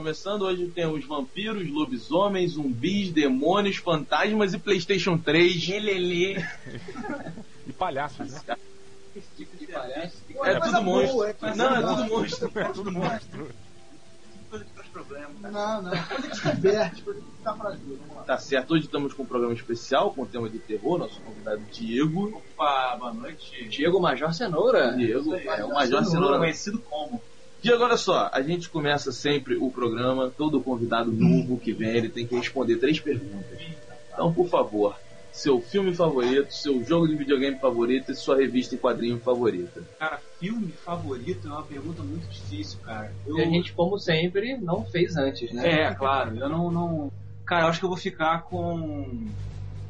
começando. Hoje temos vampiros, lobisomens, zumbis, demônios, fantasmas e Playstation 3. Lelele. E palhaços, né? É coisa tudo monstro. boa, é Não, é tudo monstro. É tudo monstro. Coisa que traz problema. Não, não. Coisa que se diverte, coisa que tá pra ver. Tá certo, hoje estamos com um programa especial com o tema de terror. Nosso convidado Diego. Opa, boa noite. Diego Major Cenoura. Diego, é o Major Cenoura. Cenoura. Conhecido como. Diego, olha só, a gente começa sempre o programa, todo convidado novo que vem, ele tem que responder três perguntas. Então, por favor, seu filme favorito, seu jogo de videogame favorito e sua revista em quadrinho favorita. Cara, filme favorito é uma pergunta muito difícil, cara. Eu... E a gente, como sempre, não fez antes, né? É, claro. Eu não, não. Cara, eu acho que eu vou ficar com.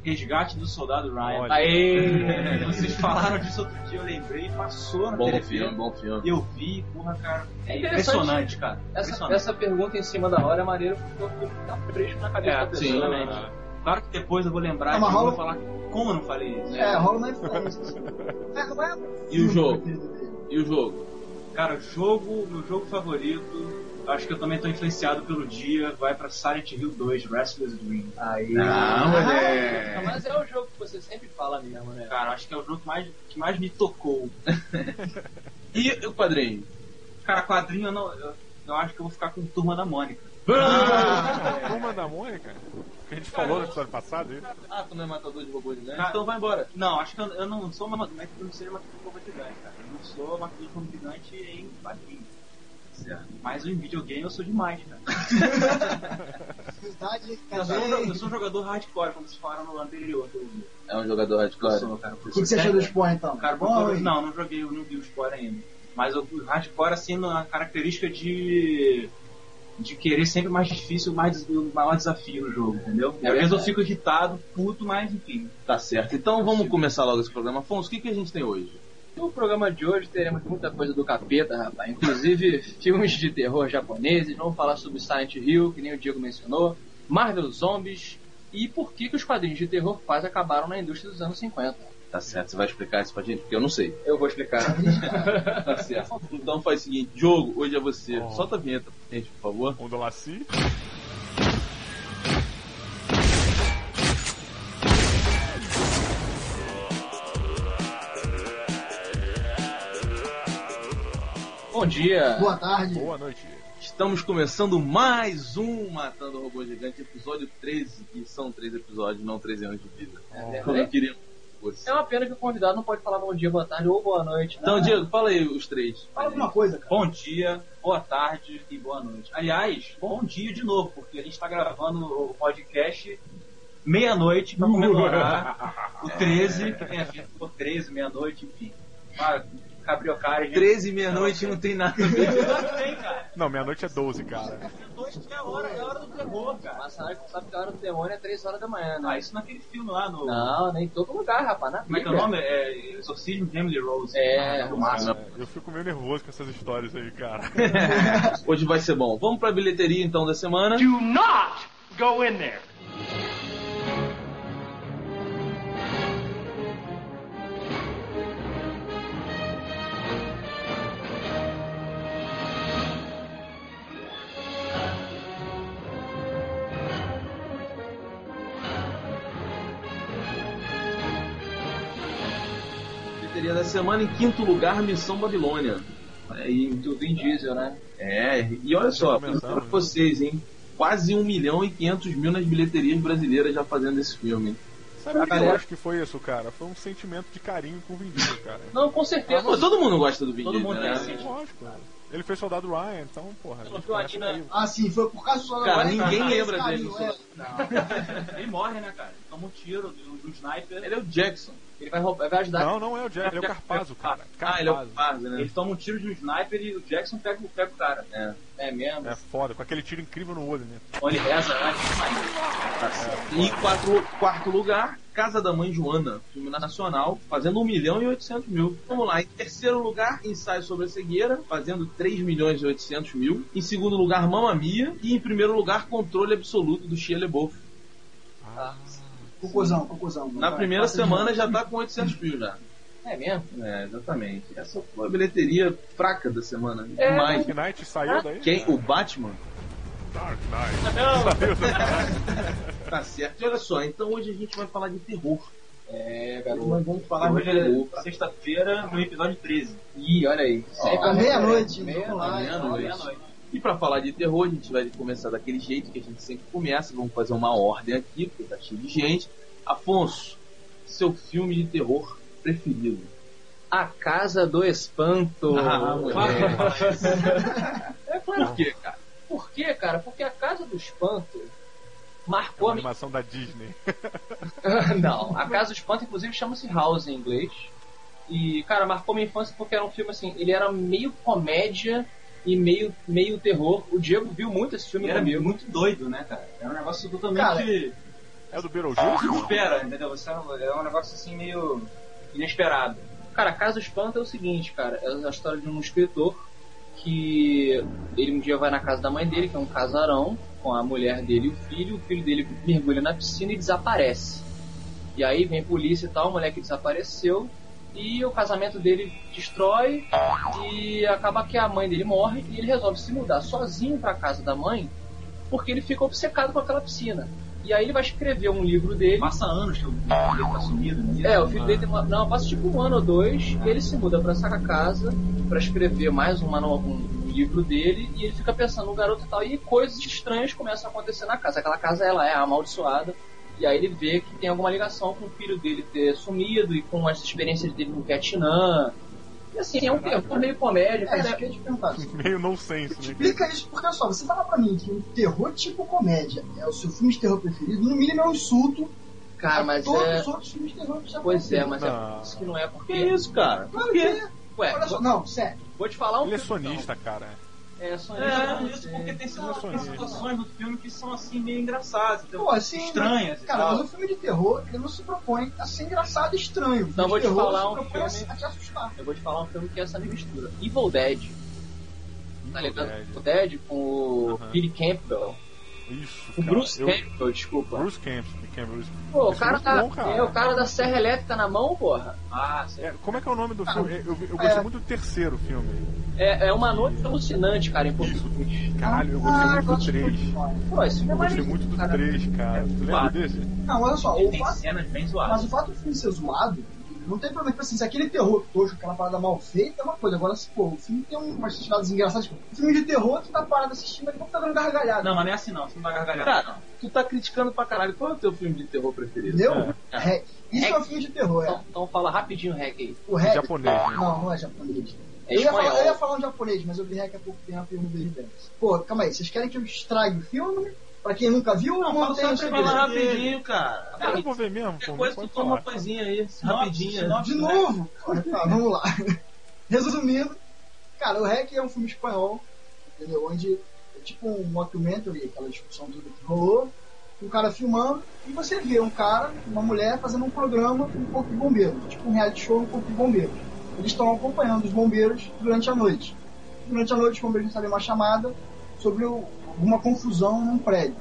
Resgate do Soldado Ryan. Olha. Aê! Vocês falaram disso outro dia, eu lembrei, passou na Bom TV. filme, bom filme. Eu vi, porra, cara. É É impressionante, cara. Essa, Impressionante. essa pergunta em cima da hora é maneira porque eu fico tá fresco na cabeça É, da pessoa. sim, né? Claro que depois eu vou lembrar Ah, e vou falar como eu não falei isso. É, rola uma influência. É, não é E o jogo? E o jogo? Cara, jogo, meu jogo favorito, acho que eu também tô influenciado pelo dia, vai pra Silent Hill 2, Restless Dream. Aí. Ah, moleque. Mas é o jogo que você sempre fala mesmo, né? Cara, acho que é o jogo que mais, que mais me tocou. E o quadrinho? Cara, quadrinho eu, não, eu, eu acho que eu vou ficar com Turma da Mônica. Ah, Turma da Mônica? Que a gente falou no episódio passado, isso? Ah, tu não é matador de robô gigante? Cara, Então vai embora. Não, acho que eu, eu não sou uma. Como é que eu não seria uma como gigante, cara? Eu não sou uma como gigante em quadrinho. Certo. Mas em videogame eu sou demais, cara. Verdade, Eu sou, um, cara. eu sou um jogador hardcore, como vocês falaram no anterior. É um jogador eu hardcore. sou, cara. O que, que você achou do Spawn então? Cara, não, não joguei, eu não vi o score ainda. Mas o hardcore, assim, na característica de. de querer sempre mais difícil, mais, o maior desafio no jogo, entendeu? É Às vezes eu fico irritado, puto, mas enfim. Tá certo. Então vamos começar logo esse programa. Afonso, o que, que a gente tem hoje? No programa de hoje teremos muita coisa do capeta, rapaz. Inclusive filmes de terror japoneses. Vamos falar sobre Silent Hill, que nem o Diego mencionou. Marvel Zombies. E por que, que os quadrinhos de terror quase acabaram na indústria dos anos 50. Tá certo, você vai explicar isso pra gente? Porque eu não sei. Eu vou explicar. Tá certo. Então faz o seguinte, Diogo, hoje é você. Oh. Solta a vinheta pra gente, por favor. Um Bom dia. Boa tarde. Boa noite. Estamos começando mais um Matando o Robô Gigante, episódio 13, que são três episódios, não 13 anos de vida. É Como eu queria. É uma pena que o convidado não pode falar bom dia, boa tarde ou boa noite. né? Então, Diego, fala aí os três. Fala alguma coisa, cara. Bom dia, boa tarde e boa noite. Aliás, bom dia de novo, porque a gente está gravando o podcast meia-noite para comemorar o 13, que tem a ver com o 13, meia-noite, enfim. Ah, Cabriocária, gente. 13 e meia-noite não tem nada a ver. Tem, cara. Não, meia-noite é 12, cara. Meia-noite é a hora, é a hora do terror, cara. Mas sabe sabe que a hora do demônio é 3 horas da manhã, Ah, né? isso naquele filme lá no. Não, nem em todo lugar, rapaz. Como é que é o nome? É Exorcismo de Emily Rose. É, do máximo. É, eu fico meio nervoso com essas histórias aí, cara. Hoje vai ser bom. Vamos pra bilheteria então da semana. Do not go in there. Bilheteria da semana, em quinto lugar, Missão Babilônia. Aí, Do Vin Diesel, né? é, e olha só, pra né? vocês, hein? Quase 1 milhão e 500 mil nas bilheterias brasileiras já fazendo esse filme. Sabe o que eu galera- acho que foi isso, cara? Foi um sentimento de carinho com o Vin Diesel, cara. Não, com certeza. Pô, todo mundo gosta do Vin Todo Diesel, mundo né? tem esse Lógico. Ele fez Soldado Ryan, então, porra. né? Ah, sim, foi por causa do Soldado Cara, Ryan, ninguém cara, lembra esse dele carinho, é. Ele morre, né, cara? Toma um tiro do, do sniper. Ele é o Jackson. Ele vai, roubar, vai ajudar. Não, não é o Jack, ele é o Carpazo, cara. Ah, ele é o Carpazo. Né? Ele toma um tiro de um sniper e o Jackson pega, o- pega o cara. É. É mesmo. É foda, com aquele tiro incrível no olho, né? Então ele reza, né? E em quatro, quarto lugar, Casa da Mãe Joana, filme nacional, fazendo 1 milhão e 800 mil. Vamos lá, em terceiro lugar, Ensaio sobre a Cegueira, fazendo 3 milhões e 800 mil. Em segundo lugar, Mamma Mia. E em primeiro lugar, Controle Absoluto do Shia LaBeouf. Ah, Conclusão, conclusão. Na Vai, primeira semana já tá com 800 mil já. É mesmo? É, exatamente. Essa foi a bilheteria fraca da semana. É. Demais. Dark Knight saiu daí? Quem? O Batman? Dark Knight. Não, Saiu do Dark Knight. Tá certo. E olha só, então hoje a gente vai falar de terror. É, garoto. nós vamos falar de Hoje terror. é sexta-feira, no episódio 13. Ih, olha aí. Ó, à meia-noite. Meia-noite. E pra falar de terror, a gente vai começar daquele jeito que a gente sempre começa. Vamos fazer uma ordem aqui, porque tá cheio de gente. Afonso, seu filme de terror preferido? A Casa do Espanto. Ah, moleque. É claro. Por quê, cara? Por quê, cara? Porque a Casa do Espanto É marcou uma a minha... animação da Disney. Não, a Casa do Espanto, inclusive, chama-se House em inglês. E, cara, marcou minha infância porque era um filme assim, ele era meio comédia e meio, meio terror. O Diego viu muito esse filme Era comigo. muito doido, né, cara? Era um negócio totalmente. Cara, É do Beetlejuice? não? espera, entendeu? Você é um negócio assim meio inesperado. Cara, a Casa do Espanto é o seguinte, cara, é a história de um escritor que ele um dia vai na casa da mãe dele, que é um casarão, com a mulher dele e o filho, o filho dele mergulha na piscina e desaparece. E aí vem polícia e tal, o moleque desapareceu, e o casamento dele destrói, e acaba que a mãe dele morre, e ele resolve se mudar sozinho pra casa da mãe, porque ele fica obcecado com aquela piscina. E aí ele vai escrever um livro dele, Passa anos que o filho dele tá sumido, né? é, o filho dele tem uma, não, passa tipo um ano ou dois e ele se muda pra essa casa pra escrever mais um, um livro dele e ele fica pensando no garoto e tal e coisas estranhas começam a acontecer na casa. Aquela casa ela é amaldiçoada e aí ele vê que tem alguma ligação com o filho dele ter sumido e com as experiências dele no Vietnã. E assim, é um terror meio comédia. É, isso que eu ia te perguntar. Meio nonsense, né? Explica isso, porque olha só, você fala pra mim que um terror tipo comédia é o seu filme de terror preferido, no mínimo é um insulto cara, mas todos é. os outros filmes de terror que já Pois é, mas é Não. por isso que não é Que porque. isso, cara? Claro que é. Ué, Olha só, não, sério. vou te falar um Ele é filme, sonista, cara. É, sonista. É, não, isso porque tem, é só tem situações no filme que são assim meio engraçadas, então, Pô, assim, estranhas. Cara, mas o filme de terror, ele não se propõe a ser engraçado e estranho. Então, vou te terror falar se um propõe a- filme- a te assustar. Eu vou te falar um filme que é essa mistura. Evil Dead. Tá ligado? Dead. Evil Dead com o. Billy Campbell. Isso, O cara. Bruce Eu- Campbell, desculpa. Bruce Campbell. Campbell. Pô, o cara, filme tá, é bom, cara. é o cara da serra elétrica na mão, porra. Ah. É, como é que é o nome do Ah, filme? Eu, eu gostei é. muito do terceiro filme. É, é uma noite alucinante, cara, em português. Caralho, eu gostei Ah, muito do gosto 3. muito, cara. Pô, esse filme é Eu gostei muito do cara. 3, cara. Tu lembra desse? Não, olha só, o tem fato, cenas bem mas zoadas. o fato do filme ser zoado, não tem problema. Tipo assim, se aquele terror tosco, aquela parada mal feita, é uma coisa. Agora, se pô, o filme tem umas tiradas engraçadas, tipo, um filme de terror, tu tá parado assistindo, ele não tá dando gargalhada. Não, mas não é assim não, você não vai gargalhar. Cara, tu tá criticando pra caralho. Qual é o teu filme de terror preferido? Entendeu? É. Hack. Isso é um filme de terror, é. Então, então fala rapidinho o hack aí. O Hack. japonês, né? Não, não é japonês. É eu, ia falar, eu ia falar um japonês, mas eu vi Hack há pouco tempo e eu não vejo bem. Pô, calma aí, vocês querem que eu estrague o filme? Pra quem nunca viu, Não, não, tem pra segredo. falar rapidinho, cara. Ah, eu vou ver mesmo, pô. Coisa, tu toma uma coisinha aí, rapidinho. De novo? Tá, vamos lá. Resumindo, cara, o Hack é um filme espanhol, entendeu? Onde é tipo um mockumentary, aquela discussão toda que rolou, um cara filmando, e você vê um cara, uma mulher, fazendo um programa com um corpo de bombeiros, tipo um reality show no corpo de bombeiros. Eles estão acompanhando os bombeiros durante a noite. Durante a noite, os bombeiros recebem uma chamada sobre alguma confusão num prédio.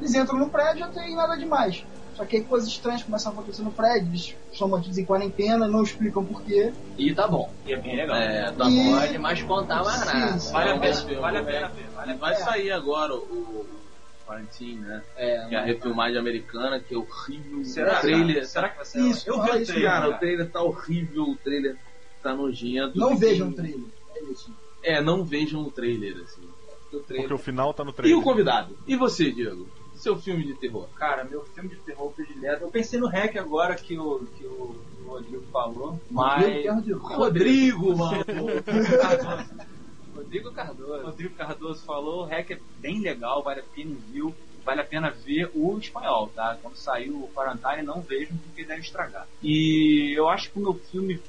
Eles entram no prédio e não tem nada demais. Só que aí coisas estranhas começam a acontecer no prédio, eles são mantidos em quarentena, não explicam porquê. E tá bom. E é bem legal. É, tá E- bom. Pode mais contar mais nada. sim. Vale a É pena, filme, vale a pena ver. Vale a pena. vai sair agora o Quarantine, né? É, Que é a refilmagem americana, que é horrível. Será, o trailer. Será que vai ser? Isso, eu vi o isso, trailer, Cara, o trailer tá horrível, o trailer tá nojento. Não vejam o trailer. É isso. É, não vejam o trailer, assim. O Porque trailer. o final tá no E 3. o convidado? E você, Diego? Seu filme de terror? Cara, meu filme de terror predileto. Eu pensei no Hack agora que o, que o, que o Rodrigo falou, mas. Rua. Rodrigo, mano. Cardoso. Rodrigo Cardoso. Rodrigo Cardoso falou, o Hack é bem legal, vale a pena viu, vale a pena ver o espanhol, tá? Quando saiu o Quarantine, não vejam porque deve estragar. E eu acho que o meu filme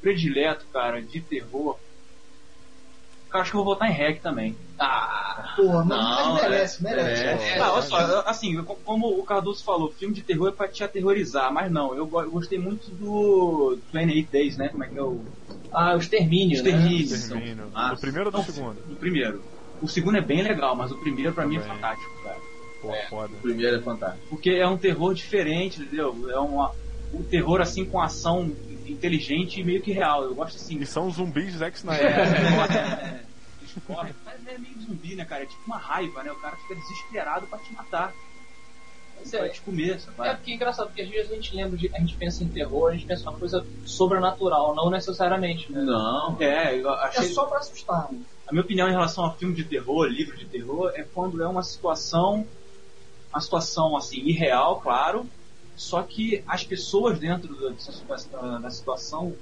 predileto, cara, de terror, eu acho que eu vou votar em Hack também. Ah, mas, Não, mas merece, é- merece. é- Ah, olha só, assim, como o Cardoso falou, filme de terror é pra te aterrorizar, mas não, eu, go- eu gostei muito do 28 Days, né? Como é que é o. ah, o extermínio, Extermínio. né? Termino. Ah, No primeiro ou Não, segundo? O primeiro. O segundo é bem legal, mas o primeiro pra mim é fantástico, cara. Pô, foda. O primeiro é fantástico. Porque é um terror diferente, entendeu? É uma, um terror assim com ação inteligente e meio que real. Eu gosto assim. E são zumbis Zack É, Snyder. é, eles correm, mas é meio zumbi, né, cara? É tipo uma raiva, né? O cara fica desesperado pra te matar. Vai é, te comer, é sabe? porque é engraçado, porque às vezes a gente lembra de. A gente pensa em terror, a gente pensa uma coisa sobrenatural, não necessariamente, né? Não. É, eu É achei. só pra assustar, né? A minha opinião em relação a filme de terror, livro de terror, é quando é uma situação, uma situação assim irreal, claro, só que as pessoas dentro da, da- situação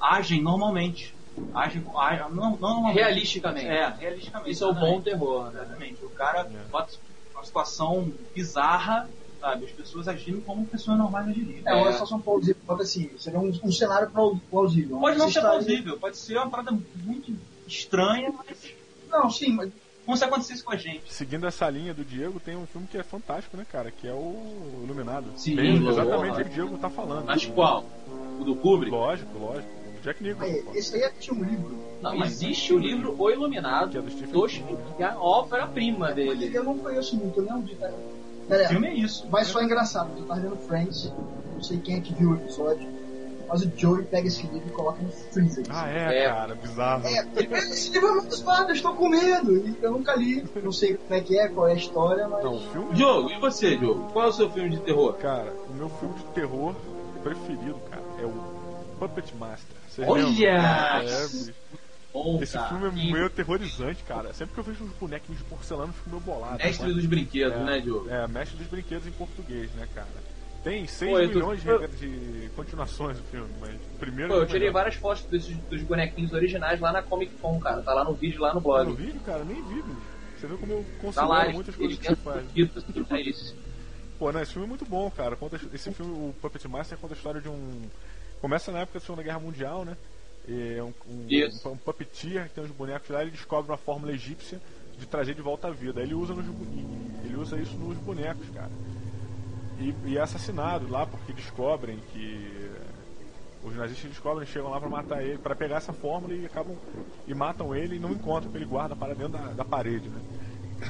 agem normalmente, agem, agem não, não normalmente. Realisticamente. É, realisticamente. Isso é o bom terror, né? Exatamente. O cara É. bota uma situação bizarra, sabe? As pessoas agindo como pessoas normais agiriam. É, uma situação plausível. Bota assim, seria um, um cenário plau- plausível. Pode não ser plausível, pode ser uma parada muito estranha, mas Não, sim, mas como se acontecesse com a gente. Seguindo essa linha do Diego, tem um filme que é fantástico, né, cara? Que é o Iluminado. Sim, Bem, exatamente o que o Diego tá falando. Mas qual? O do Kubrick? Lógico, lógico. Jack Nicholson, esse aí tinha um livro. Não, mas existe o livro O Iluminado, que é do Stephen King. Stephen King, a obra-prima dele. Eu não conheço muito, eu lembro de. O Galera, filme é isso. vai só engraçado. Eu tava vendo Friends, não sei quem é que viu o episódio, mas o Joey pega esse livro e coloca no freezer. Ah, é, É. cara, bizarro. É, ele, esse livro é muito eu estou com medo. E eu nunca li, não sei como é que é, qual é a história, mas. Não, o filme. Diogo, e você, Diogo? Qual é o seu filme de terror? Cara, o meu filme de terror preferido, cara, é o Puppet Master. Vocês Olha! lembram? É, bicho. Esse cara. filme é meio aterrorizante, cara. Sempre que eu vejo uns bonequinhos de porcelana, eu fico meio bolado. Mestre sabe? dos brinquedos, É. né, Diogo? É, mestre dos brinquedos em português, né, cara? Tem 6 Pô, eu tô- milhões de, de continuações do filme, mas primeiro Pô, é eu o tirei várias fotos desses, dos bonequinhos originais lá na Comic Con, cara. Tá lá no vídeo, lá no Tá no blog. vídeo, cara? Nem vi, bicho. Você viu como eu Tá lá, eles, muitas coisas que você faz. isso. Pô, não, esse filme é muito bom, cara. Conta, esse filme, o Puppet Master, conta a história de um. Começa na época da Segunda Guerra Mundial, né? É um, um, um, um puppeteer que tem uns bonecos lá, ele descobre uma fórmula egípcia de trazer de volta à vida. Aí Ele usa, nos, ele usa isso nos bonecos, cara. E, e é assassinado lá porque descobrem que. Os nazistas descobrem, chegam lá pra matar ele, pra pegar essa fórmula e acabam. e matam ele e não encontram, porque ele guarda para dentro da, da parede, né?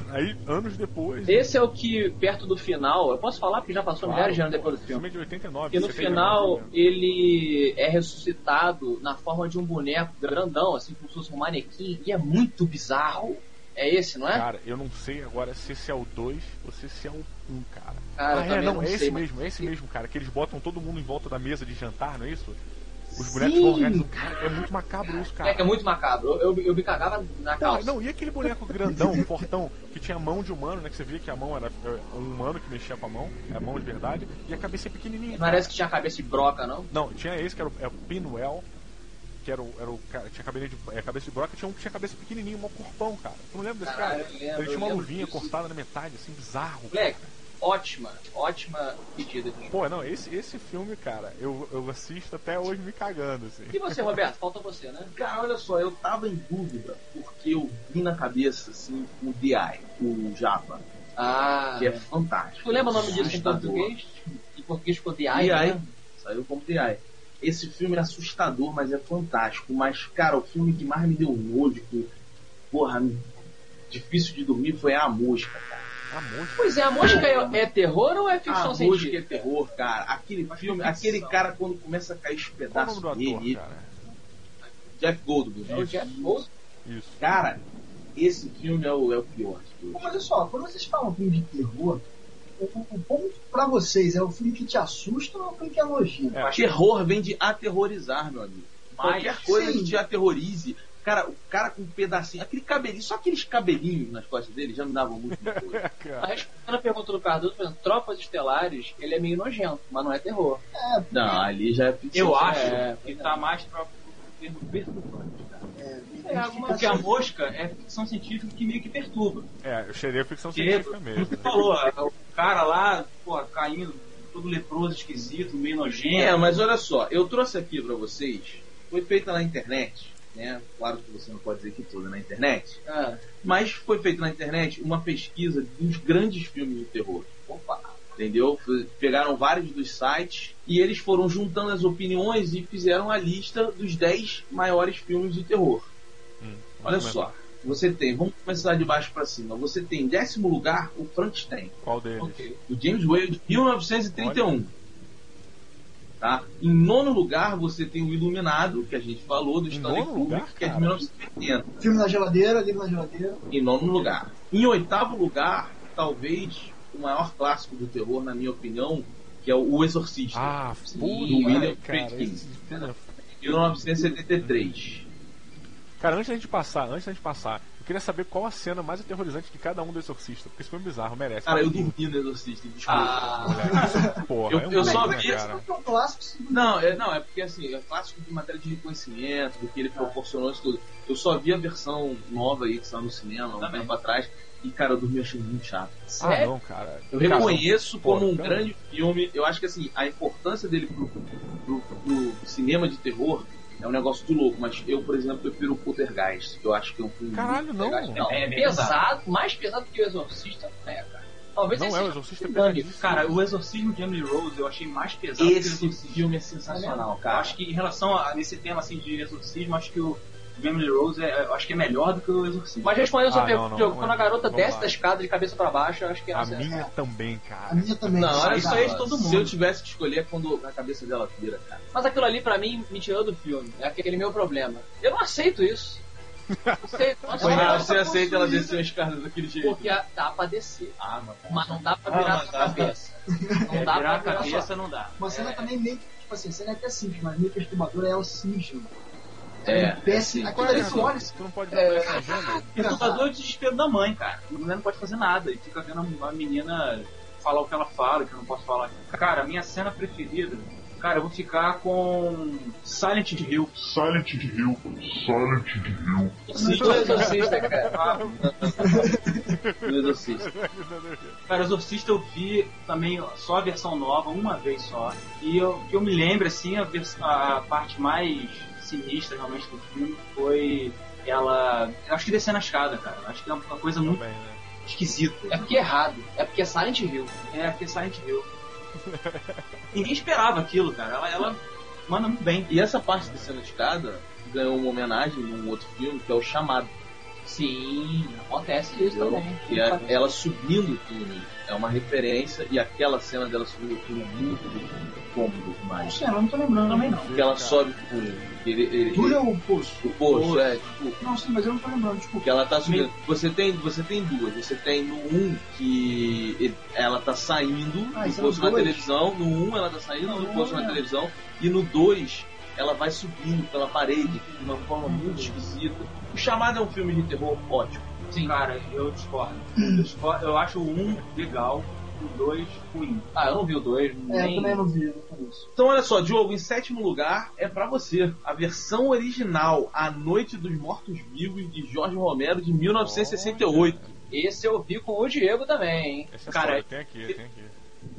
Aí, anos depois. Esse é o que, perto do final, eu posso falar porque já passou Claro, milhares de anos depois do filme. de 89. E no 79, final né? ele é ressuscitado na forma de um boneco grandão, assim como se fosse um manequim, e é muito bizarro. É esse, não é? Cara, eu não sei agora se esse é o 2 ou se esse é o 1, cara. Cara, ah, é, não, não é sei, esse mas- mesmo, é esse mesmo, cara. Que eles botam todo mundo em volta da mesa de jantar, não é isso? Os Sim! bonecos vão organizando. Cara, é muito macabro isso, cara. É que é muito macabro. Eu, eu, me cagava na Não, calça. não, e aquele boneco grandão, fortão, que tinha mão de humano, né? Que você via que a mão era é, um humano que mexia com a mão, é a mão de verdade, e a cabeça é pequenininha. Parece que tinha a cabeça de broca, não? Não, tinha esse que era o, é o Pinwell, que era o, era o cara, tinha cabeça de, é, cabeça de broca, tinha um que tinha cabeça pequenininha, um corpão, cara. Tu não lembra desse Caralho, cara? lembro, Ele tinha uma luvinha cortada na metade, assim, bizarro. Moleque, ótima, ótima pedida de Pô, não, esse, esse filme, cara, eu, eu assisto até hoje me cagando, assim. E você, Roberto? Falta você, né? Cara, olha só, eu tava em dúvida porque eu vi na cabeça, assim, o DI, o Japa, Ah. que é fantástico. Tu lembra o nome disso em português? Em português ficou The DI, Eye, né? saiu como DI. Esse filme é assustador, mas é fantástico. Mas, cara, o filme que mais me deu nojo, que, porra, difícil de dormir foi A Mosca, cara. A mosca. Pois é, a mosca é, é terror ou é A ficção Mosca é científica? terror, cara. Aquele filme, ficção. aquele cara quando começa a cair os Qual o nome pedaços ator, dele, cara? Jeff Goldblum. É o Jeff Gold? Isso. Cara, esse filme é o, é o pior. Mas olha só, quando vocês falam filme de terror, o, o- o ponto pra vocês é o filme que te assusta ou é o filme que é nojento? É. Terror vem de aterrorizar, meu amigo. Qualquer coisa sim. que te aterrorize. Cara, o cara com um pedacinho, aquele cabelinho, só aqueles cabelinhos nas costas dele já me davam muito Mas cara. respondendo a pergunta do Cardoso, por exemplo, Tropas Estelares, ele é meio nojento, mas não é terror. É, Não, ali já é ficção Eu acho É, que tá mais pra o termo perturbante, cara. é, É, alguma Porque a mosca é ficção científica que meio que perturba. É, eu cheirei a ficção Que científica mesmo. Você né? falou, o cara lá, pô, caindo, todo leproso, esquisito, meio nojento. É, mas olha só, eu trouxe aqui pra vocês, foi feita na internet, né? Claro que você não pode dizer que tudo é na internet, Ah, mas foi feita na internet uma pesquisa dos grandes filmes de terror. opa. Entendeu? Pegaram vários dos sites e eles foram juntando as opiniões e fizeram a lista dos 10 maiores filmes de terror. Hum, Olha só, você tem, vamos começar de baixo pra cima. Você tem em décimo lugar o Frankenstein, Qual deles? Ok. do James Whale de 1931. Tá? Em nono lugar, você tem o Iluminado, que a gente falou, do Stanley Kubrick, que é de cara? 1980. Filme na geladeira, livro na geladeira. Em nono lugar. Em oitavo lugar, talvez o maior clássico do terror, na minha opinião, que é o Exorcista, Ah, do William cara. Friedkin. é de 1973. Cara, antes da gente passar, antes da gente passar, eu queria saber qual a cena mais aterrorizante de cada um do Exorcista, porque filme é bizarro, merece. Cara, eu dormi no Exorcista, desculpa. Ah, Moleque, isso, porra, Eu- é um eu só vi né? É um clássico. Não, é, não, é porque assim, é clássico de matéria de reconhecimento, do que ele proporcionou isso tudo. Eu só vi a versão nova aí que saiu no cinema um Também. tempo atrás. E, cara, eu dormi achando muito chato. Ah, sério? não, cara. Eu Cara, reconheço como um cara. grande filme. Eu acho que assim, a importância dele pro, pro, pro cinema de terror é um negócio muito louco. Mas eu, por exemplo, prefiro o Poltergeist, que eu acho que é um filme. Caralho, não. Não, É bem pesado, mais pesado que o Exorcista, é, cara. Talvez Não esse é, o Exorcista é pesadíssimo. Cara, o Exorcismo de Emily Rose eu achei mais pesado que o Esse Exorcismo. filme é sensacional, Eu cara. acho que em relação a nesse tema assim de exorcismo, acho que o Emily Rose é, eu acho que é melhor do que o Exorcismo. Mas respondendo a sua Ah, pergunta, Diogo, quando a é. garota Vamos desce lá. da escada de cabeça pra baixo, eu acho que A ela minha também, A cara. minha também. Não, isso aí é de todo mundo. Se eu tivesse que escolher é quando a cabeça dela vira, cara. Mas aquilo ali pra mim me tirou do filme. É aquele meu problema. Eu não aceito isso. Não aceito. Não você aceita ela descer uma escada daquele jeito. Porque a- dá pra descer. Ah, mas, Mas não dá pra Ah, virar mas a cabeça. Não É, dá virar a pra virar cabeça não dá. Uma cena também meio que, tipo assim, a cena é até simples, mas meio perturbadora é ela se É, Péssimo. é Aquilo Qual é ali a tu olha? Tu não pode É. ver essa agenda? Perturbador é o desespero da mãe, cara. A mulher não pode fazer nada e fica vendo a menina falar o que ela fala, que eu não posso falar. Cara, a minha cena preferida, cara, eu vou ficar com Silent Hill. Silent Hill. Silent Hill. Sim, Do Exorcista, cara. Ah, do Exorcista. Cara, Exorcista eu vi também só a versão nova, uma vez só. E eu, que eu me lembro, assim, a, vers- a parte mais sinistra realmente do filme foi ela. eu Acho que descer na escada, cara. Eu Acho que é uma coisa muito Também, né? esquisita. É porque é errado. É porque é Silent Hill. É, que é Silent Hill. Ninguém esperava aquilo, cara. Ela, ela manda muito bem. E essa parte descendo a escada ganhou uma homenagem num outro filme, que é o Chamado. Sim, acontece isso entendeu? também. Que é ela subindo o túnel. É uma referência, e aquela cena dela subindo o túnel é muito cômodo Não demais. sei, eu não tô lembrando. Também não. Porque ela sobe o túnel. Ele, ele, Túnel ou poço? o poço, é, tipo, Não, sim, mas eu não tô lembrando, desculpa. que ela tá subindo. Você tem, você tem duas. Você tem no 1 um, que ele- ela tá saindo Ah, do é poço na dois? televisão. No 1 um, ela tá saindo do Não, poço na é. televisão. E no 2 ela vai subindo pela parede de uma forma muito esquisita. O chamado é um filme de terror ótimo. Sim, cara, eu discordo. Eu, discordo. eu acho o 1 legal, o 2 ruim. Ah, eu não vi o 2. É, eu Nem... também não vi, não conheço. Então olha só, Diogo, em sétimo lugar é pra você. A versão original, A Noite dos Mortos Vivos, de Jorge Romero, de 1968. Esse eu vi com o Diego também, hein? Esse é Cara, foda, tem aqui, tem aqui.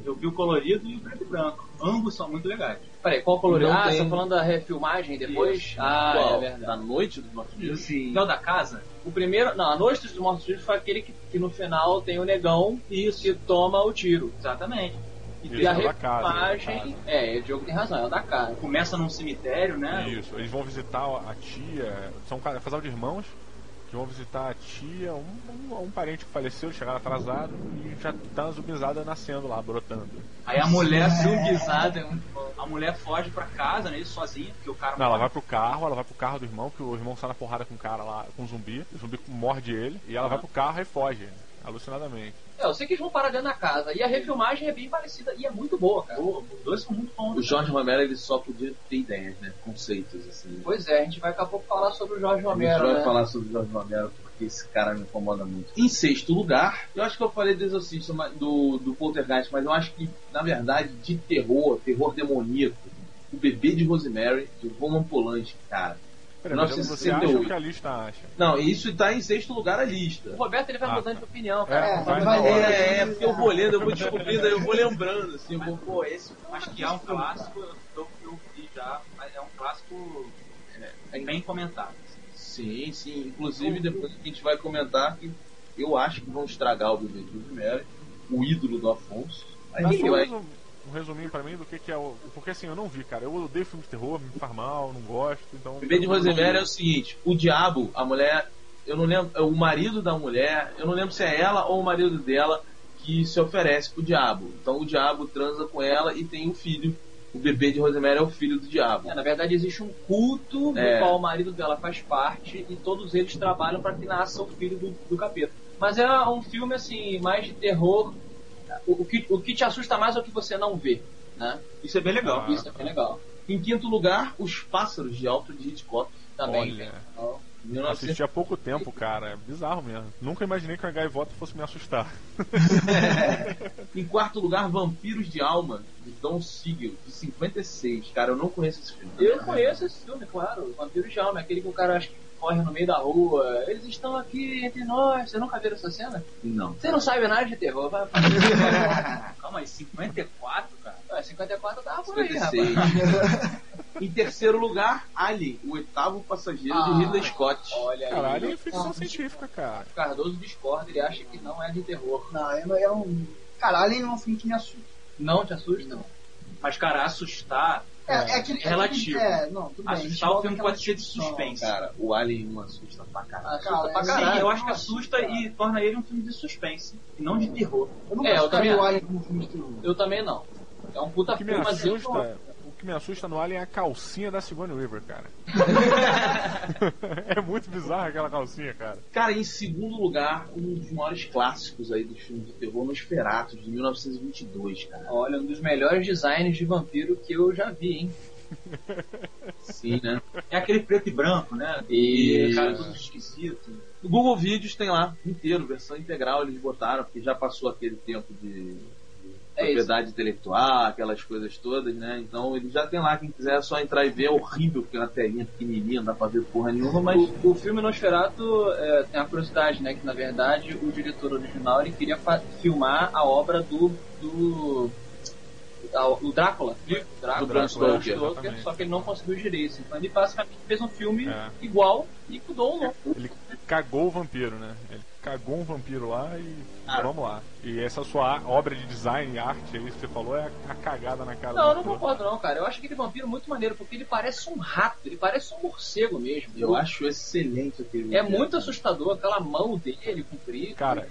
Eu vi o colorido e o preto e branco. Ambos são muito legais. Peraí, qual colorido? Não ah, tem. você tá falando da refilmagem depois? Isso. Ah, Qual? é verdade. Da Noite dos Mortos Vivos? Sim. O da casa? O primeiro, não, a Noite dos Mortos Vivos foi aquele que, que no final tem o negão Isso. que toma o tiro. Exatamente. E, Isso, a é é da refilmagem. É, o Diogo tem razão, é o da casa. Começa num cemitério, né? Isso, eles vão visitar a tia, são um ca- casal de irmãos que vão visitar a tia, um, um, um parente que faleceu, chegaram atrasado e já tá zumbizada nascendo lá, brotando. Aí a mulher Zumbizada é. A mulher foge pra casa, né? Sozinha, porque o cara Não, ela vai pro carro, ela vai pro carro do irmão, que o irmão sai na porrada com o cara lá, com o zumbi, o zumbi morde ele, e ela vai pro carro e foge, alucinadamente. É, eu sei que eles vão parar dentro da casa. E a refilmagem é bem parecida e é muito boa, cara. Os dois são muito bons. O Jorge Romero ele só podia ter ideias, né? Conceitos, assim. Pois é, a gente vai daqui a pouco falar sobre o Jorge A gente Romero, vai né? falar sobre o Jorge Romero porque esse cara me incomoda muito. Em sexto lugar, eu acho que eu falei do Exorcista, do, do Poltergeist, mas eu acho que, na verdade, de terror, terror demoníaco, o bebê de Rosemary, de Roman Polanski, cara. Peraí, mas você acha 1968. o que a lista acha? Não, isso tá em sexto lugar a lista. O Roberto ele vai Ah, mudando tá. de opinião, É, cara. vai vai ler, hora. É, é, porque eu vou lendo, eu vou descobrindo, aí eu vou lembrando, assim, eu vou, pô, esse Acho que é um clássico, eu, eu vi já, mas é um clássico é, bem comentado. Sim, sim. Inclusive, depois a gente vai comentar que eu acho que vão estragar o bebê de o ídolo do Afonso. Aí um, vai. resum- um resuminho pra mim do que, que é o. Porque assim, eu não vi, cara. Eu odeio filme de terror, me faz mal, não gosto, então. O bebê de Rosemary é o seguinte: o diabo, a mulher, eu não lembro, é o marido da mulher, eu não lembro se é ela ou o marido dela que se oferece pro diabo. Então o diabo transa com ela e tem um filho o bebê de Rosemary é o filho do diabo. É, na verdade, existe um culto do É. qual o marido dela faz parte e todos eles trabalham para que nasça o filho do, do capeta. Mas é um filme, assim, mais de terror. O, que, o que te assusta mais é o que você não vê, né? Isso é bem legal. Ah. Isso é bem legal. Em quinto lugar, Os Pássaros de Alfred Hitchcock. Também. Olha. Ó, 1900 Assisti há pouco tempo, cara. É bizarro mesmo. Nunca imaginei que a gaivota fosse me assustar. Em quarto lugar, Vampiros de Alma, de Don Siegel, de 56. Cara, eu não conheço esse filme. Eu conheço esse filme, claro. Vampiro de Alma, aquele que o cara acho que corre no meio da rua. Eles estão aqui entre nós. Você nunca viu essa cena? Não. Você não sabe nada de terror. Vai Calma aí, 54, cara. Ué, 54 tava por aí, 56. rapaz. em terceiro lugar, Alien, o oitavo passageiro Ah. de Ridley Scott. Olha aí. Caralho, é ficção Ah, científica, cara. Cardoso discorda, ele acha que não é de terror. Não, é, é um. Cara, Alien não é um filme que me assusta. Não te assusta? Mas, cara, assustar. É, é, aquele, É relativo. É, não, tudo bem. a gente Assustar o filme pode ser de suspense. Cara, o Alien não assusta pra caralho. Assusta Cara, pra é- caralho. Sim, eu acho que Nossa, assusta cara. e torna ele um filme de suspense, e não de terror. Eu não É, eu também o. Alien como filme de terror. Eu também não. É um puta filme, mas eu que me assusta no Alien é a calcinha da Sigourney Weaver, cara. é muito bizarra aquela calcinha, cara. Cara, em segundo lugar, um dos maiores clássicos aí dos filmes de terror, Nosferatu, de 1922, cara. Olha, um dos melhores designs de vampiro que eu já vi, hein? Sim, né? É aquele preto e branco, né? E- cara tudo esquisito. No Google Vídeos tem lá, inteiro, versão integral eles botaram, porque já passou aquele tempo de, de É propriedade intelectual, aquelas coisas todas, né? Então eles já tem lá, quem quiser é só entrar e ver, é horrível, porque é uma telinha pequenininha, não dá pra ver porra nenhuma, mas O, o filme Nosferatu é, tem a curiosidade, né? Que na verdade o diretor original ele queria filmar a obra do. do o Drácula, o Drácula, Do Bram Stoker, exatamente. só que ele não conseguiu os direitos. Então ele basicamente fez um filme É. igual e mudou o nome. Ele cagou o vampiro, né? Ele cagou um vampiro lá e Ah. vamos lá. E essa sua a- obra de design e arte aí que você falou é a, cagada na cara Não, do eu não concordo não, cara. Eu acho aquele vampiro muito maneiro, porque ele parece um rato, ele parece um morcego mesmo. eu acho excelente aquele É muito assustador, aquela mão dele comprida. Cara,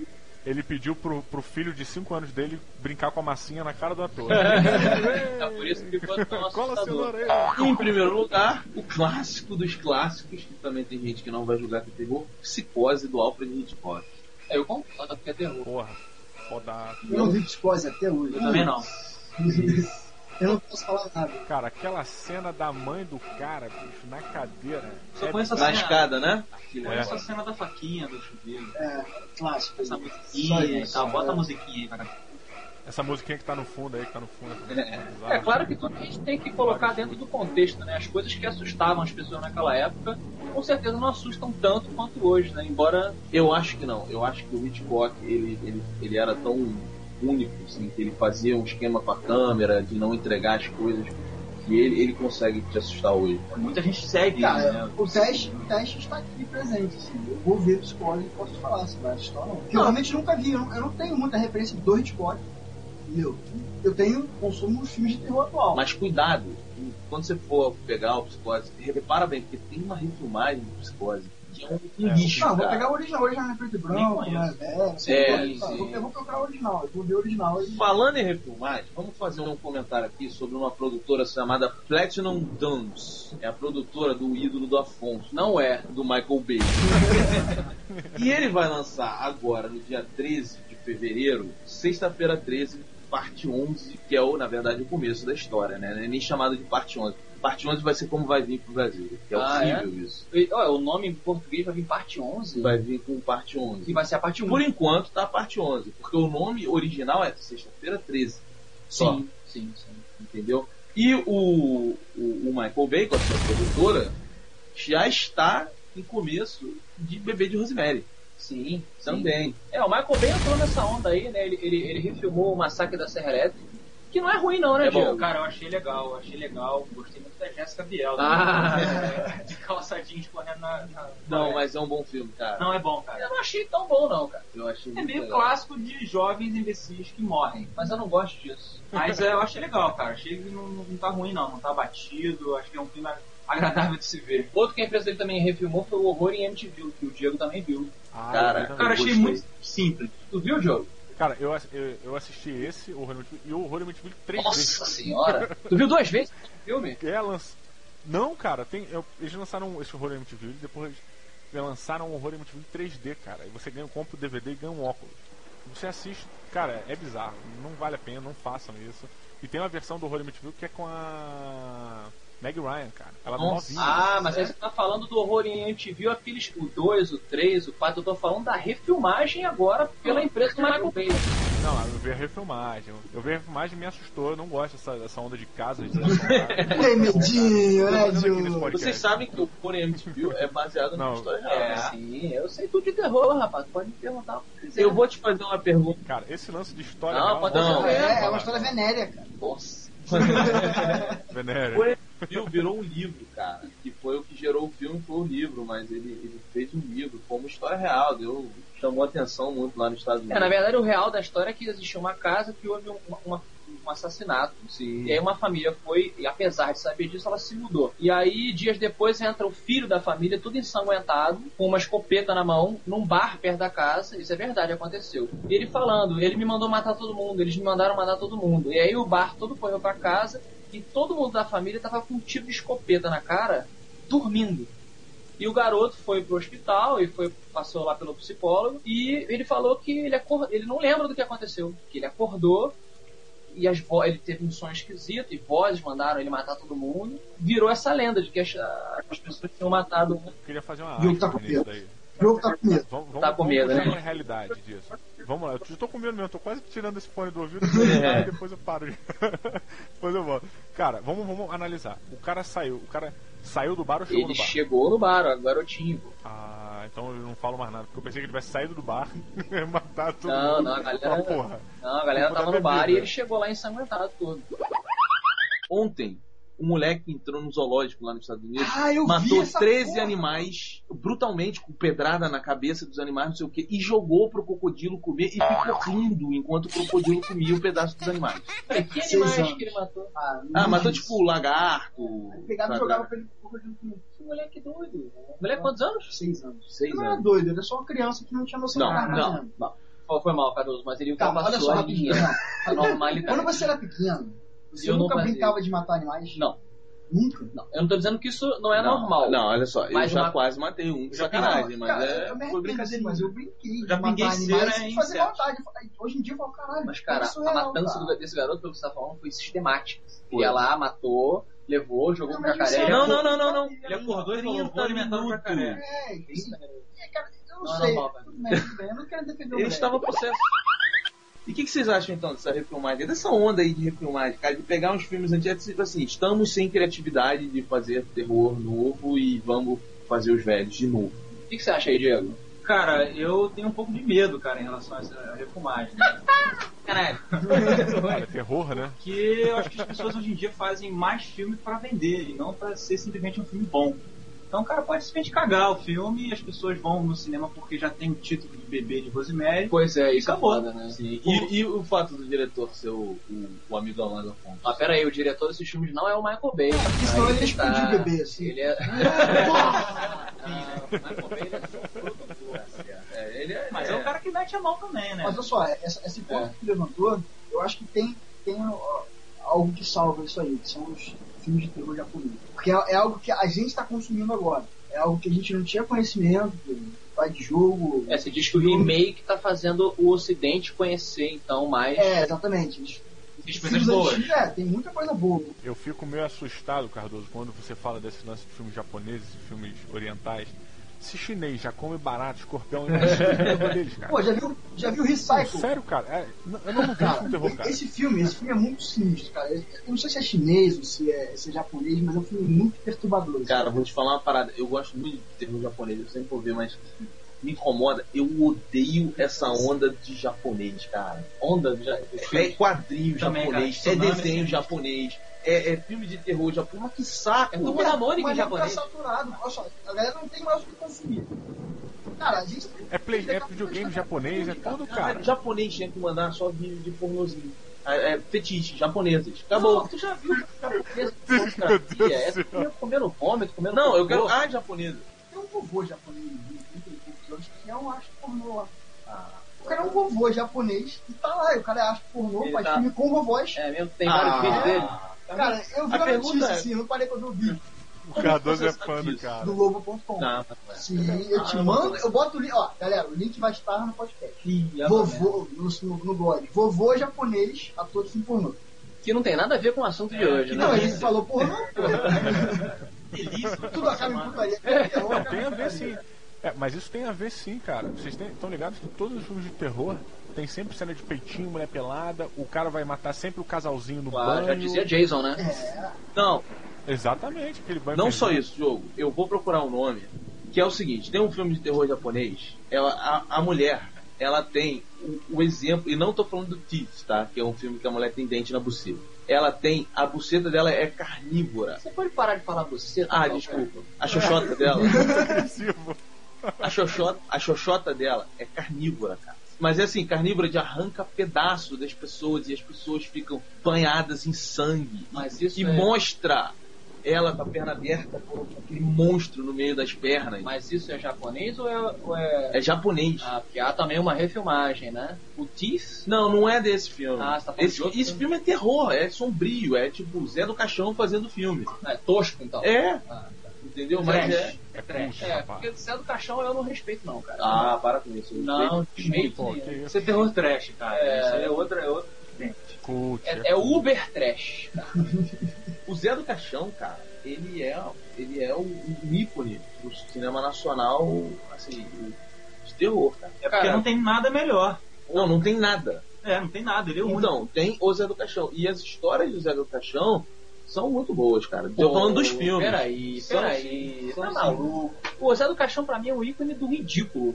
ele pediu pro, pro filho de 5 anos dele brincar com a massinha na cara do ator. É por isso que tão assustador. E em primeiro lugar, o clássico dos clássicos, que também tem gente que não vai julgar que é terror, Psicose do Alfred Hitchcock. É, Eu concordo que é terror. Porra, foda. Eu não vi Psicose até hoje. Eu também não. Eu não posso falar nada. Cara, aquela cena da mãe do cara, bicho, na cadeira. Só é conheço a Na cena. escada, né? Olha É. essa cena da faquinha do chuveiro. É, clássico. Essa Só musiquinha e isso, tal. Bota é. a musiquinha aí, cara. Essa musiquinha que tá no fundo aí, que tá no fundo. É claro que tudo a gente tem que colocar dentro do contexto, né? As coisas que assustavam as pessoas naquela época, com certeza não assustam tanto quanto hoje, né? Embora Eu acho que não. Eu acho que o Hitchcock, ele, ele, ele era tão único, assim, que ele fazia um esquema com a câmera, de não entregar as coisas, que ele, ele consegue te assustar hoje. Muita gente segue, Cara, né? o teste, o teste está aqui presente. Assim. Eu vou ver Psicose e posso falar se vai assustar ou não. Porque eu realmente nunca vi. Eu não, eu não tenho muita referência do Hitchcock. Meu, eu tenho consumo de filmes de terror atual. Mas cuidado, quando você for pegar o Psicose, repara bem, porque tem uma refilmagem do Psicose, é um, um É, lixo, não, vou pegar o original. O original é preto e branco, não é É, eu, vou, eu vou procurar o original. Eu vou ver o original. E... Falando em refilmagem, vamos fazer um comentário aqui sobre uma produtora chamada Platinum Dunes. É a produtora do ídolo do Afonso, não é. do Michael Bay. e ele vai lançar agora, no dia 13 de fevereiro, sexta-feira 13, parte 11, que é, o, na verdade, o começo da história, né? Não é nem chamado de parte 11. Parte 11 vai ser como vai vir pro Brasil, que é Ah, horrível isso. E, Olha, o nome em português vai vir parte 11 Vai vir com parte 11. e vai ser a parte 1. Por enquanto tá a parte 11, porque o nome original é sexta-feira 13. Só. Sim, sim, sim. entendeu? E o, o, o Michael Bay, com a sua produtora, já está em começo de Bebê de Rosemary. Sim, sim. Também. É, o Michael Bay entrou nessa onda aí, né? Ele, ele, ele refilmou o Massacre da Serra Elétrica, que não é ruim não, né, É bom. Diego? Cara, eu achei legal, achei legal. Gostei muito da Jéssica Biel. Ah. né? De calça jeans correndo na. na- Não, mas é um bom filme, cara. Não é bom, cara. Eu não achei tão bom não, cara. Eu achei É meio legal. clássico de jovens imbecis que morrem. Mas eu não gosto disso. Mas é, eu achei legal, cara. Achei que não, não tá ruim, não. Não tá batido. Acho que é um filme agradável de se ver. Outro que a empresa dele também refilmou foi o Horror em MTV, que o Diego também viu. Ah, Cara, eu Cara, achei muito simples. Tu viu, Diogo? Cara, eu, eu, eu assisti esse, o e o Horror Amityville 3D. Nossa senhora! Tu viu duas vezes o filme? É, lanç... Não, cara, tem, eu- eles lançaram esse Horror Amityville, depois eles lançaram o Horror Amityville 3D, cara. E você ganha, compra o DVD e ganha um óculos. Você assiste, cara, é bizarro. Não vale a pena, não façam isso. E tem uma versão do Horror Amityville que é com a Meg Ryan, cara. Ela é Nossa. novinha. Ah, mas aí você tá falando do horror em viu aqueles o 2, o 3, o 4, eu tô falando da refilmagem agora pela empresa do Michael Bay. Não, eu vi a refilmagem. Eu vi a refilmagem e me assustou. Eu não gosto dessa, dessa onda de casas. De Tem medinho, né. Vocês sabem que o Porém MTV é baseado Não. numa história real. É, né? sim, eu sei tudo de terror, rapaz. Pode me perguntar o que quiser. Eu vou te fazer uma pergunta. Cara, esse lance de história. Não, real- pode Não. ser. É, é uma história venérea, cara. Nossa. Porém MTV virou um livro, cara. Que foi o que gerou o filme, foi o livro, mas ele, ele fez um livro como história real. Deu, chamou atenção muito lá nos Estados Unidos. É, na verdade, o real da história é que existia uma casa que houve um, uma- um assassinato. Sim. E aí uma família foi, e apesar de saber disso, ela se mudou. E aí, dias depois, entra o filho da família, tudo ensanguentado, com uma escopeta na mão, num bar perto da casa. Isso é verdade, aconteceu. E ele falando, ele me mandou matar todo mundo, eles me mandaram matar todo mundo. E aí o bar todo correu pra casa, e todo mundo da família tava com um tiro de escopeta na cara, dormindo. E o garoto foi pro hospital e foi passou lá pelo psicólogo e ele falou que ele ele não lembra do que aconteceu, que ele acordou e as vo- ele teve um sonho esquisito e vozes mandaram ele matar todo mundo. Virou essa lenda de que as, as pessoas tinham matado um. Eu queria fazer uma Viu, arte tá com nisso medo. daí. O jogo tá com medo. Vamos, vamos, Tá com vamos medo, puxar né? realidade disso. Vamos lá, eu já tô com medo mesmo, tô quase tirando esse fone do ouvido, É. depois eu paro. depois eu volto. Cara, vamos, vamos analisar. O cara saiu, o cara saiu do bar ou chegou Ele no bar? chegou no bar, garotinho. Ah, então eu não falo mais nada, porque eu pensei que ele tivesse saído do bar e matado todo Não, mundo. não, a galera- Ah, porra. Não, a galera tava no bar e ele chegou lá ensanguentado todo. Ontem, um moleque entrou no zoológico lá nos Estados Unidos, Ah, eu vi matou essa 13 porra. animais, brutalmente, com pedrada na cabeça dos animais, não sei o que, e jogou pro crocodilo comer e ficou rindo enquanto o crocodilo comia um pedaço dos animais. Que animais que ele matou? Ah, Ah, matou tipo lagarto. Pegava e jogava pra ele de moleque doido. Moleque, quantos anos? Seis anos. Seis Ele não era anos. doido, ele é só uma criança que não tinha noção Não, que tava não, fazendo. não. Foi mal, Cardoso? Mas ele olha ultrapassou só, a linha. A normalidade. Quando você era pequeno, você Eu nunca fazia. brincava de matar animais? Não, Nunca? não. Eu não tô dizendo que isso não é Não, normal. Não, olha só, eu Mas já uma- quase matei um de Já sacanagem, mas cara, é, eu me foi brincadeira. mas eu brinquei de Já matar pinguei animais cera sem em fazer vontade. Hoje em dia eu falo, caralho, Mas, cara, é a matança cara. desse garoto, pelo que você tá falando, foi sistemática. Foi. Ia lá, matou, levou, jogou Não, mas jacaré. isso é- Não, não, não, não, não. Ele acordou e falou, vou 30 alimentar o jacaré. É, assim, é, cara, eu não, Não é sei. bem, eu não quero defender o Ele estava processo. E o que, que vocês acham então dessa refilmagem? Dessa onda aí de refilmagem, cara, de pegar uns filmes antigos, tipo assim, estamos sem criatividade de fazer terror novo e vamos fazer os velhos de novo. O que, que você acha aí, Diego? Cara, eu tenho um pouco de medo, cara, em relação a essa refumagem. Caralho. Cara, terror, né? Porque eu acho que as pessoas hoje em dia fazem mais filme pra vender e não pra ser simplesmente um filme bom. Então o cara pode simplesmente cagar o filme e as pessoas vão no cinema porque já tem o título de bebê de Rosemary. Pois é, isso é Acabou. foda, né? Sim. E, e o fato do diretor ser o, o, o amigo da Amanda Fontes? Mas pera aí, o diretor desses filmes não é o Michael Bay. Porque senão ele ia que tá. explodir o bebê, assim. Ele é. Não, o Michael Bay ele é um. É, ele é, Mas é, o que mete a mão também, né? Mas olha só, essa, esse ponto É. que tu levantou, eu acho que tem, tem ó, algo que salva isso aí, que são os filmes de terror japonês. Porque é, é algo que a gente está consumindo agora. É algo que a gente não tinha conhecimento, vai de jogo. É, você diz que o remake tá fazendo o ocidente conhecer, então, mais. É, exatamente. Filmes coisas boas. É, tem muita coisa boa. Eu fico meio assustado, Cardoso, quando você fala desse lance de filmes japoneses e filmes orientais. Se chinês já come barato, escorpião, imagina o terror deles, cara. Pô, já viu, já viu Recycle? Sério, cara? É, eu não vejo Cara, terror, cara. esse filme, esse filme é muito sinistro, cara. Eu não sei se é chinês ou se é, se é japonês, mas é um filme muito perturbador. Cara, vou te falar uma parada. Eu gosto muito de terror japonês, eu sempre vou ver, mas me incomoda. Eu odeio essa onda de japonês, cara. Onda já. É quadrinho Também, japonês, cara, é desenho assim. japonês, é, é filme de terror japonês. Mas que saco! É turma da Mônica em Mas é japonês. Tá saturado. Olha só, a galera não tem mais o que consumir. Cara, a gente. É, play, é videogame japonês, é tudo, cara. O japonês tinha que mandar só vídeo de pornozinho. É, é, fetiche, japoneses. Acabou. Não, tu já viu japonesa? É tu comendo vômito, comendo Não, eu quero. Ah, japonesa. Tem um vovô japonês de 30 poucos anos que é um astro pornô lá. O cara é um vovô japonês e tá lá, e o cara acha pornô, Ele faz tá- filme com vovós. É mesmo, tem vários Ah. vídeos dele. Cara, eu vi A a, pergunta notícia é- assim, eu não parei quando eu vi. O Cardoso é fã do cara. Do Globo.com. Não, Sim, eu te Ah, mando, não. eu boto o link, ó, galera, o link vai estar no podcast. É Vovô, no, no, no blog. Vovô japonês, ator de pornô. Que não tem nada a ver com o assunto de hoje, né? Não, ele falou pornô, delícia. Tudo acaba em putaria. Não, tem a ver sim. É, mas isso tem a ver sim, cara. Vocês estão ligados que todos os filmes de terror tem sempre cena de peitinho, mulher pelada, o cara vai matar sempre o casalzinho no Claro, já banho. dizia Jason, né? É, Não, Exatamente, aquele banho não só isso, jogo. Eu vou procurar um nome que é o seguinte: tem um filme de terror japonês. Ela, a, a mulher, ela tem o, o exemplo, e não tô falando do Teeth, tá? Que é um filme que a mulher tem dente na buceta. Ela tem, a buceta dela é carnívora. Você pode parar de falar você? Ah, desculpa. A xoxota dela. A xoxota, a xoxota dela é carnívora, cara. Mas é assim, carnívora de arranca pedaço das pessoas e as pessoas ficam banhadas em sangue. Mas isso e é- mostra ela com a perna aberta com aquele monstro no meio das pernas. Mas isso é japonês ou é. Ou é... É japonês. Ah, porque há também uma refilmagem, né? O Teeth. Não, não é desse filme. Ah, você tá falando esse, esse filme é terror, é sombrio, é tipo Zé do Caixão fazendo filme. É tosco, então. É, Ah, entendeu? Mas é. É trash. É, porque se é do caixão eu não respeito, não, cara. Ah, para com isso. não, respeito. Isso é terror trash, cara. É. Isso aí é outra. É outra... Cult. É, é Uber Trash. cara. O Zé do Caixão, cara, ele é, ele é um, ícone do cinema nacional, assim, de terror, cara. É porque Cara. não tem nada melhor. Não, não tem nada. É, não tem nada. Ele é o único. Então, tem o Zé do Caixão. E as histórias do Zé do Caixão são muito boas, cara. Tô falando dos Pô, filmes. Peraí, peraí. sim, Tá são maluco. O Zé do Caixão pra mim é o ícone do ridículo.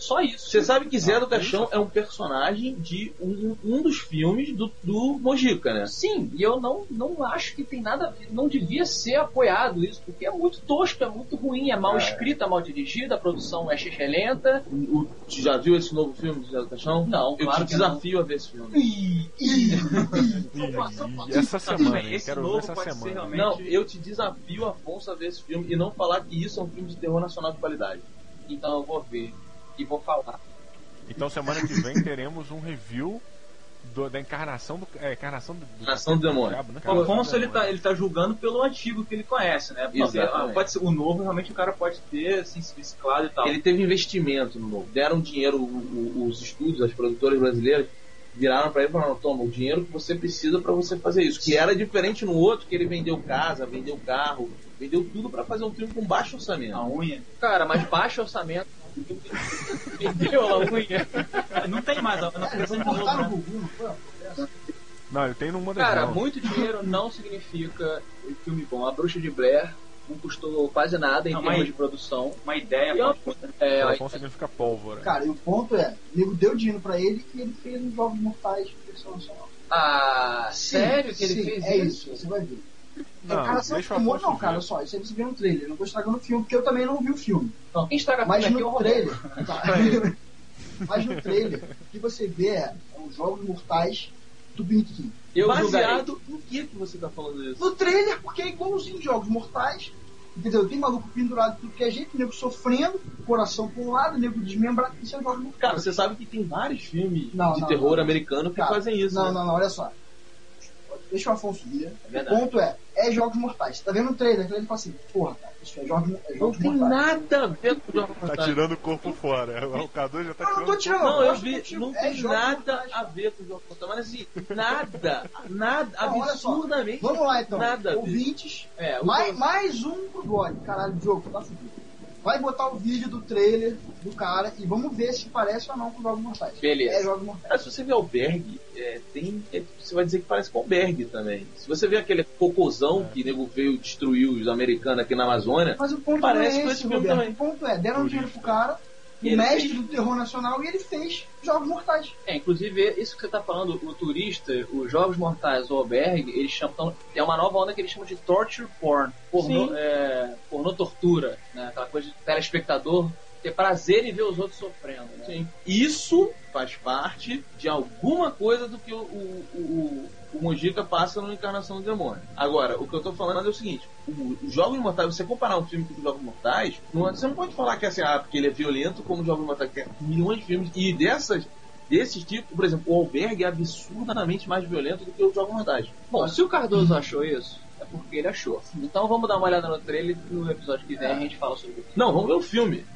Só isso. Você sabe que Zé Ah, do Caixão é um personagem de um, um dos filmes do, do Mojica, né? Sim, e eu não, não acho que tem nada a ver, não devia ser apoiado isso, porque é muito tosco, é muito ruim, é mal escrito, é mal dirigido, a produção é lenta. O, tu já viu esse novo filme do Zé do Caixão? Não, Eu claro te que não. desafio a ver esse filme. Ih, essa semana? Esse Quero ver novo essa pode ser semana. realmente- Não, eu te desafio, Afonso, a ver esse filme e não falar que isso é um filme de terror nacional de qualidade. Então eu vou ver e vou falar. Então semana que vem teremos um review do- da encarnação do. É, encarnação do. do Encarnação do demônio. diabo, né? O Afonso ele tá, ele tá julgando pelo antigo que ele conhece, né? Porque, ah, pode ser, o novo realmente o cara pode ter assim, se reciclado e tal. Ele teve investimento no novo. Deram dinheiro, o- o- os estúdios, as produtoras brasileiras, viraram pra ele e falaram: toma, o dinheiro que você precisa pra você fazer isso. Que era diferente no outro, que ele vendeu casa, vendeu carro, vendeu tudo pra fazer um filme com baixo orçamento. A unha. Cara, mas baixo orçamento. Entendeu a unha? Não tem mais, não precisa de cortaram o novo, né? Gugu, não foi? Não, ele tem numa das Cara, muito dinheiro não significa um filme bom. A Bruxa de Blair não custou quase nada em Não, termos mas- de produção. Uma ideia. E é pode- É, Coração significa pólvora. Cara, e o ponto é, o nego deu dinheiro pra ele e ele fez os Jogos Mortais de versão nacional. ah, Sim, sério que ele sim, fez é isso? isso? Você vai ver. Não, o cara o filmou, não, cara, ver. só, isso aí você vê no trailer. Eu não tô estragando o filme, porque eu também não vi o filme. Não, quem estraga Mas filme é no Roberto. trailer. tá. Mas no trailer, o que você vê é, é os Jogos Mortais do Pinky. Eu julgarei. Baseado no que que você tá falando isso? No trailer, porque é igualzinho Jogos Mortais. Entendeu? Tem maluco pendurado tudo que é jeito, nego sofrendo, coração pra um lado, nego desmembrado, isso é Jogos Mortais. Cara, você sabe que tem vários filmes Não, de não, terror não. americano que Cara, fazem isso. Não, né? não, não, olha só. Deixa o Afonso ver. É o ponto é, é Jogos Mortais. Você tá vendo o trailer, ele fala assim, porra, cara, isso é Jogos, é Não tem Mortais. nada a ver com o Jogos Tá Mortais. tirando o corpo fora. O Cadu já tá Não, não tirando. tô tirando. Não, eu vi, não É tem nada Mortais. a ver com o Jogos Mortais. Mas assim, nada, nada, Não, absurdamente. Vamos lá então. Nada. Ouvintes, É, o mais, mais um pro blog. Caralho, Diogo, tá fudido. Vai botar o vídeo do trailer do cara e vamos ver se parece ou não com Jogos Mortais. Beleza. É Jogos Mortais. Mas se você vê Albergue, é, tem, é, você vai dizer que parece com Albergue também. Se você vê aquele cocôzão que nego veio destruir os americanos aqui na Amazônia, Mas o ponto Parece não com é esse esse, filme Roberto. também. O ponto é, deram dinheiro pro cara, o mestre fez. do terror nacional, e ele fez Jogos Mortais. É, inclusive, isso que você tá falando, o turista, os Jogos Mortais, o Albergue, eles chamam. É uma nova onda que eles chamam de torture porn. Pornô, é, tortura, né? Aquela coisa de telespectador ter prazer em ver os outros sofrendo, né? Sim. Isso faz parte de alguma coisa do que o, o, o, o Mojica passa no Encarnação do Demônio. Agora, o que eu tô falando é o seguinte: o- os Jogos você comparar um filme com os Jogos Mortais, não- você não pode falar que é assim, ah, porque ele é violento como os Jogos Mortais, que é milhões de filmes, e dessas, Desse tipo, por exemplo, o Albergue é absurdamente mais violento do que o Jogo Mortais. Bom, se o Cardoso achou isso, é porque ele achou. Então vamos dar uma olhada no trailer e no episódio que vem a gente fala sobre isso. Não, vamos ver o filme.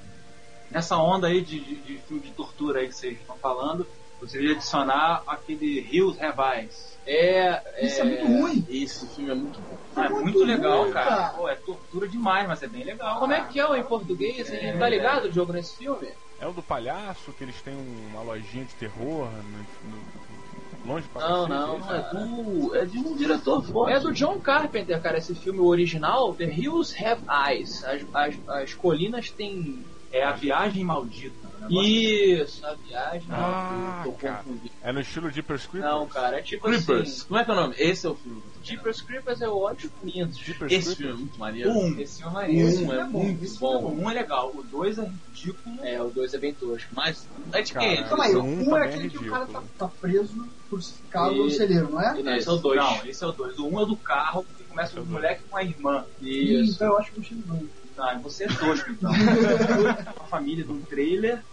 Nessa onda aí de, de, de filme de tortura aí que vocês estão falando, você devia adicionar aquele Hills Have Eyes. É, Isso é muito ruim. Esse filme é muito bom. Ah, é muito muito legal, ruim, cara. cara. Pô, é tortura demais, mas é bem legal. Como é que é o em português? hein? Tá ligado o jogo nesse filme? É o do palhaço, que eles têm uma lojinha de terror no, no- longe pra Não, não, é isso? não é. Do- é de um diretor forte. É do John Carpenter, cara, esse filme original, The Hills Have Eyes. As, as, as colinas têm. É a viagem maldita. Isso, a viagem. Ah, Tô cara. É no estilo Jeepers Creepers? Não, cara, é tipo Creepers. assim. Como é que é o nome? Esse é o filme. Jeepers Creepers é ótimo. Jeepers Esse Creepers? filme é muito maneiro. O um. Esse filme é O maneiro. um é muito O bom. um é legal, o dois é ridículo. É, o 2 é bem tosco. Mas é de quem? Calma aí, O o um um é é aquele que o cara tá, tá preso, crucificado no celeiro, não é? Não, esse é o 2. Não, esse é o dois. O um é do carro, que começa é com o o dois. moleque com a irmã. Isso. Então eu acho que eu chego bem. Ah, você é tosco, então. uma família de um trailer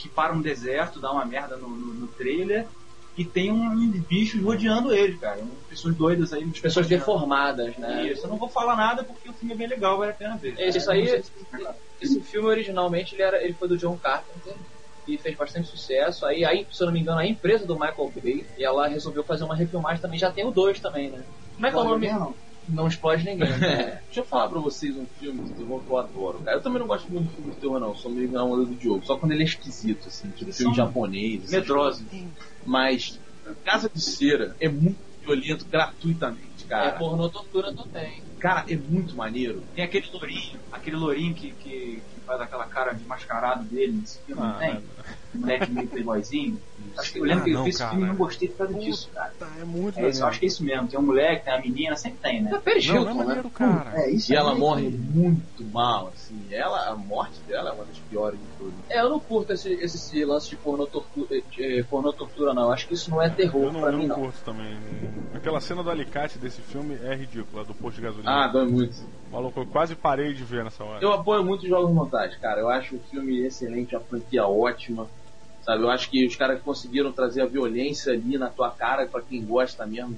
que para um deserto, dá uma merda no, no, no trailer e tem uns bichos rodeando ele, cara. Um- Pessoas doidas aí. Pessoas rodeando. deformadas, né? Isso, eu não vou falar nada porque o filme é bem legal, vale a pena ver. É, isso aí- se- Esse filme originalmente ele, era, ele foi do John Carpenter e fez bastante sucesso. Aí, aí, se eu não me engano, a empresa do Michael Bay, ela resolveu fazer uma refilmagem também. Já tem o 2 também, né? Como é que é o nome? Não. Não explode ninguém. né? Deixa eu falar pra vocês um filme de terror que eu adoro, cara. Eu também não gosto muito de filme de terror, não. Sou meio na onda do Diogo. Só quando ele é esquisito, assim. Tipo filme japonês. coisas. Mas Casa de Cera é muito violento gratuitamente, é cara. pornô tortura também. Cara, é muito maneiro. Tem aquele lourinho, aquele lourinho que, que, que faz aquela cara de mascarado dele nesse filme, não Ah, tem? Moleque meio playboyzinho. Acho que eu lembro Ah, que eu não, vi esse cara. filme e não gostei por causa disso, cara. É muito É isso, eu acho que é isso mesmo. Tem um moleque, tem uma menina, sempre tem, né? É Paris Não, não é né? maneiro, cara. É, isso E é ela morre que- muito mal, assim. Ela, a morte dela é uma das piores de todas. É, eu não curto esse, esse, esse lance de pornô tortura, de, pornô tortura, não. Acho que isso não é terror Eu não, pra eu mim, não não. curto também. Aquela cena do alicate desse filme é ridícula, do posto de gasolina. Ah, dói muito. Maluco, eu quase parei de ver nessa hora. Eu apoio muito os Jogos Mortais, cara. Eu acho o filme excelente, a franquia ótima. Sabe, eu acho que os caras conseguiram trazer a violência ali na tua cara pra quem gosta mesmo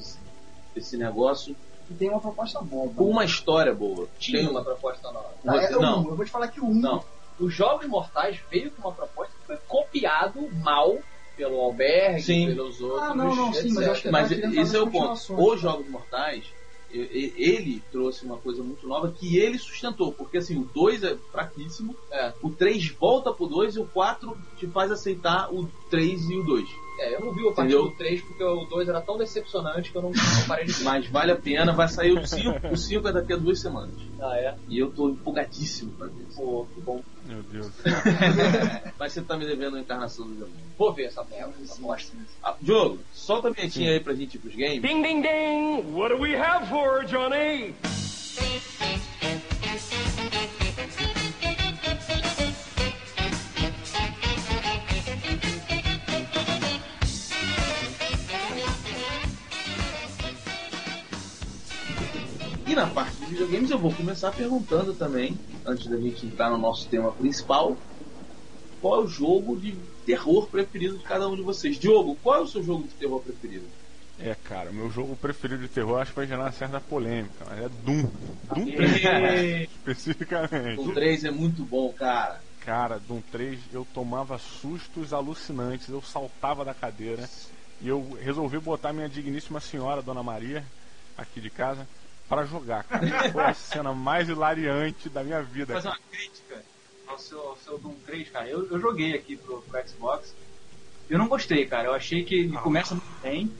desse, negócio. E tem uma proposta boa. Com uma história boa. Tinha Tem uma proposta nova. Tá, é não. um. Eu vou te falar que o 1 Não. Os Jogos Mortais veio com uma proposta que foi copiado mal pelo Albergue, Sim. pelos outros. Ah, não, não, sim, mas eu acho que Mas esse é o ponto. Os Jogos Mortais, ele trouxe uma coisa muito nova que ele sustentou. Porque assim, o 2 é fraquíssimo, É. o 3 volta pro 2 e o 4 te faz aceitar o 3 e o 2. É, eu não vi o partir do 3 porque o 2 era tão decepcionante que eu não, não parei de ver. Mas vale a pena, vai sair o 5. o 5 é daqui a duas semanas. Ah, é? E eu tô empolgadíssimo pra ver. Pô, que bom. Meu Deus. Mas você tá me devendo a encarnação do demônio. Vou ver essa merda, essa bosta. Ah, Diogo, solta a vinhetinha aí pra gente ir pros games. Ding, ding, ding! What do we have for Johnny? E na parte de videogames eu vou começar perguntando também, antes da gente entrar no nosso tema principal, qual é o jogo de terror preferido de cada um de vocês. Diogo, qual é o seu jogo de terror preferido? É, cara, meu jogo preferido de terror acho que vai gerar uma certa polêmica, mas é Doom. Doom 3, E- especificamente. O 3 é muito bom, cara. Cara, Doom 3 eu tomava sustos alucinantes, eu saltava da cadeira e eu resolvi botar minha digníssima senhora, Dona Maria, aqui de casa, para jogar, cara. Foi a cena mais hilariante da minha vida. fazer uma crítica ao seu, ao seu Doom 3, cara. Eu, eu joguei aqui pro, pro Xbox. Eu não gostei, cara. Eu achei que ele começa muito bem.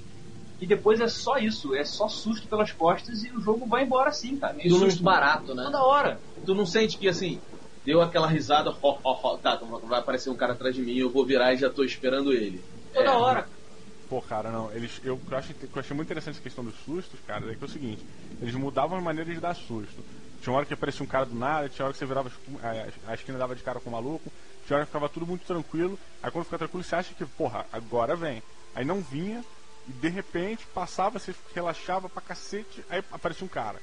E depois é só isso, é só susto pelas costas e o jogo vai embora assim, cara. Meio susto barato, né? Toda hora. Tu não sente que assim, deu aquela risada, ho, ho, ho, tá, vai aparecer um cara atrás de mim, eu vou virar e já tô esperando ele. Toda É. hora. Pô, cara, não, eles, eu, eu, acho, eu achei muito interessante essa questão dos sustos, cara, é que é o seguinte, eles mudavam as maneiras de dar susto. Tinha hora que aparecia um cara do nada, tinha hora que você virava a, a esquina dava de cara com o maluco, tinha hora que ficava tudo muito tranquilo, aí quando fica tranquilo você acha que, porra, agora vem. Aí não vinha, e de repente passava, você relaxava pra cacete, aí aparecia um cara,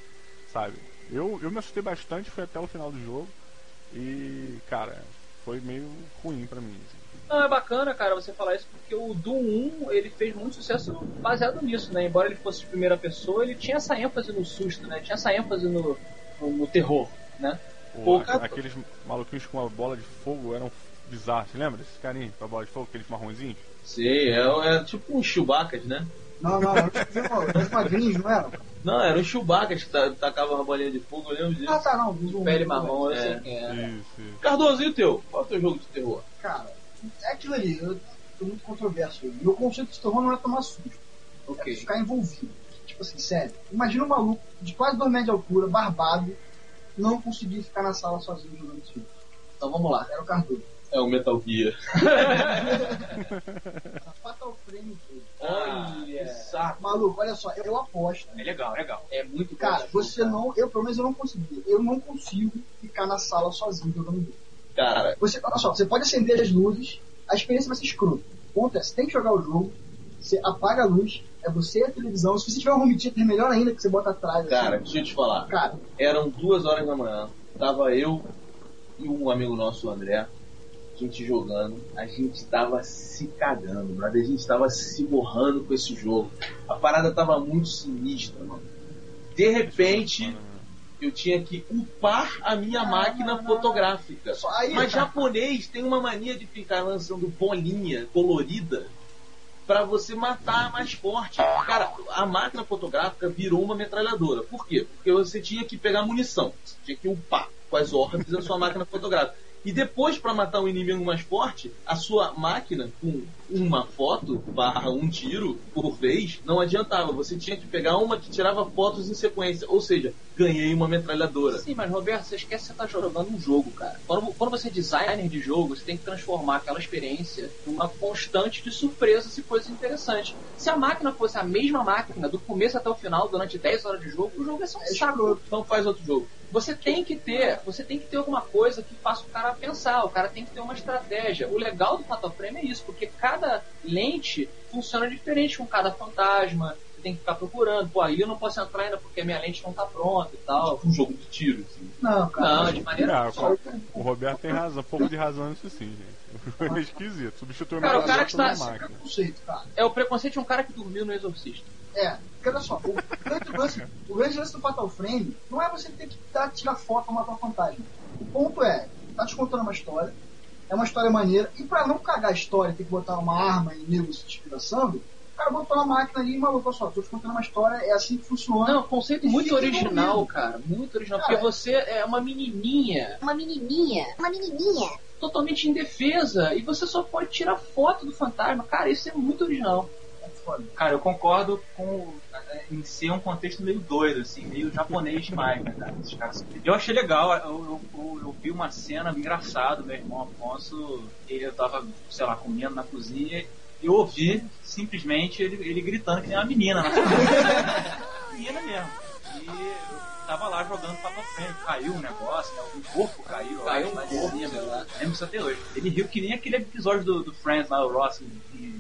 sabe? Eu, eu me assustei bastante, foi até o final do jogo, e, cara, foi meio ruim pra mim. assim. Não, é bacana, cara, você falar isso, porque o Doom 1, ele fez muito sucesso baseado nisso, né? Embora ele fosse de primeira pessoa, ele tinha essa ênfase no susto, né? Tinha essa ênfase no, no, no terror, né? Pô, a- cara- aqueles maluquinhos com uma bola de fogo eram bizarros. Você lembra desse carinha com a bola de fogo, aqueles marronzinhos? Sei, é, é tipo um Chewbacca, né? Não, não, eu vi uma- os quadrinhos, não era? Não, era um Chewbacca que ta- tacava uma bolinha de fogo, eu lembro disso. Ah, tá, não. um- Pele marrom, eu É. sei quem é. Isso, isso. Cardoso, e o teu? Qual é o teu jogo de terror? Cara, é aquilo ali, eu tô muito controverso. Meu conceito de terror não é tomar susto, é Ok. ficar envolvido. Tipo assim, sério. Imagina um maluco de quase 2 metros de altura, barbado, não conseguir ficar na sala sozinho jogando esse jogo. Então vamos lá. Era o Cardoso. É o Metal Gear. Fatal Frame jogo. Olha, saco. Maluco, olha só, eu aposto. É legal, é legal. É muito Cara, você cara. não, eu pelo menos eu não consegui. Eu não consigo ficar na sala sozinho jogando jogo. Cara, Você, olha só, você pode acender as luzes, a experiência vai ser escrota. O ponto é, você tem que jogar o jogo, você apaga a luz, é você e a televisão. Se você tiver um home theater, melhor ainda, que você bota atrás. cara, assim. deixa eu te falar. Cara, Eram duas horas da manhã. Tava eu e um amigo nosso, o André, a gente jogando. A gente tava se cagando, brother. A gente tava se borrando com esse jogo. A parada tava muito sinistra, mano. De repente, eu tinha que upar a minha máquina fotográfica. só aí, Mas japonês tem uma mania de ficar lançando bolinha colorida pra você matar mais forte. Cara, a máquina fotográfica virou uma metralhadora. Por quê? Porque você tinha que pegar munição. Você tinha que upar com as órbitas da sua máquina fotográfica. E depois, pra matar um inimigo mais forte, a sua máquina, com uma foto barra um tiro por vez, não adiantava. Você tinha que pegar uma que tirava fotos em sequência. Ou seja, ganhei uma metralhadora. Sim, mas Roberto, você esquece que você tá jogando um jogo, cara. Quando, quando você é designer de jogo, você tem que transformar aquela experiência numa constante de surpresas e coisas interessantes. Se a máquina fosse a mesma máquina, do começo até o final, durante 10 horas de jogo, o jogo ia ser um É saco. Então faz outro jogo. Você tem que ter, você tem que ter alguma coisa que faça o cara pensar, o cara tem que ter uma estratégia. O legal do Fatal Frame é isso, porque cada lente funciona diferente com cada fantasma. Você tem que ficar procurando, pô, aí eu não posso entrar ainda porque a minha lente não tá pronta e tal. Tipo um jogo de tiro, assim. Não, cara. Não, de maneira Ah, só- O Roberto tem razão, um pouco de razão nisso sim, gente. É esquisito. Substitui Cara, o cara que está- por uma máquina. conceito, cara. É o preconceito de um cara que dormiu no Exorcista. É, porque olha só, o grande lance, o grande lance do Fatal Frame não é você ter que tirar foto ou matar fantasma. O ponto é, tá te contando uma história, é uma história maneira, e pra não cagar a história, ter que botar uma arma e nego se despedaçando, o cara botou uma máquina ali e maluco, só, tô te contando uma história, é assim que funciona. Não, conceito E muito original, envolvido. cara. Muito original. Cara, porque você é uma menininha Uma menininha. Uma menininha. totalmente indefesa e você só pode tirar foto do fantasma. Cara, isso é muito original. Cara, eu concordo com é, em ser um contexto meio doido, assim, meio japonês demais, né, cara? Eu achei legal, eu, eu, eu- vi uma cena engraçada, meu irmão Afonso, ele tava, sei lá, comendo na cozinha e eu ouvi simplesmente ele, ele gritando que nem uma menina na cozinha. menina mesmo. E tava lá jogando Fatal Frame, caiu um negócio, né? Um corpo caiu, Caiu um corpo, sei lá. Lembro isso até hoje. Ele riu que nem aquele episódio do, do Friends lá, o Ross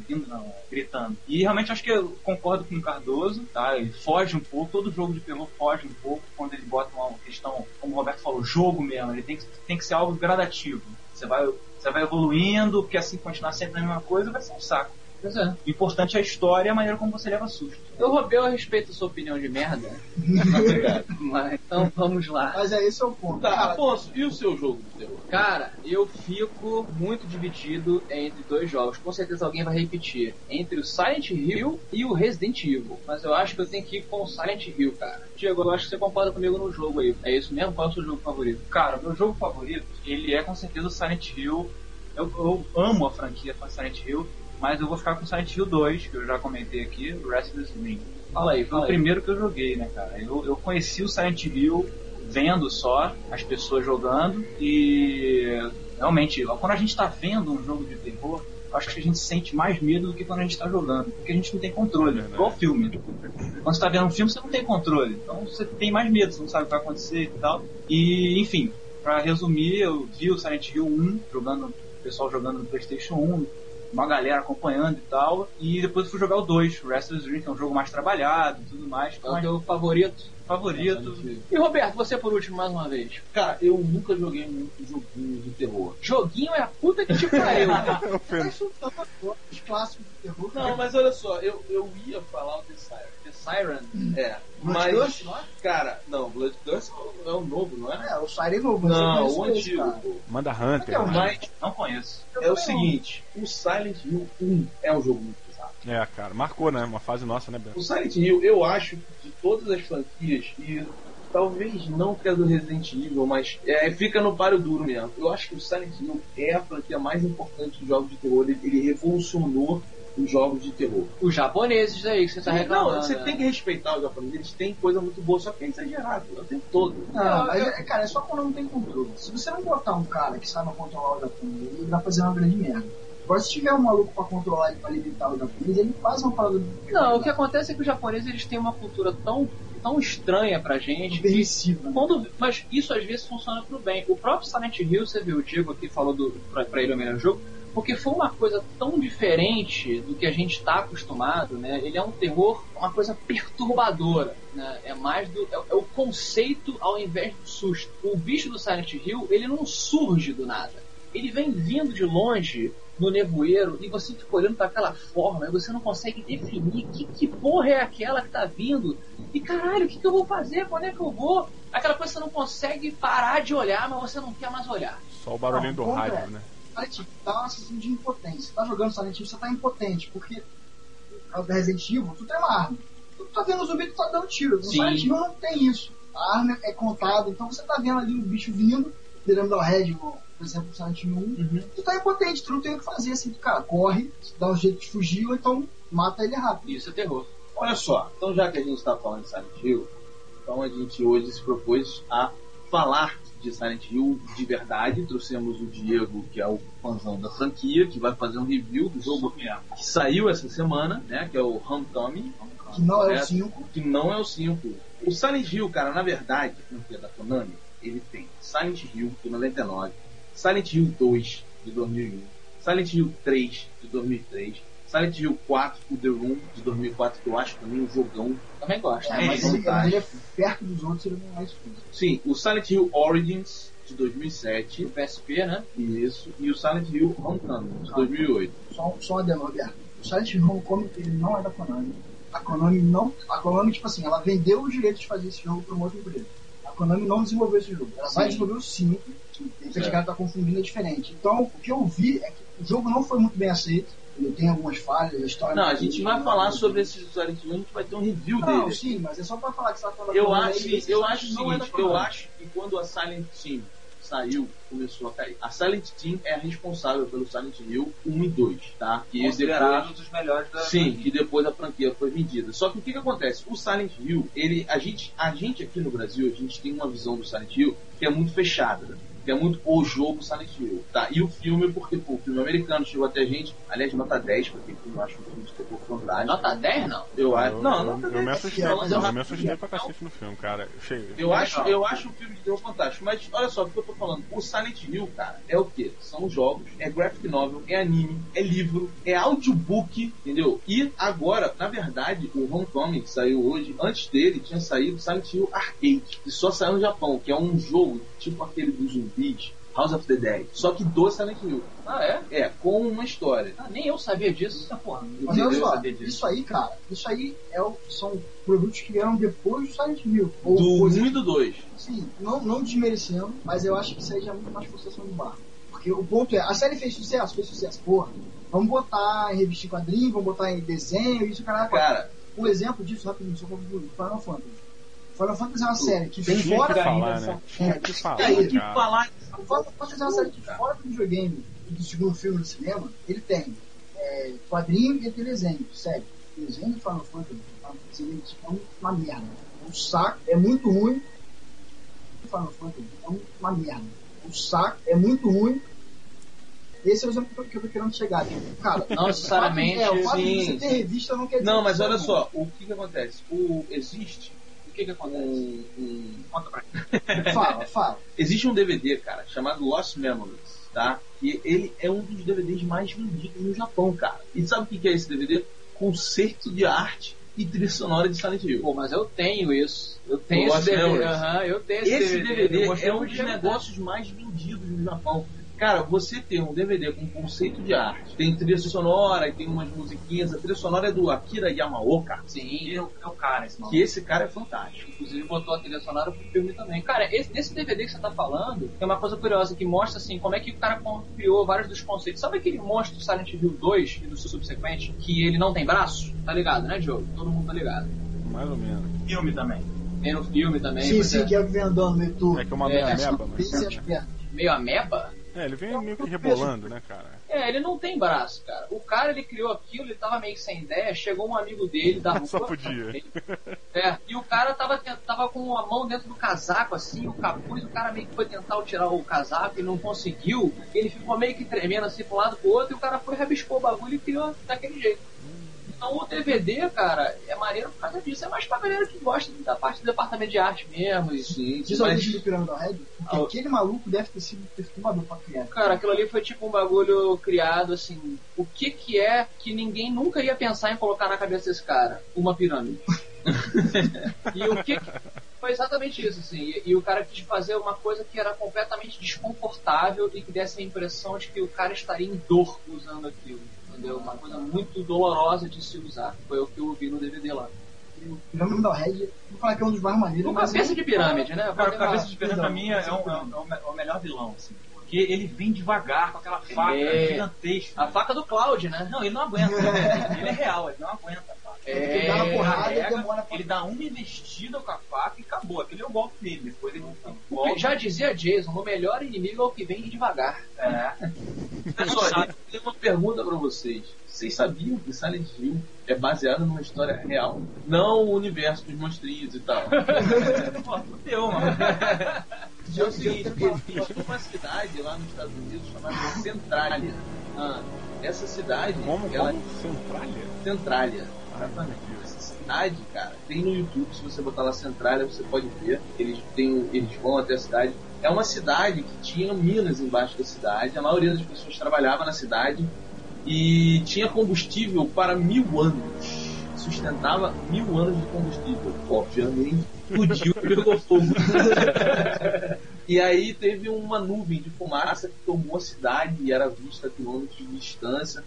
rindo, não, gritando. E realmente acho que eu concordo com o Cardoso, tá? Ele foge um pouco, todo jogo de terror foge um pouco quando ele bota uma questão, como o Roberto falou, jogo mesmo. Ele tem que, tem que ser algo gradativo. Você vai, você vai evoluindo, porque assim continuar sempre a mesma coisa vai ser um saco. Pois é. O importante é a história e a maneira como você leva susto. Eu roubei a respeito da sua opinião de merda. Mas então vamos lá. Mas é esse é o ponto. Tá, Cara, Afonso, e o seu jogo de terror? Cara, eu fico muito dividido entre dois jogos. Com certeza alguém vai repetir. Entre o Silent Hill e o Resident Evil. Mas eu acho que eu tenho que ir com o Silent Hill, cara. Diego, eu acho que você concorda comigo no jogo aí. É isso mesmo? Qual é o seu jogo favorito? Cara, o meu jogo favorito, ele é com certeza o Silent Hill. Eu, eu amo a franquia Silent Hill, mas eu vou ficar com Silent Hill 2, que eu já comentei aqui, o Restless Ring. Fala aí, Foi o primeiro que eu joguei, né, cara? Eu, eu conheci o Silent Hill vendo só as pessoas jogando e realmente, quando a gente tá vendo um jogo de terror, acho que a gente sente mais medo do que quando a gente tá jogando, porque a gente não tem controle, Verdade. igual filme. Quando você tá vendo um filme, você não tem controle, então você tem mais medo, você não sabe o que vai acontecer e tal. E, enfim, pra resumir, eu vi o Silent Hill 1 jogando, o pessoal jogando no PlayStation 1, uma galera acompanhando e tal, e depois eu fui jogar o 2, o Restless Dream, que é um jogo mais trabalhado e tudo mais. Qual é o teu favorito? favorito. E Roberto, você por último mais uma vez. Cara, eu nunca joguei muito joguinho de terror. Joguinho é a puta que te pariu. Tá agora os clássicos de terror. Não, mas olha só, eu, eu ia falar o The Siren. The Siren. É, Blood mas, não é? cara, não, Blood Dust é o novo, não é? É, o Siren novo, mas Não, o antigo. cara. Manda Hunter. Não, né? mas Não conheço. é o seguinte, o Silent Hill 1 é um jogo muito pesado. É, cara, marcou, né? Uma fase nossa, né, Beto? O Silent Hill, eu acho que de todas as franquias, e talvez não que a do Resident Evil, mas é, fica no páreo duro mesmo. Eu acho que o Silent Hill é a franquia mais importante dos jogos de terror. Ele, ele revolucionou os jogos de terror. Os japoneses aí que você tá reclamando. não, você né? tem que respeitar os japoneses, eles têm coisa muito boa, só que é exagerado o tempo todo. Não, mas, é, cara, é só quando não tem controle. Se você não botar um cara que saiba controlar o japonês, ele vai fazer uma grande merda. Agora, se tiver um maluco pra controlar e pra limitar o japonês, ele faz uma parada. Não, o que acontece é que os japoneses eles têm uma cultura tão, tão estranha pra gente. que permissiva. né? Quando, mas isso às vezes funciona pro bem. O próprio Silent Hill, você viu, o Diego aqui falou do, pra, pra ele o melhor jogo, porque foi uma coisa tão diferente do que a gente está acostumado, né? Ele é um terror, uma coisa perturbadora, né? É mais do é, é o conceito ao invés do susto. O bicho do Silent Hill, ele não surge do nada. Ele vem vindo de longe no nevoeiro e você fica olhando para aquela forma e você não consegue definir que, que porra é aquela que tá vindo. E caralho, o que, que eu vou fazer? Quando é que eu vou? Aquela coisa que você não consegue parar de olhar, mas você não quer mais olhar. Só o barulhinho Não, do rádio, é- né? Silent Hill dá uma sensação de impotência. Você tá jogando Silent Hill, você tá impotente, porque no Resident Evil, tu tem uma arma. Tu tá vendo o zumbi, tu tá dando tiro. No Sim. Silent Hill não tem isso. A arma é contada, então você tá vendo ali o bicho vindo, virando ao red, por exemplo, Silent Hill 1. Tu tá impotente, tu não tem o que fazer, assim, tu, cara, corre, dá um jeito de fugir, ou então mata ele rápido. Isso é terror. Olha só, então já que a gente está falando de Silent Hill, então a gente hoje se propôs a falar de Silent Hill de verdade. Trouxemos o Diego, que é o fãzão da franquia, que vai fazer um review do jogo que saiu essa semana, né? Que é o Homecoming. Que não é o Correto? 5. Que não é o 5. O Silent Hill, cara, na verdade, a franquia da Konami, ele tem Silent Hill de 99, Silent Hill 2 de 2001, Silent Hill 3 de 2003, Silent Hill 4, o The Room de 2004, que eu acho também um jogão. Também gosto. É, É, mas então ele, tá. ele é perto dos outros, ele não é isso. tudo. Sim, o Silent Hill Origins de 2007, O PSP, né? isso, e o Silent Hill Homecoming de 2008. Só, só uma demo, Roberto. O Silent Hill Homecoming, ele não é da Konami. A Konami não. A Konami, tipo assim, ela vendeu os direitos de fazer esse jogo para uma outra empresa. A Konami não desenvolveu esse jogo. Ela vai Sim. desenvolver o 5. De repente Certo. a cara tá confundindo é diferente. Então, o que eu vi é que o jogo não foi muito bem aceito. Ele tem algumas falhas, a história. Não, a gente vai falar sobre esse Silent Hill, a gente vai ter um review Não, dele. sim, mas é só pra falar que você tá falando Eu acho, aí eu acho o é seguinte, eu acho que quando a Silent Team saiu, começou a cair. A Silent Team é a responsável pelo Silent Hill 1 e 2, tá? Que Considerado depois- um dos melhores da Sim, que depois a franquia foi vendida. Só que o que, que acontece? O Silent Hill, ele, a gente, a gente aqui no Brasil, a gente tem uma visão do Silent Hill que é muito fechada. Que é muito o jogo Silent Hill, tá? E o filme, porque pô, o filme americano chegou até a gente, aliás, nota 10, porque eu acho um filme de terror fantástico. Nota 10 não. Eu acho. Eu, Não, eu, nota eu 10. me assustei, Não, mas eu- eu me assustei pra cacete no filme, cara. Cheio. Eu acho, eu acho o filme de terror fantástico, mas olha só o que eu tô falando. O Silent Hill, cara, é o quê? São jogos, é graphic novel, é anime, é livro, é audiobook, entendeu? E agora, na verdade, o Homecoming que saiu hoje, antes dele tinha saído Silent Hill Arcade, que só saiu no Japão, que é um jogo tipo aquele dos House of the Dead, só que do Silent Hill. Ah, é? É, com uma história. Ah, nem eu sabia disso. Essa porra. Mas olha só, isso aí, cara, isso aí é o- são produtos que vieram depois do Silent Hill. Ou Do coisas 1 e do 2. Sim, não, não desmerecendo, mas eu acho que isso aí já é muito mais forçação de barra. Porque o ponto é, a série fez sucesso, fez sucesso, porra. Vamos botar em revista em quadrinho, vamos botar em desenho, isso, caralho. Cara, Um exemplo disso, rapidinho, só pra concluir, Final Fantasy. Final Fantasy é uma série que Tinha fora que da falar, né? Tinha que falar, tem que falar O Final Fantasy é uma série que fora do videogame e do segundo filme do cinema, ele tem é, quadrinho e tem desenho, sério. O desenho do Final Fantasy, Final Fantasy é uma merda. É um saco, é muito ruim. O Final Fantasy é uma merda. É um saco, é muito ruim. Esse é o exemplo que eu tô querendo chegar. Tipo, cara, Não necessariamente, o fato de- é, o fato de sim, você ter revista não quer dizer Não, mas olha só, o que que acontece? O, existe O que que acontece? um, um- Conta pra Fala, fala. Existe um DVD, cara, chamado Lost Memories, tá? E ele é um dos DVDs mais vendidos no Japão, cara. E sabe o que é esse DVD? Conceito de arte e trilha sonora de Silent Hill. Pô, mas eu tenho isso. Eu tenho Lost esse DVD. Memories. Eu tenho esse, Esse DVD mostrei é um dos negócios mais vendidos no Japão. Cara, você ter um DVD com conceito de arte, tem trilha sonora e tem umas musiquinhas. A trilha sonora é do Akira Yamaoka. Sim, é o, é o cara, esse maluco. Que esse cara é fantástico. inclusive botou a trilha sonora pro filme também. Cara, esse, nesse DVD que você tá falando, tem uma coisa curiosa que mostra assim como é que o cara criou vários dos conceitos. Sabe aquele monstro do Silent Hill 2 e do subsequente que ele não tem braço? Tá ligado, né, Diogo? Todo mundo tá ligado. Mais ou menos. filme também. Tem no filme também. Sim, sim, é. que é o que vem andando meio turco. É que é uma É, é, bem mas. as pernas. Meio ameba? É, ele vem meio que rebolando, né, cara? É, ele não tem braço, cara. O cara, ele criou aquilo, ele tava meio sem ideia, chegou um amigo dele da rua. Só podia. É, e o cara tava, tava com a mão dentro do casaco, assim, o capuz, o cara meio que foi tentar tirar o casaco e não conseguiu. Ele ficou meio que tremendo assim pra um lado pro outro, e o cara foi, rabiscou o bagulho e criou daquele jeito. Então o DVD, cara, é maneiro por causa disso. É mais pra galera que gosta da parte do departamento de arte mesmo. E, Sim, Diz ao mas do Pyramidal Red, porque Ah, aquele maluco deve ter sido perturbador pra criar. Cara, aquilo ali foi tipo um bagulho criado assim. O que que é que ninguém nunca ia pensar em colocar na cabeça desse cara? Uma pirâmide. e o que, que- foi exatamente isso, assim. E, e o cara quis fazer uma coisa que era completamente desconfortável e que desse a impressão de que o cara estaria em dor usando aquilo. Entendeu? Uma coisa muito dolorosa de se usar. Foi o que eu ouvi no DVD lá. O Pyramidal Red, vou falar que é um dos mais maneiros. Mas cabeça de pirâmide, né? Cara, o Cabeça de Pirâmide pra mim é, é um- é um- é o me- é o melhor vilão, assim. Porque ele vem devagar com aquela faca É. gigantesca. A faca do Cloud, né? Não, ele não aguenta. ele é real, ele não aguenta faca. Ele dá uma porrada e demora pra ele dá uma investida com a faca e acabou. Aquele é o golpe dele. Depois ele volta. Já dizia Jason, o melhor inimigo é o que vem devagar. É. Pessoal, eu tenho uma pergunta pra vocês. Vocês sabiam que Silent Hill é baseado numa história real? Não o universo dos monstrinhos e tal. Pô, fudeu, mano. É o seguinte, existe uma cidade lá nos Estados Unidos chamada Centralia. Ah, essa cidade, Como? ela Como? Centralia? Centralia. Exatamente. Essa cidade, cara, tem no YouTube, se você botar lá Centralia, você pode ver. Eles, têm, eles vão até a cidade. É uma cidade que tinha minas embaixo da cidade. A maioria das pessoas trabalhava na cidade e tinha combustível para mil anos. Sustentava mil anos de combustível. Obviamente, explodiu e pegou fogo. E aí teve uma nuvem de fumaça que tomou a cidade e era vista a quilômetros de distância.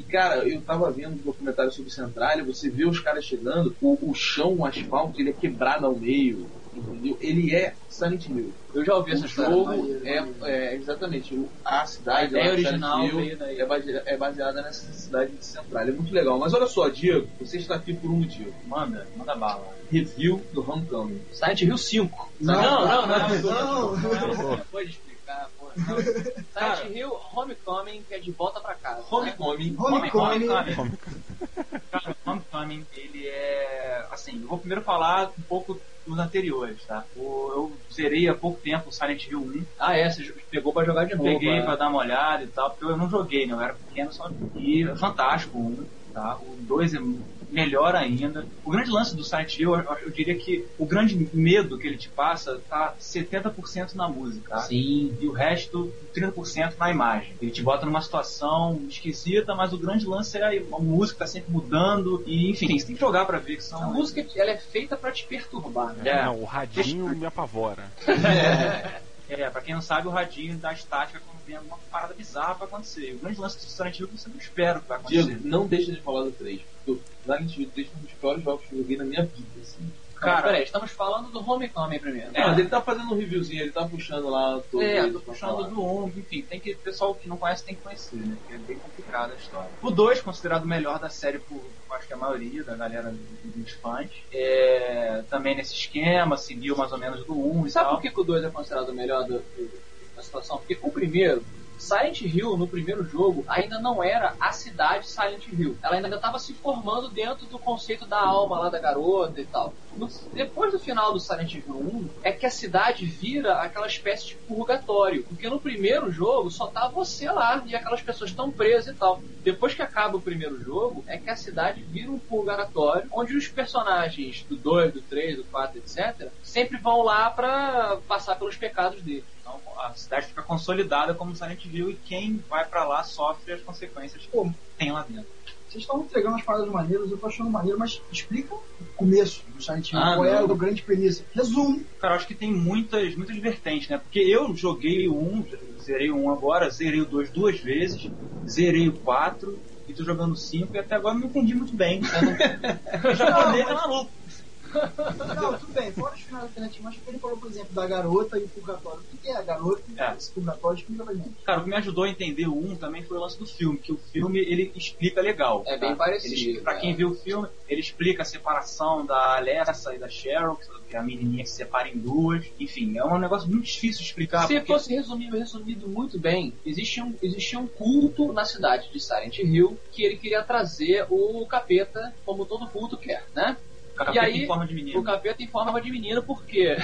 E, cara, eu tava vendo um documentário sobre Centralia, você vê os caras chegando, o, o chão, o asfalto, ele é quebrado ao meio, entendeu? Ele é Silent Hill. Eu já ouvi O essa história. jogo é, é exatamente o- a cidade A ideia lá de Silent original Hill é, base- é baseada nessa cidade de Centralia. É muito legal. Mas olha só, Diego, você está aqui por um motivo. Manda, manda bala. Review do Homecoming. Silent Hill 5. Não, não, não. não. Não pode explicar, pô. Não. Silent Hill Homecoming, que é de volta pra casa. Homecoming. Homecoming. Homecoming. Cara, o Homecoming, ele é. Assim, eu vou primeiro falar um pouco dos anteriores, tá? O- Eu zerei há pouco tempo o Silent Hill 1. Ah, é, você pegou pra jogar de novo. Peguei é. pra dar uma olhada e tal, porque eu não joguei, né? Eu era pequeno só. E é fantástico o 1, tá? O 2 é melhor ainda. O grande lance do Hill, eu, eu diria que o grande medo que ele te passa tá 70% na música, tá? Sim. e o resto 30% na imagem. Ele te bota numa situação esquisita, mas o grande lance é a música tá sempre mudando e enfim, você tem que jogar pra ver que A são música, ela é feita pra te perturbar, né? É. Não, o radinho me apavora. É, pra quem não sabe, o radinho dá estática quando vem alguma parada bizarra pra acontecer. E o grande lance do Silent Hill é que você não espera que vai acontecer. Diego, não deixa de falar do 3. Porque o Silent Hill 3 foi um dos piores jogos que eu joguei na minha vida. Assim. Cara, peraí, estamos falando do Homecoming primeiro. É, mas ele tá fazendo um reviewzinho, ele tá puxando lá todo É, tô pra puxando do 1, enfim, tem que, o pessoal que não conhece tem que conhecer, né? Porque é bem complicada a história. O 2, considerado o melhor da série por acho que a maioria da galera dos fãs. É, também nesse esquema, seguiu mais ou menos do 1 e Sabe tal. por que, que o 2 é considerado o melhor do- do- da situação? Porque o primeiro, Silent Hill, no primeiro jogo, ainda não era a cidade Silent Hill. Ela ainda estava se formando dentro do conceito da alma lá da garota e tal. No- depois do final do Silent Hill 1, é que a cidade vira aquela espécie de purgatório. Porque no primeiro jogo só tá você lá e aquelas pessoas estão presas e tal. Depois que acaba o primeiro jogo, é que a cidade vira um purgatório, onde os personagens do 2, do 3, do 4, etc., sempre vão lá pra passar pelos pecados deles. Então a cidade fica consolidada como Silent Hill e quem vai pra lá sofre as consequências que tem lá dentro. vocês estão entregando as paradas maneiras, eu tô achando maneiro, mas explica o começo do Silent Hill, Ah, qual é a grande premissa. Resumo. Cara, acho que tem muitas, muitas vertentes, né? Porque eu joguei o 1, zerei o 1 agora, zerei o 2 duas vezes, zerei o 4 e tô jogando o 5 e até agora não entendi muito bem. O japonês é maluco. Não, tudo bem, fora os finais alternativos, mas ele falou, por exemplo, da garota e o purgatório. O que é a garota e É. esse purgatório? Explica pra gente. Cara, o que me ajudou a entender o 1 também foi o lance do filme, que o filme ele explica legal. É bem tá? parecido, Ele, pra é. quem viu o filme, ele explica a separação da Alessa e da Cheryl, que é a menininha que se separa em duas. Enfim, é um negócio muito difícil de explicar. Se porque- fosse resumido, resumido muito bem, existia um, existia um culto na cidade de Silent Hill que ele queria trazer o capeta, como todo culto quer, né? Capeta e aí, em forma de menino. O capeta em forma de menino, por quê?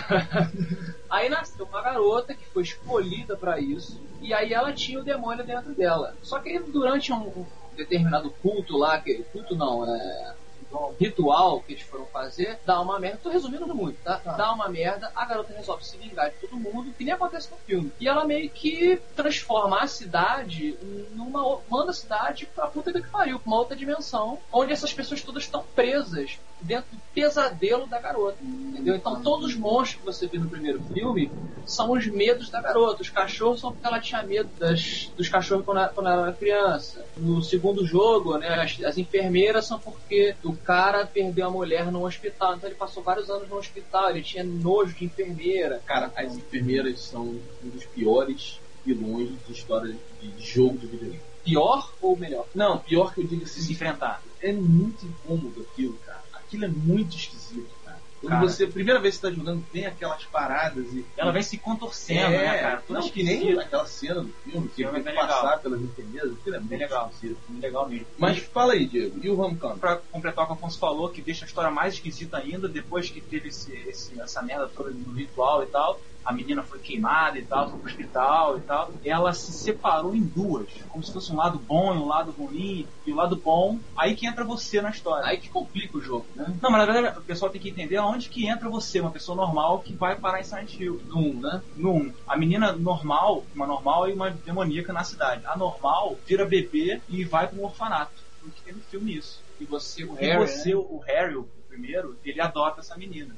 aí nasceu uma garota que foi escolhida pra isso, e aí ela tinha o demônio dentro dela. Só que durante um, determinado culto lá, que culto não, é um ritual que eles foram fazer, dá uma merda. Tô resumindo muito, tá? Tá. Dá uma merda, a garota resolve se vingar de todo mundo, que nem acontece no filme. E ela meio que transforma a cidade numa. manda a cidade pra puta que pariu, pra uma outra dimensão, onde essas pessoas todas estão presas dentro do pesadelo da garota. Entendeu? Então todos os monstros que você vê no primeiro filme são os medos da garota. Os cachorros são porque ela tinha medo das, dos cachorros quando ela, quando ela era criança. No segundo jogo, né, as, as enfermeiras são porque o cara perdeu a mulher no hospital. Então ele passou vários anos no hospital, ele tinha nojo de enfermeira. Cara, as enfermeiras são um dos piores vilões de história de, de jogo de videogame. Pior ou melhor? Não, pior que eu digo se assim, enfrentar. é muito incômodo aquilo, cara. Aquilo é muito esquisito, cara. Quando Cara. você, primeira vez que você tá jogando, tem aquelas paradas e. Ela vem se contorcendo, é, né, cara? Toda Não, que nem aquela cena do filme, que é que bem legal. passar pelas enfermeiras, aquilo é Bem muito legal. esquisito. Legal mesmo. Mas fala aí, Diego, e o Homecoming? pra completar o que o Afonso falou, que deixa a história mais esquisita ainda, depois que teve esse, esse- essa merda toda no ritual e tal, a menina foi queimada e tal, foi pro hospital e tal, ela se separou em duas, como se fosse um lado bom e um lado ruim, e o lado bom, aí que entra você na história. Aí que complica o jogo, né? Não, mas na verdade o pessoal tem que entender aonde que entra você, uma pessoa normal que vai parar em Silent Hill. No 1, né? No 1. A menina normal, uma normal e uma demoníaca na cidade. A normal vira bebê e vai para um orfanato. Porque tem no filme isso. E você, o E Harry, você, né? o Harry, o primeiro, ele adota essa menina.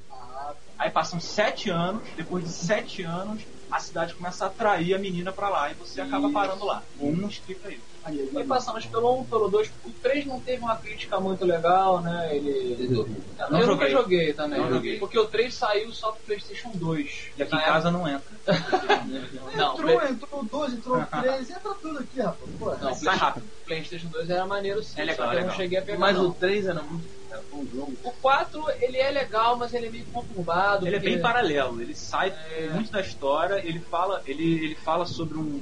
Aí passam sete anos, depois de sete anos, a cidade começa a atrair a menina pra lá e você acaba Isso. parando lá. O um explica isso. Aí, E passamos pelo 1, pelo 2. O 3 não teve uma crítica muito legal, né? Ele. Entendeu? Eu Não nunca joguei. joguei também. Não joguei. Porque o 3 saiu só pro PlayStation 2. E aqui em casa não entra. Não, entrou, Play- entrou o 12, entrou o 13, entra tudo aqui, rapaz. Pô, Não, Sai rápido. PlayStation 2 era maneiro sim. É legal, só que é eu não legal. cheguei a pegar. Mas não. o 3 era muito. Um jogo. O 4, ele é legal, mas ele é meio conturbado. Ele é porque- bem paralelo, ele sai É. muito da história, ele fala, ele, ele fala sobre um,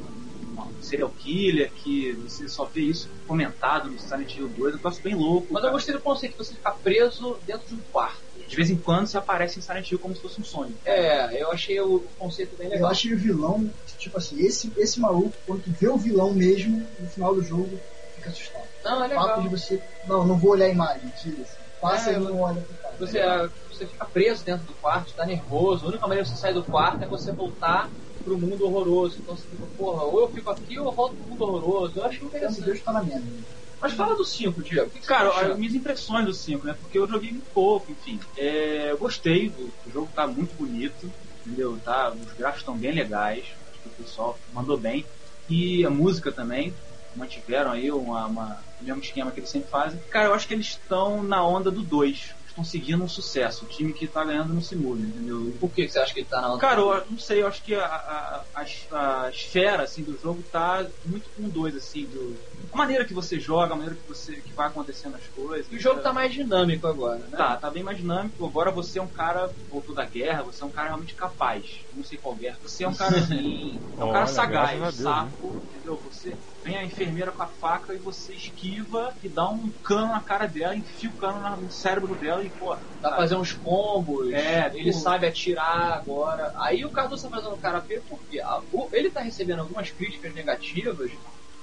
um serial killer que você só vê isso comentado no Silent Hill 2, é um negócio bem louco. Mas eu cara. gostei do conceito de você ficar preso dentro de um quarto. De vez em quando você aparece em Silent Hill como se fosse um sonho. É, eu achei o conceito bem Eu legal. achei o vilão, tipo assim, esse, esse maluco, quando tu vê o vilão mesmo, no final do jogo, fica assustado. Não, é O fato legal. de você, não, não vou olhar a imagem, tira assim. Passa É, e não olha pro cara. Você, é, você fica preso dentro do quarto, tá nervoso. A única maneira de você sair do quarto é você voltar pro mundo horroroso. Então você fica, porra, ou eu fico aqui ou eu volto pro mundo horroroso. Eu acho interessante. Deus tá na merda. Mas fala do 5, Diego. Cara, as minhas impressões do 5, né? Porque eu joguei muito pouco, enfim. É, eu gostei, do, o jogo tá muito bonito, entendeu? Tá, os gráficos estão bem legais, acho que o pessoal mandou bem. E a música também, mantiveram aí uma, uma- o mesmo esquema que eles sempre fazem. Cara, eu acho que eles estão na onda do 2. Estão seguindo um sucesso. O time que tá ganhando no Simula, entendeu? Por que você acha que ele tá na onda? Cara, eu não sei, eu acho que a, a, a, a esfera assim, do jogo tá muito com dois, assim, do, a maneira que você joga, a maneira que você que vai acontecendo as coisas. o jogo tá mais dinâmico agora, né? Tá, tá bem mais dinâmico. Agora você é um cara, voltou da guerra, você é um cara realmente capaz. Não sei qual guerra. Você é um cara assim, é um Olha, cara sagaz, Deus, saco, entendeu? Você vem a enfermeira com a faca e você esquiva e dá um cano na cara dela, enfia o cano no cérebro dela e, pô, Dá pra fazer uns combos, É, ele sabe atirar agora. Aí o Cardoso tá fazendo cara feio porque a- o- ele tá recebendo algumas críticas negativas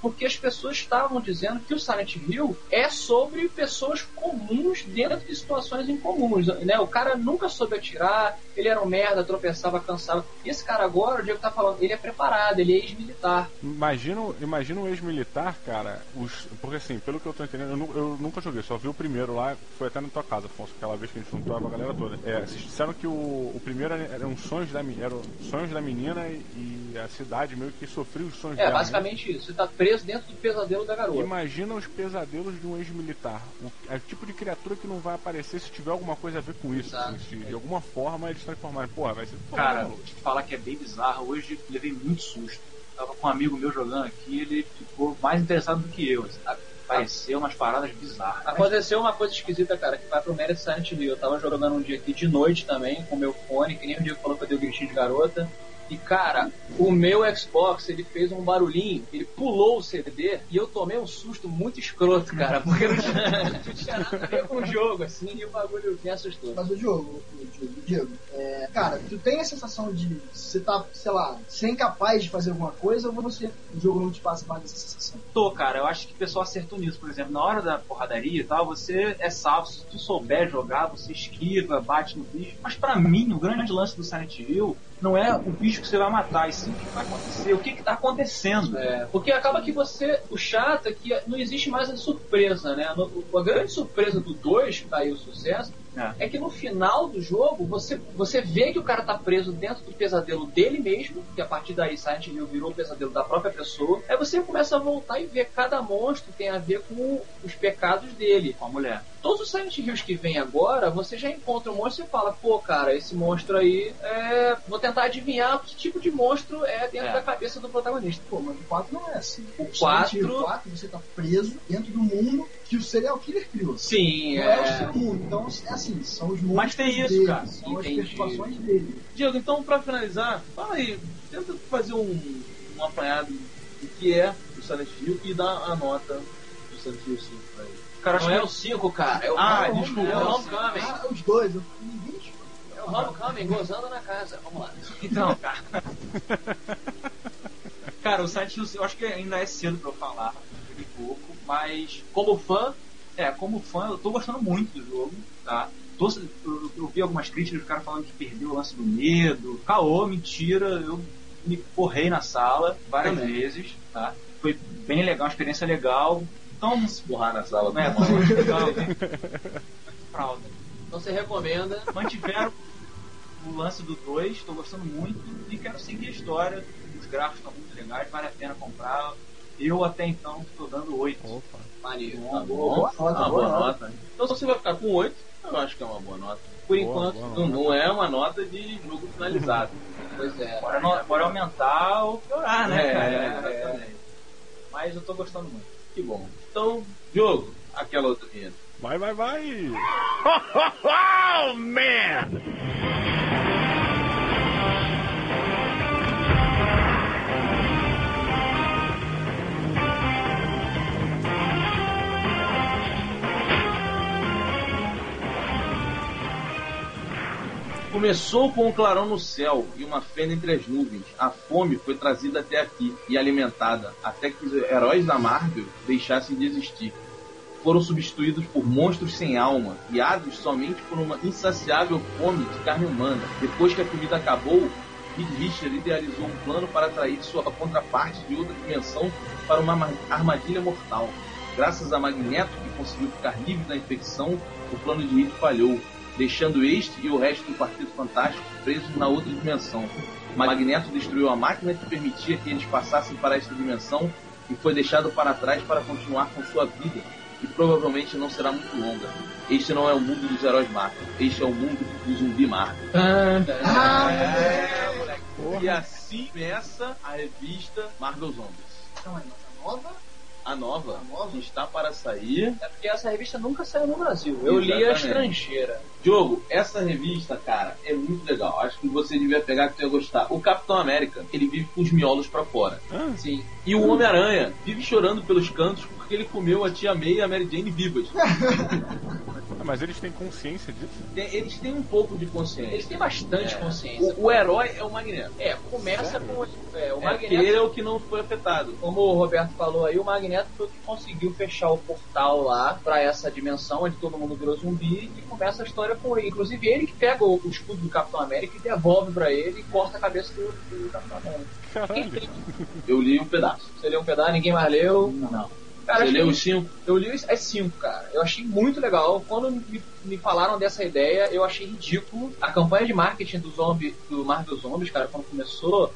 porque as pessoas estavam dizendo que o Silent Hill é sobre pessoas comuns dentro de situações incomuns, né? O cara nunca soube atirar, ele era um merda, tropeçava, cansava. Esse cara agora, o Diego tá falando, ele é preparado, ele é ex-militar. Imagina, imagina um ex-militar, cara, os, porque assim, pelo que eu tô entendendo, eu, eu nunca joguei, só vi o primeiro lá, foi até na tua casa, Afonso, aquela vez que a gente juntou a galera toda. É, vocês disseram que o, o primeiro era- eram sonhos da, eram sonhos da menina e, e a cidade meio que sofria os sonhos É, dela. né? basicamente isso. Você tá preso dentro do pesadelo da garota. Imagina os pesadelos de um ex-militar. O, é o tipo de criatura que não vai aparecer se tiver alguma coisa a ver com isso. Exato. assim, se de alguma forma eles transformarem. Porra, vai ser. Cara, maluco. te falar que é bem bizarro. Hoje levei muito susto. Tava com um amigo meu jogando aqui, ele ficou mais interessado do que eu. assim, sabe? Pareceu umas paradas bizarras. Aconteceu uma coisa esquisita, cara, que vai pro mérito Silent Hill. Eu tava jogando um dia aqui de noite também, com meu fone, que nem o Diego falou que eu dei o gritinho de garota. E cara, o meu Xbox ele fez um barulhinho, ele pulou o CD e eu tomei um susto muito escroto, cara, porque não tinha, não tinha nada a ver com o jogo, assim, e o bagulho me assustou. Mas o jogo, o Diego, é, cara, tu tem a sensação de você tá, sei lá, ser incapaz de fazer alguma coisa ou você, o jogo não te passa mais essa sensação? Tô, cara, eu acho que o pessoal acertou nisso. Por exemplo, na hora da porradaria e tal, você é salvo. Se tu souber jogar, você esquiva, bate no bicho. Mas pra mim, o grande lance do Silent Hill não é o bicho que você vai matar, e sim o que vai acontecer, o que que tá acontecendo. É, porque acaba que você. O chato é que não existe mais a surpresa, né? A grande surpresa do 2, que tá aí o sucesso, É. é que no final do jogo você, você vê que o cara tá preso dentro do pesadelo dele mesmo, que a partir daí Silent Hill virou o pesadelo da própria pessoa. Aí você começa a voltar e ver cada monstro tem a ver com os pecados dele. Com a mulher. Todos os Silent Hills que vem agora, você já encontra um monstro e fala, pô, cara, esse monstro aí é. Vou tentar adivinhar que tipo de monstro é dentro É. da cabeça do protagonista. Pô, mas o 4 não é assim. O Silent Hill 4 4 você tá preso dentro do mundo que o serial killer criou. Sim, Não é o é. seu mundo, então é assim, são os monstros Mas tem isso, dele, cara. são Entendi. as perturbações dele. Diego, então pra finalizar, fala aí, tenta fazer um, um apanhado do que é o Silent Hill e dá a nota do Silent Hill 5 pra ele. Cara, acho Não é o 5, cara. É o Ah, Home- desculpa. É o Homecoming. Ah, os dois, eu ninguém. É o Homecoming gozando na casa. Vamos lá. Então, cara. cara, o Hill, eu acho que ainda é cedo pra eu falar. Joguei pouco, mas Como fã, É, como fã, eu tô gostando muito do jogo, tá? Tô- eu, eu vi algumas críticas do cara falando que perdeu o lance do medo. Caô, mentira, eu me correi na sala várias Também. vezes, tá? Foi bem legal, uma experiência legal. Então, Se borrar na sala, é, tá bom. legal. Fralda. então você recomenda. Mantiveram o lance do 2, tô gostando muito e quero seguir a história. Os gráficos estão muito legais, vale a pena comprar. Eu até então tô dando 8. Opa. Maneiro. Tá bom, Boa nota, uma boa boa nota. nota. Então se você vai ficar com 8, eu acho que é uma boa nota. Por Boa, enquanto, boa não, não é uma nota de jogo finalizado. Pois é. Bora, no- bora aumentar ou piorar, né, É, cara? é, Exatamente. Mas eu tô gostando muito. Que bom. Então, jogo, aquela outra vinheta. Vai, vai, vai! Oh, man! Começou com um clarão no céu e uma fenda entre as nuvens. A fome foi trazida até aqui e alimentada, até que os heróis da Marvel deixassem de existir. Foram substituídos por monstros sem alma, guiados somente por uma insaciável fome de carne humana. Depois que a comida acabou, Reed Richard idealizou um plano para atrair sua contraparte de outra dimensão para uma ma- armadilha mortal. Graças a Magneto, que conseguiu ficar livre da infecção, o plano de Reed falhou, deixando este e o resto do Quarteto Fantástico presos na outra dimensão. Magneto destruiu a máquina que permitia que eles passassem para esta dimensão e foi deixado para trás para continuar com sua vida, que provavelmente não será muito longa. Este não é o mundo dos heróis Marvel, este é o mundo do zumbi Marvel. Ah, É, moleque. E assim começa a revista Marvel Zombies. Então, nota nova. A nova, A nova? que está para sair. É porque essa revista nunca saiu no Brasil. Eu li a Exatamente. estrangeira. Diogo, essa revista, cara, é muito legal. Acho que você devia pegar que você ia gostar. O Capitão América, ele vive com os miolos pra fora. Sim. E o Homem-Aranha vive chorando pelos cantos porque ele comeu a tia May e a Mary Jane vivas. Ah, mas eles têm consciência disso? Tem- eles têm um pouco de consciência. Eles têm bastante consciência. O, o herói é o Magneto. É, começa Sério? com é, o É, Magneto. ele é o que não foi afetado. Como o Roberto falou aí, o Magneto foi o que conseguiu fechar o portal lá pra essa dimensão onde todo mundo virou zumbi e começa a história com ele. Inclusive ele que pega o, o escudo do Capitão América e devolve pra ele e corta a cabeça do, do Capitão América. Caralho. Eu li um pedaço. Você leu um pedaço, ninguém mais leu? Não. Cara, Você leu os cinco? Eu li os- as cinco, cara. Eu achei muito legal. Quando me, me falaram dessa ideia, eu achei ridículo. A campanha de marketing do zombie, do Marvel Zombies, cara, quando começou,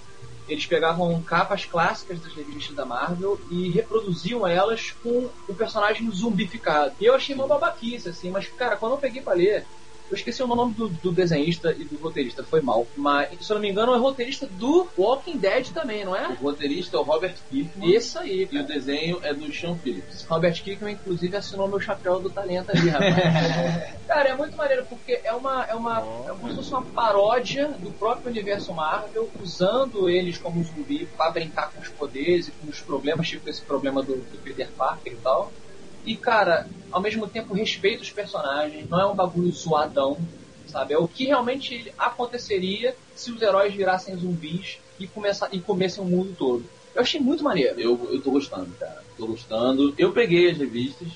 eles pegavam capas clássicas das revistas da Marvel e reproduziam elas com o personagem zumbificado. E eu achei uma babaquice, assim, mas, cara, quando eu peguei pra ler, eu esqueci o nome do, do desenhista e do roteirista, foi mal. Mas, se eu não me engano, é roteirista do Walking Dead também, não O é? roteirista é o Robert Kirkman. Isso aí, E cara. o desenho é do Sean Phillips. Robert Kirkman, inclusive, assinou meu chapéu do talento ali, rapaz. Cara, é muito maneiro, porque é uma. É uma é como se fosse uma paródia do próprio universo Marvel, usando eles como zumbi pra brincar com os poderes e com os problemas, tipo esse problema do, do Peter Parker e tal. E, cara, ao mesmo tempo respeita os personagens, não é um bagulho zoadão, sabe? É o que realmente aconteceria se os heróis virassem zumbis e, começar, e comessem o mundo todo. Eu achei muito maneiro. Eu, eu tô gostando, cara. Tô gostando. Eu peguei as revistas,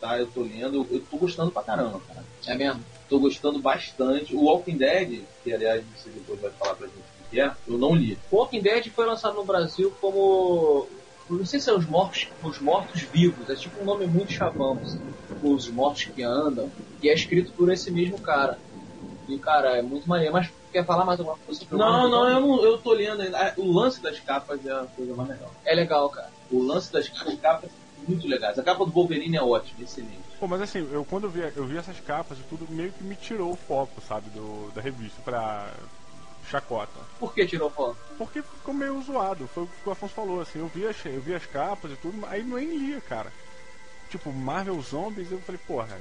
tá? Eu tô lendo. Eu tô gostando pra caramba, cara. É mesmo? Tô gostando bastante. O Walking Dead, que aliás você depois vai falar pra gente o que é, eu não li. Walking Dead foi lançado no Brasil como. Não sei se é os mortos, os mortos vivos, é tipo um nome muito chavão, assim, os mortos que andam, e é escrito por esse mesmo cara. E cara, é muito maneiro. Mas quer falar mais alguma coisa sobre Não, não, Dead? eu não, eu tô lendo ainda. Ah, O lance das capas é a coisa mais legal. É legal, cara. O lance das capas muito legais. A capa do Wolverine é ótima, excelente. Pô, mas assim, eu quando eu vi, eu vi essas capas e tudo, meio que me tirou o foco, sabe, do, da revista pra chacota. Por que tirou foto? Porque ficou meio zoado, foi o que o Afonso falou, assim, eu vi as, eu vi as capas e tudo, aí nem lia, cara. Tipo, Marvel Zombies, eu falei, porra,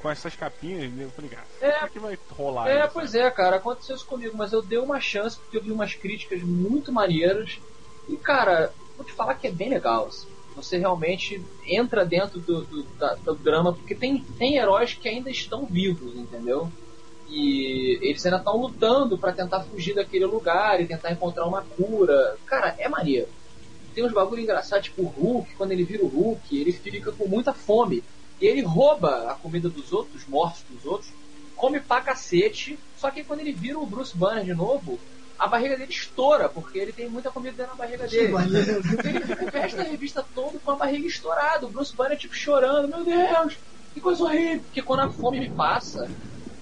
com essas capinhas, eu falei, ah, É. será que vai rolar É, isso? pois é, cara, aconteceu isso comigo, mas eu dei uma chance porque eu vi umas críticas muito maneiras. E, cara, vou te falar que é bem legal, assim. Você realmente entra dentro do, do, da- do drama, porque tem, tem heróis que ainda estão vivos, entendeu? E eles ainda estão lutando pra tentar fugir daquele lugar e tentar encontrar uma cura. Cara, é maneiro. Tem uns bagulho engraçados, tipo o Hulk, quando ele vira o Hulk, ele fica com muita fome. E ele rouba a comida dos outros, os mortos dos outros, come pra cacete, só que quando ele vira o Bruce Banner de novo, a barriga dele estoura, porque ele tem muita comida dentro da barriga dele. Então ele fica o resto da revista todo com a barriga estourada, o Bruce Banner tipo chorando, meu Deus, que coisa horrível. Porque quando a fome passa,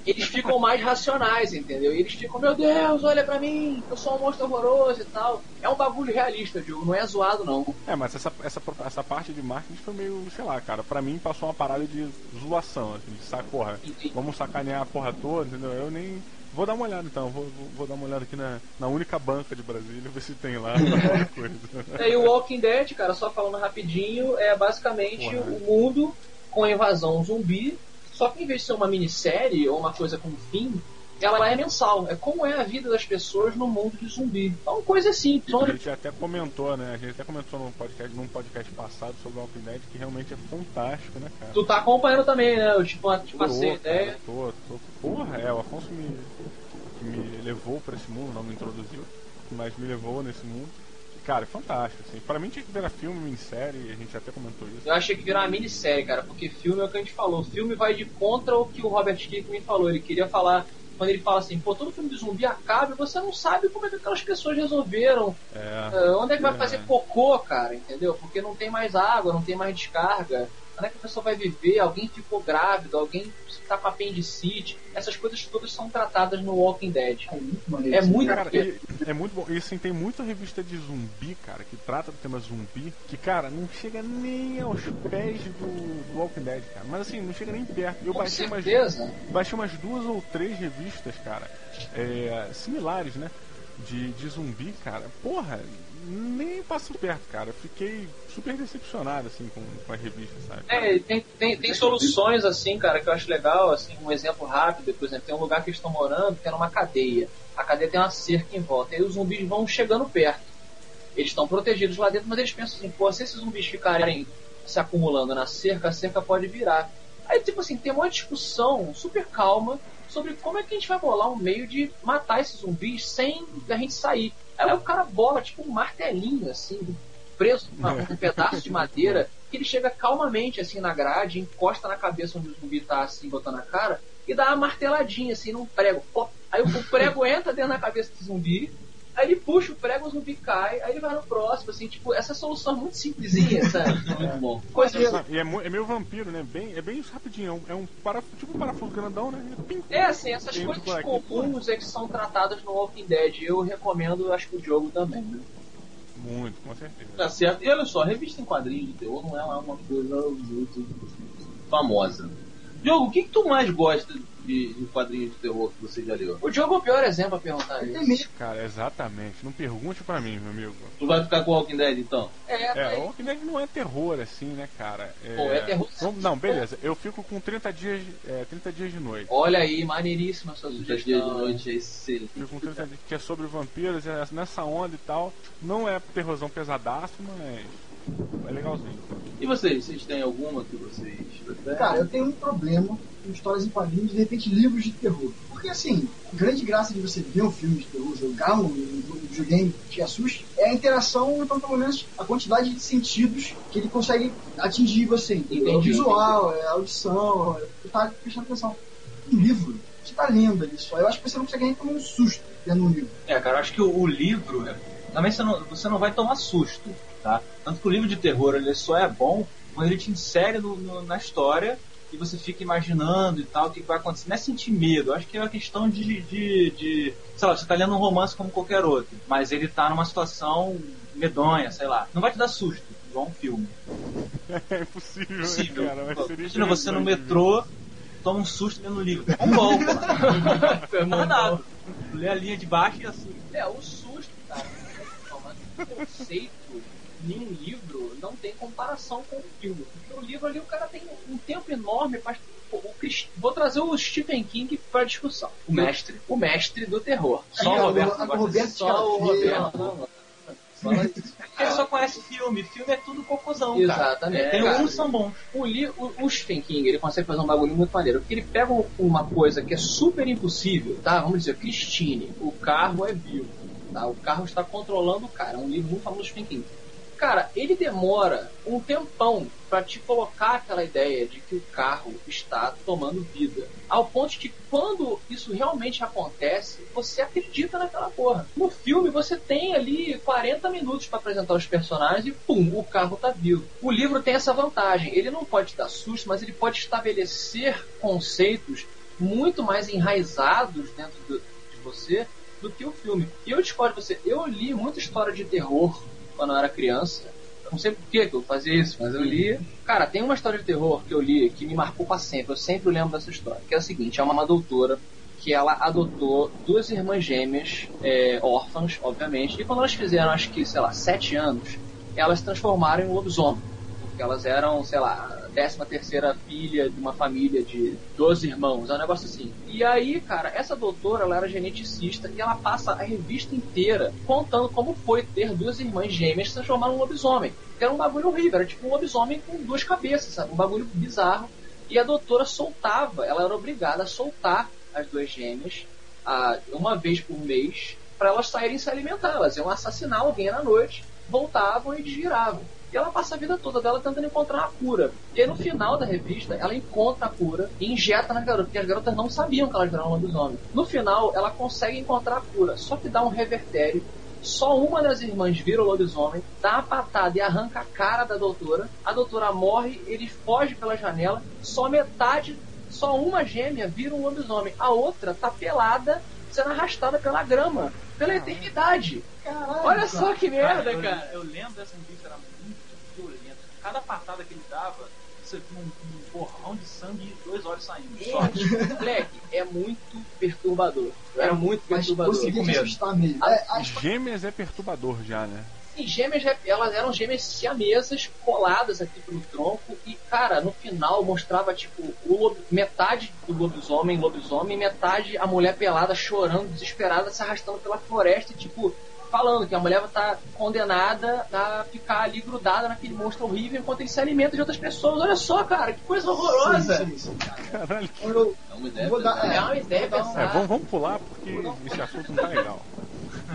eles ficam mais racionais, entendeu? E eles ficam, meu Deus, olha pra mim, eu sou um monstro horroroso e tal. É um bagulho realista, Diogo, não é zoado não. É, mas essa, essa, essa parte de marketing foi meio, sei lá, cara, pra mim passou uma parada de zoação, assim, de saco, porra, Entendi. vamos sacanear a porra toda, entendeu? Eu nem. Vou dar uma olhada então, vou, vou, vou dar uma olhada aqui na, na única banca de Brasília, ver se tem lá alguma coisa. É, E o Walking Dead, cara, só falando rapidinho, é basicamente Porra. o mundo com a invasão zumbi, só que em vez de ser uma minissérie ou uma coisa com fim, ela é mensal. É como é a vida das pessoas no mundo de zumbi. Então, coisa simples. A gente até comentou, né? A gente até comentou num podcast, num podcast passado sobre o Walking Dead que realmente é fantástico, né, cara? tu tá acompanhando também, né? Eu tipo, te Tô, passei ideia. tô, tô. Porra, é, o Afonso me, me levou pra esse mundo, não me introduziu, mas me levou nesse mundo. Cara, é fantástico, assim. Pra mim tinha que virar filme, minissérie, a gente até comentou isso. Eu achei que virar uma minissérie, cara, porque filme é o que a gente falou. Filme vai de contra o que o Robert Kirkman falou. Ele queria falar, quando ele fala assim, pô, todo filme de zumbi acaba e você não sabe como é que aquelas pessoas resolveram É. Ah, onde é que vai É. fazer cocô, cara, entendeu? Porque não tem mais água, não tem mais descarga. Onde é que a pessoa vai viver? Alguém ficou grávido, alguém tá com apendicite. Essas coisas todas são tratadas no Walking Dead. É muito maneiro. É muito Cara, e- é muito bom. E assim, tem muita revista de zumbi, cara, que trata do tema zumbi, que, cara, não chega nem aos pés do, do Walking Dead, cara. Mas assim, não chega nem perto. Eu Com baixei umas, certeza. baixei umas duas ou três revistas, cara, é, similares, né? De, de zumbi, cara. Porra, nem passo perto, cara. Fiquei super decepcionado, assim, com, com a revista, sabe? É, tem, tem, tem soluções assim, cara, que eu acho legal, assim, um exemplo rápido, por exemplo, tem um lugar que eles estão morando que é numa cadeia. A cadeia tem uma cerca em volta, e os zumbis vão chegando perto. Eles estão protegidos lá dentro, mas eles pensam assim, pô, se esses zumbis ficarem se acumulando na cerca, a cerca pode virar. Aí, tipo assim, tem uma discussão super calma sobre como é que a gente vai bolar um meio de matar esses zumbis sem a gente sair. Aí o cara bola, tipo, um martelinho, assim, preso com um pedaço de madeira, que ele chega calmamente, assim, na grade, encosta na cabeça onde o zumbi tá, assim, botando a cara, e dá uma marteladinha, assim, num prego. Pô, aí o prego entra dentro da cabeça do zumbi, aí ele puxa o prego, o zumbi cai, aí ele vai no próximo, assim, tipo, essa solução é muito simplesinha, sabe? Muito bom. Coisa assim. E é, mu- é meio vampiro, né? Bem, é bem rapidinho. É um, é um paraf- tipo um parafuso grandão, né? Pim, É assim, essas coisas comuns é que são tratadas no Walking Dead. Eu recomendo, acho que o jogo também, né? Muito, com certeza. Tá certo. E olha só, revista em quadrinhos de terror não é lá uma coisa muito famosa. Diogo, o que, que tu mais gosta de, de quadrinhos de terror que você já leu? O jogo é o pior exemplo a perguntar Ele isso. tem medo. Cara, exatamente. Não pergunte pra mim, meu amigo. Tu vai ficar com o Walking Dead então? É, É, é, o Walking Dead não é terror assim, né, cara? Pô, é terror. Não, beleza. Eu fico com 30 dias, é, 30 dias de noite. Olha aí, maneiríssima sua Os dias de sugestão. noite é excelente. Fico com 30 dias, que é sobre vampiros, é nessa onda e tal. Não é terrorzão pesadaço, mas é legalzinho. E vocês? Vocês têm alguma que vocês preferem? Cara, eu tenho um problema com histórias em quadrinhos e de repente livros de terror. Porque assim, a grande graça de você ver um filme de terror, jogar um, um videogame que te assuste, é a interação, então pelo menos a quantidade de sentidos que ele consegue atingir você. entendeu? É o Entendi, visual, é a audição, é você tá prestando atenção. Um livro, você tá lendo ali só. Eu acho que você não consegue nem tomar um susto lendo um livro. É, cara, eu acho que o, o livro, é, também você não, você não vai tomar susto, tá? Tanto que o livro de terror ele só é bom quando ele te insere no- no- na história e você fica imaginando e tal, o que vai acontecer. Não é sentir medo, acho que é uma questão de, de, de- Sei lá, você tá lendo um romance como qualquer outro, mas ele tá numa situação medonha, sei lá. Não vai te dar susto, igual um filme. É impossível, Possível. né, cara? Seria Imagina você no metrô, toma um susto lendo o livro. Um bom, pô. Não nada. Lê a linha de baixo e assim. É, o susto, cara. O conceito em um livro não tem comparação com o filme. Porque o livro ali o cara tem um tempo enorme para. Vou trazer o Stephen King para discussão. O mestre. O mestre do terror. Só o Roberto Roberto. Só o Roberto. Ele só conhece filme. Filme é tudo cocôzão, cara. Exatamente. Tem Cara, uns são bons. O, li, o, o Stephen King ele consegue fazer um bagulho muito maneiro. Porque ele pega uma coisa que é super impossível, tá? Vamos dizer, Christine, o carro é vivo. Tá? O carro está controlando o cara. É um livro muito famoso do Stephen King. Cara, ele demora um tempão pra te colocar aquela ideia de que o carro está tomando vida. Ao ponto de que quando isso realmente acontece, você acredita naquela porra. No filme você tem ali 40 minutos pra apresentar os personagens e pum, o carro tá vivo. O livro tem essa vantagem. Ele não pode dar susto, mas ele pode estabelecer conceitos muito mais enraizados dentro do- de você do que o filme. E eu discordo você. Eu li muita história de terror quando eu era criança. Eu não sei por que eu fazia isso, mas eu li. Cara, tem uma história de terror que eu li que me marcou pra sempre. Eu sempre lembro dessa história. Que é a seguinte: é uma doutora que ela adotou duas irmãs gêmeas, é, órfãs, obviamente. E quando elas fizeram, acho que, sei lá, sete anos, elas se transformaram em lobisomem. Porque elas eram, sei lá, décima terceira filha de uma família de 12 irmãos, é um negócio assim. E aí, cara, essa doutora, ela era geneticista e ela passa a revista inteira contando como foi ter duas irmãs gêmeas se transformar num lobisomem. Era um bagulho horrível, era tipo um lobisomem com duas cabeças, sabe? Um bagulho bizarro. E a doutora soltava, ela era obrigada a soltar as duas gêmeas ah, uma vez por mês para elas saírem se alimentar. Elas iam assassinar alguém na noite, voltavam e desviravam. E ela passa a vida toda dela tentando encontrar a cura. E aí no final da revista, ela encontra a cura e injeta nas garotas, porque as garotas não sabiam que elas viraram lobisomem. No final, ela consegue encontrar a cura, só que dá um revertério. Só uma das irmãs vira o lobisomem, dá uma patada e arranca a cara da doutora. A doutora morre, ele foge pela janela. Só metade, só uma gêmea vira um lobisomem. A outra tá pelada, sendo arrastada pela grama, pela eternidade. Caralho, Olha só que merda, eu, cara. eu lembro dessa revista, era muito. Cada patada que ele dava, você tinha um, um borrão de sangue e dois olhos saindo. Só. Moleque, é muito perturbador. É muito perturbador. medo. assustar mesmo. É, a- Gêmeas é perturbador já, né? E gêmeas, elas eram gêmeas siamesas coladas aqui pelo tronco e, cara, no final mostrava, tipo, o lob- metade do lobisomem, lobisomem, metade a mulher pelada chorando, desesperada, se arrastando pela floresta e, tipo, falando que a mulher tá condenada a ficar ali grudada naquele monstro horrível enquanto ele se alimenta de outras pessoas. Olha só, cara, que coisa horrorosa. Sim. Caralho. Eu É uma ideia. vou dar, É é, uma ideia vou dar um- É, pensada. vamos, vamos pular porque esse assunto não tá legal.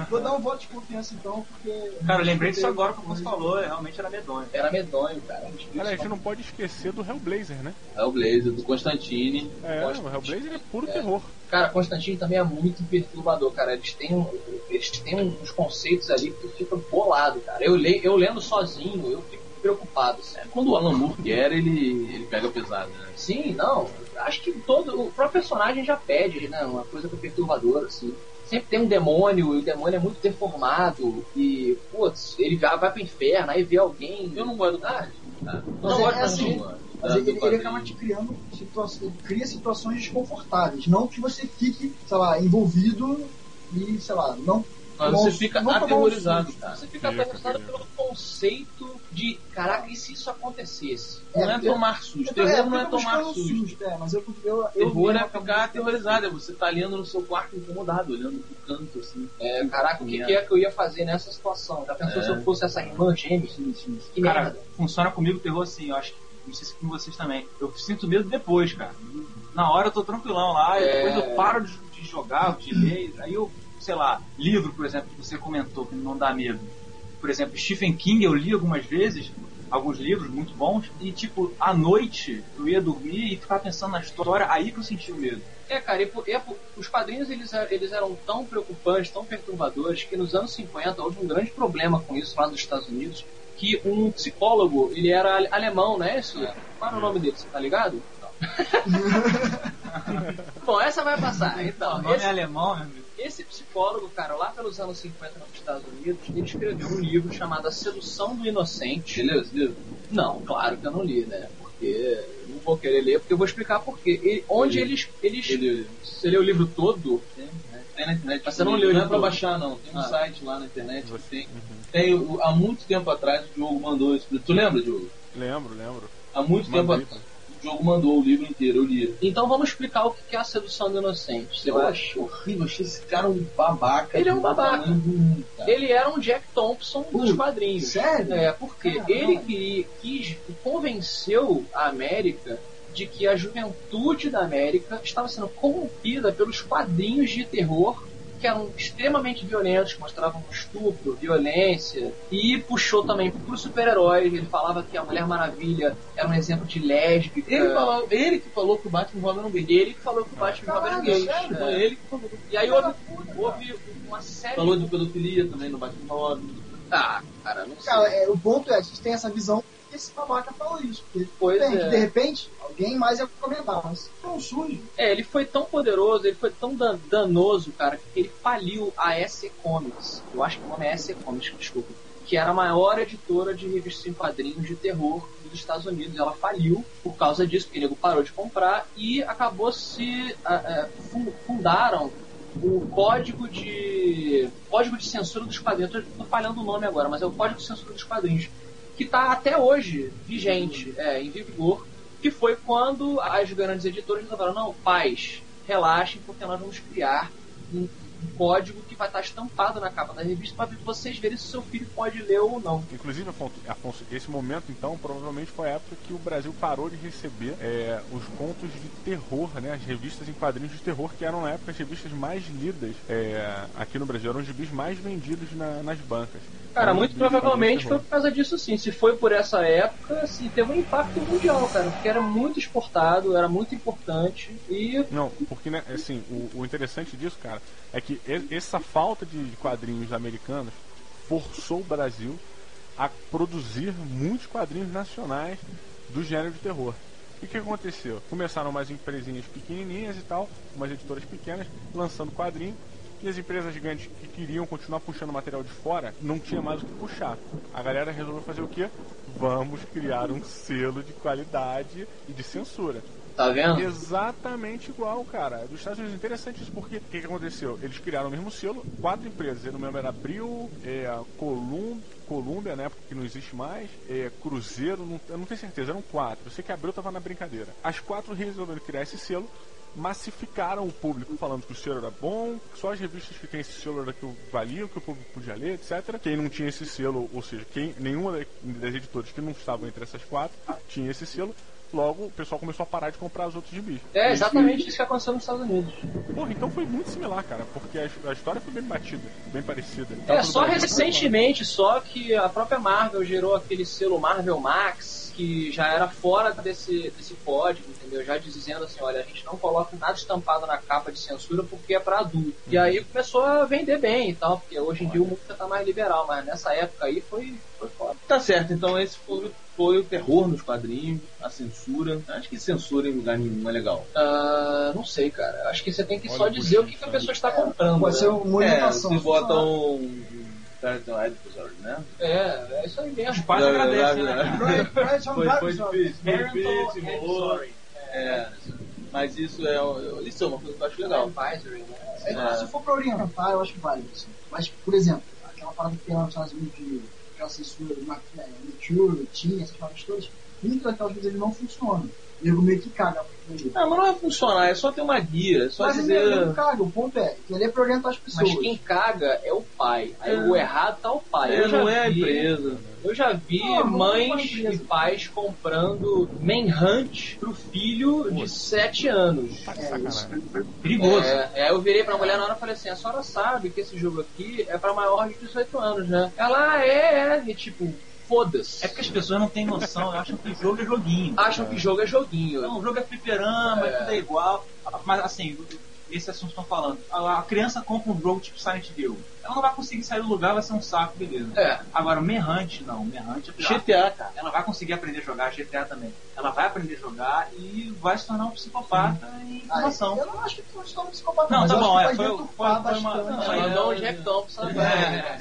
Vou dar um voto de confiança então, porque. Cara, eu lembrei disso agora que você falou, realmente era medonho. Era medonho, cara. Cara, a gente não pode esquecer do Hellblazer, né? É o Blazer, do Constantine. É, Gosto. o Hellblazer é puro terror. Cara, Constantino também é muito perturbador, cara. Eles têm, um- eles têm uns conceitos ali que fica bolado, cara. Eu, le, eu lendo sozinho, eu fico preocupado. assim. Quando o Alan Moore quer, ele, ele pega pesado, né? Sim, não. Acho que todo. O próprio personagem já pede, né? Uma coisa perturbadora, assim. Sempre tem um demônio, e o demônio é muito deformado. E, putz, ele vai, vai pro inferno, aí vê alguém. Eu não gosto do Ah, Ah, Mas Não, é, é assim, mas ele, ele acaba te criando situações, cria situações desconfortáveis, não que você fique, sei lá, envolvido e, sei lá, não. Mas você fica um aterrorizado, cara. Você fica aterrorizado pelo conceito de, caraca, e se isso acontecesse? Não é tomar susto. É, Terror porque não é tomar buscando susto. susto, é, mas eu, eu, eu Terror é ficar aterrorizado, é você tá lendo no seu quarto incomodado, olhando pro canto, assim. É, caraca, o que, que é que eu ia fazer nessa situação? Já pensou É. se eu fosse essa irmã gêmea? Que Cara, merda. funciona comigo o terror assim, eu acho que. Não sei se com vocês também. Eu sinto medo depois, cara. Na hora eu tô tranquilão lá, e É. depois eu paro de, de jogar, de ler, aí eu, sei lá, livro, por exemplo, que você comentou, que não dá medo. Por exemplo, Stephen King eu li algumas vezes, alguns livros muito bons, e tipo, à noite eu ia dormir e ficava pensando na história, aí que eu senti o medo. É, cara, e, por- e por- os quadrinhos eles, eles eram tão preocupantes, tão perturbadores, que nos anos 50 houve um grande problema com isso lá nos Estados Unidos, que um psicólogo, ele era ale- alemão, né? Isso? Qual era o nome dele, você tá ligado? Bom, essa vai passar. Então, o nome esse, é alemão, meu amigo. Esse psicólogo, cara, lá pelos anos 50 nos Estados Unidos, ele escreveu um livro chamado A Sedução do Inocente. Você leu esse livro? Não, claro que eu não li, né? Porque não vou querer ler, porque eu vou explicar por quê. Ele- onde Ele- eles, eles. Ele leu o livro. Você leu o livro todo? Tem na internet. Mas você não leu Não é pra baixar, não. Tem um Ah. site lá na internet. que Tem, Uhum. tem, há muito tempo atrás o Diogo mandou livro. Tu lembra, Diogo? Lembro, lembro. Há muito Mandei, tempo atrás. O Diogo mandou o livro inteiro, eu li. Então vamos explicar o que é a sedução do inocente. Eu acho horrível, achei esse cara um babaca. Ele é um babaca. mundo. Ele era um Jack Thompson dos Putz, quadrinhos. sério? É, porque Caramba. ele queria, quis, convenceu a América de que a juventude da América estava sendo corrompida pelos quadrinhos de terror que eram extremamente violentos, que mostravam estupro, violência, e puxou também para os super-heróis. Ele falava que a Mulher Maravilha era um exemplo de lésbica. Ele, falou, ele que falou que o Batman Robin não gay. Ele que falou que o Batman era Caralho, gay. sério? Foi É. ele que falou. E aí houve, houve uma série Falou de pedofilia também no Batman Robin. Ah, cara, não sei. Cara, é, o ponto é, a gente tem essa visão que esse babaca falou isso. Porque Pois tem, é. de repente alguém mais ia comentar, mas não surge. É, ele foi tão poderoso, ele foi tão dan- danoso, cara, que ele faliu a SC Comics. Eu acho que o nome é SC Comics, desculpa. Que era a maior editora de revistas em quadrinhos de terror dos Estados Unidos. Ela faliu por causa disso, porque o nego parou de comprar e acabou se. ah, fun- fundaram o código de. Código de censura dos quadrinhos. Tô falhando o nome agora, mas é o código de censura dos quadrinhos. Que está até hoje vigente, é, em vigor que foi quando as grandes editoras falaram, não, pais, relaxem, porque nós vamos criar um, um código que vai estar estampado na capa da revista para vocês verem se seu filho pode ler ou não. Inclusive, Afonso, esse momento, então, provavelmente foi a época que o Brasil parou de receber é, os contos de terror, né? As revistas em quadrinhos de terror, que eram, na época, as revistas mais lidas é, aqui no Brasil. Eram os gibis mais vendidos na- nas bancas. Cara, muito provavelmente foi por causa disso sim. Se foi por essa época, assim, teve um impacto mundial, cara, porque era muito exportado, era muito importante e Não, porque, né, assim, o, o interessante disso, cara, é que essa falta de quadrinhos americanos forçou o Brasil a produzir muitos quadrinhos nacionais do gênero de terror. E o que aconteceu? Começaram umas empresinhas pequenininhas e tal, umas editoras pequenas, lançando quadrinho, e as empresas gigantes que queriam continuar puxando material de fora, não tinha mais o que puxar. A galera resolveu fazer o quê? Vamos criar um selo de qualidade e de censura. tá vendo? Exatamente igual, cara. Dos Estados Unidos. Interessante isso, porque o que, que aconteceu? Eles criaram o mesmo selo, quatro empresas. Eu não lembro, era Abril, é, Colum, Columbia, né? Porque não existe mais, é, Cruzeiro, não, eu não tenho certeza, eram quatro. Eu sei que Abril tava na brincadeira. As quatro resolveram criar esse selo massificaram o público falando que o selo era bom, que só as revistas que tem esse selo era que valiam, que o público podia ler, etc. Quem não tinha esse selo, ou seja, quem, nenhuma das editoras que não estavam entre essas quatro tinha esse selo, logo o pessoal começou a parar de comprar os outros gibis. É exatamente isso que aconteceu nos Estados Unidos. Porra, então foi muito similar, cara, porque a, a história foi bem batida, bem parecida. É, só recentemente, só que a própria Marvel gerou aquele selo Marvel Max, que já era fora desse, desse código, entendeu? Já dizendo assim, olha, a gente não coloca nada estampado na capa de censura porque é pra adulto. E aí começou a vender bem e tal, porque hoje em dia o mundo já tá mais liberal, mas nessa época aí foi, foi foda. Tá certo, então esse foi, foi o terror nos quadrinhos, a censura. Acho que censura em lugar nenhum é legal. Ah, não sei, cara. Acho que você tem que Olha só dizer o que, que a pessoa está comprando. Pode né? ser uma É, inovação. vocês botam Advisory, né? É, é isso aí mesmo. Quase agradece, né? Right, right, Foi, foi difícil, foi difícil, Advisory. É, mas isso é, isso é uma coisa que eu acho legal. Né? É, É. Se for pra orientar, eu acho válido. Assim. Mas, por exemplo, aquela parada que tem lá nos Estados Unidos de aquela censura é, Mature, Teen, essas paradas todas, muitas daquelas vezes ele não funciona. O nego meio que caga. Não, mas não vai funcionar, é só ter uma guia, é só Mas ele dizer. não caga, o ponto é que ele é pra orientar as pessoas. Mas quem caga é o pai. Aí É. o errado tá o pai. É, Eu já não é a vi- empresa. Eu já vi Não, é mães e pais comprando Manhunt pro filho de 7 anos. Tá de É. Perigoso. É, é, eu virei pra mulher na hora e falei assim: a senhora sabe que esse jogo aqui é pra maior de 18 anos, né? Ela ah, é, é. E tipo, foda-se. É porque as pessoas não têm noção, acham que jogo é joguinho. Acham que jogo é joguinho. Não, o jogo é fliperama, É. tudo é igual. Mas assim, esse assunto que estão falando. A, a criança compra um jogo tipo Silent Hill. Ela não vai conseguir sair do lugar, vai ser um saco, beleza. É. Agora, o Manhunt, não. O Manhunt é pior. GTA, cara. Ela vai conseguir aprender a jogar GTA também. Ela vai aprender a jogar e vai se tornar um psicopata em Ah, informação. eu não acho que tu está um psicopata, Não, tá bom, é, foi- foi- foi uma- não, é, não o é, Jack Thompson É, né?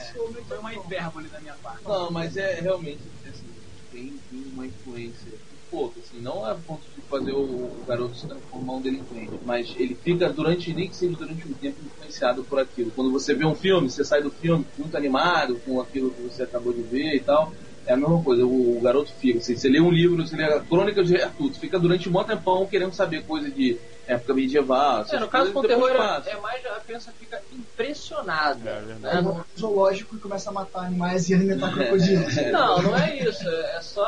foi uma hipérbole da minha parte. Não, mas é realmente assim, tem, uma influência pouco, assim, não é a ponto de fazer o, garoto se transformar um delinquente, mas ele fica durante, nem que seja durante um tempo, influenciado por aquilo. Quando você vê um filme, você sai do filme muito animado com aquilo que você acabou de ver e tal. É a mesma coisa, o, o garoto fica. Assim, você lê um livro, você lê a Crônica de Arthur, fica durante um bom tempão querendo saber coisa de época medieval. É, no caso com depois terror é, é mais a criança fica impressionada. É verdade. né? Não- no zoológico e começa a matar animais e alimentar crocodilos. Não, não é isso. É só.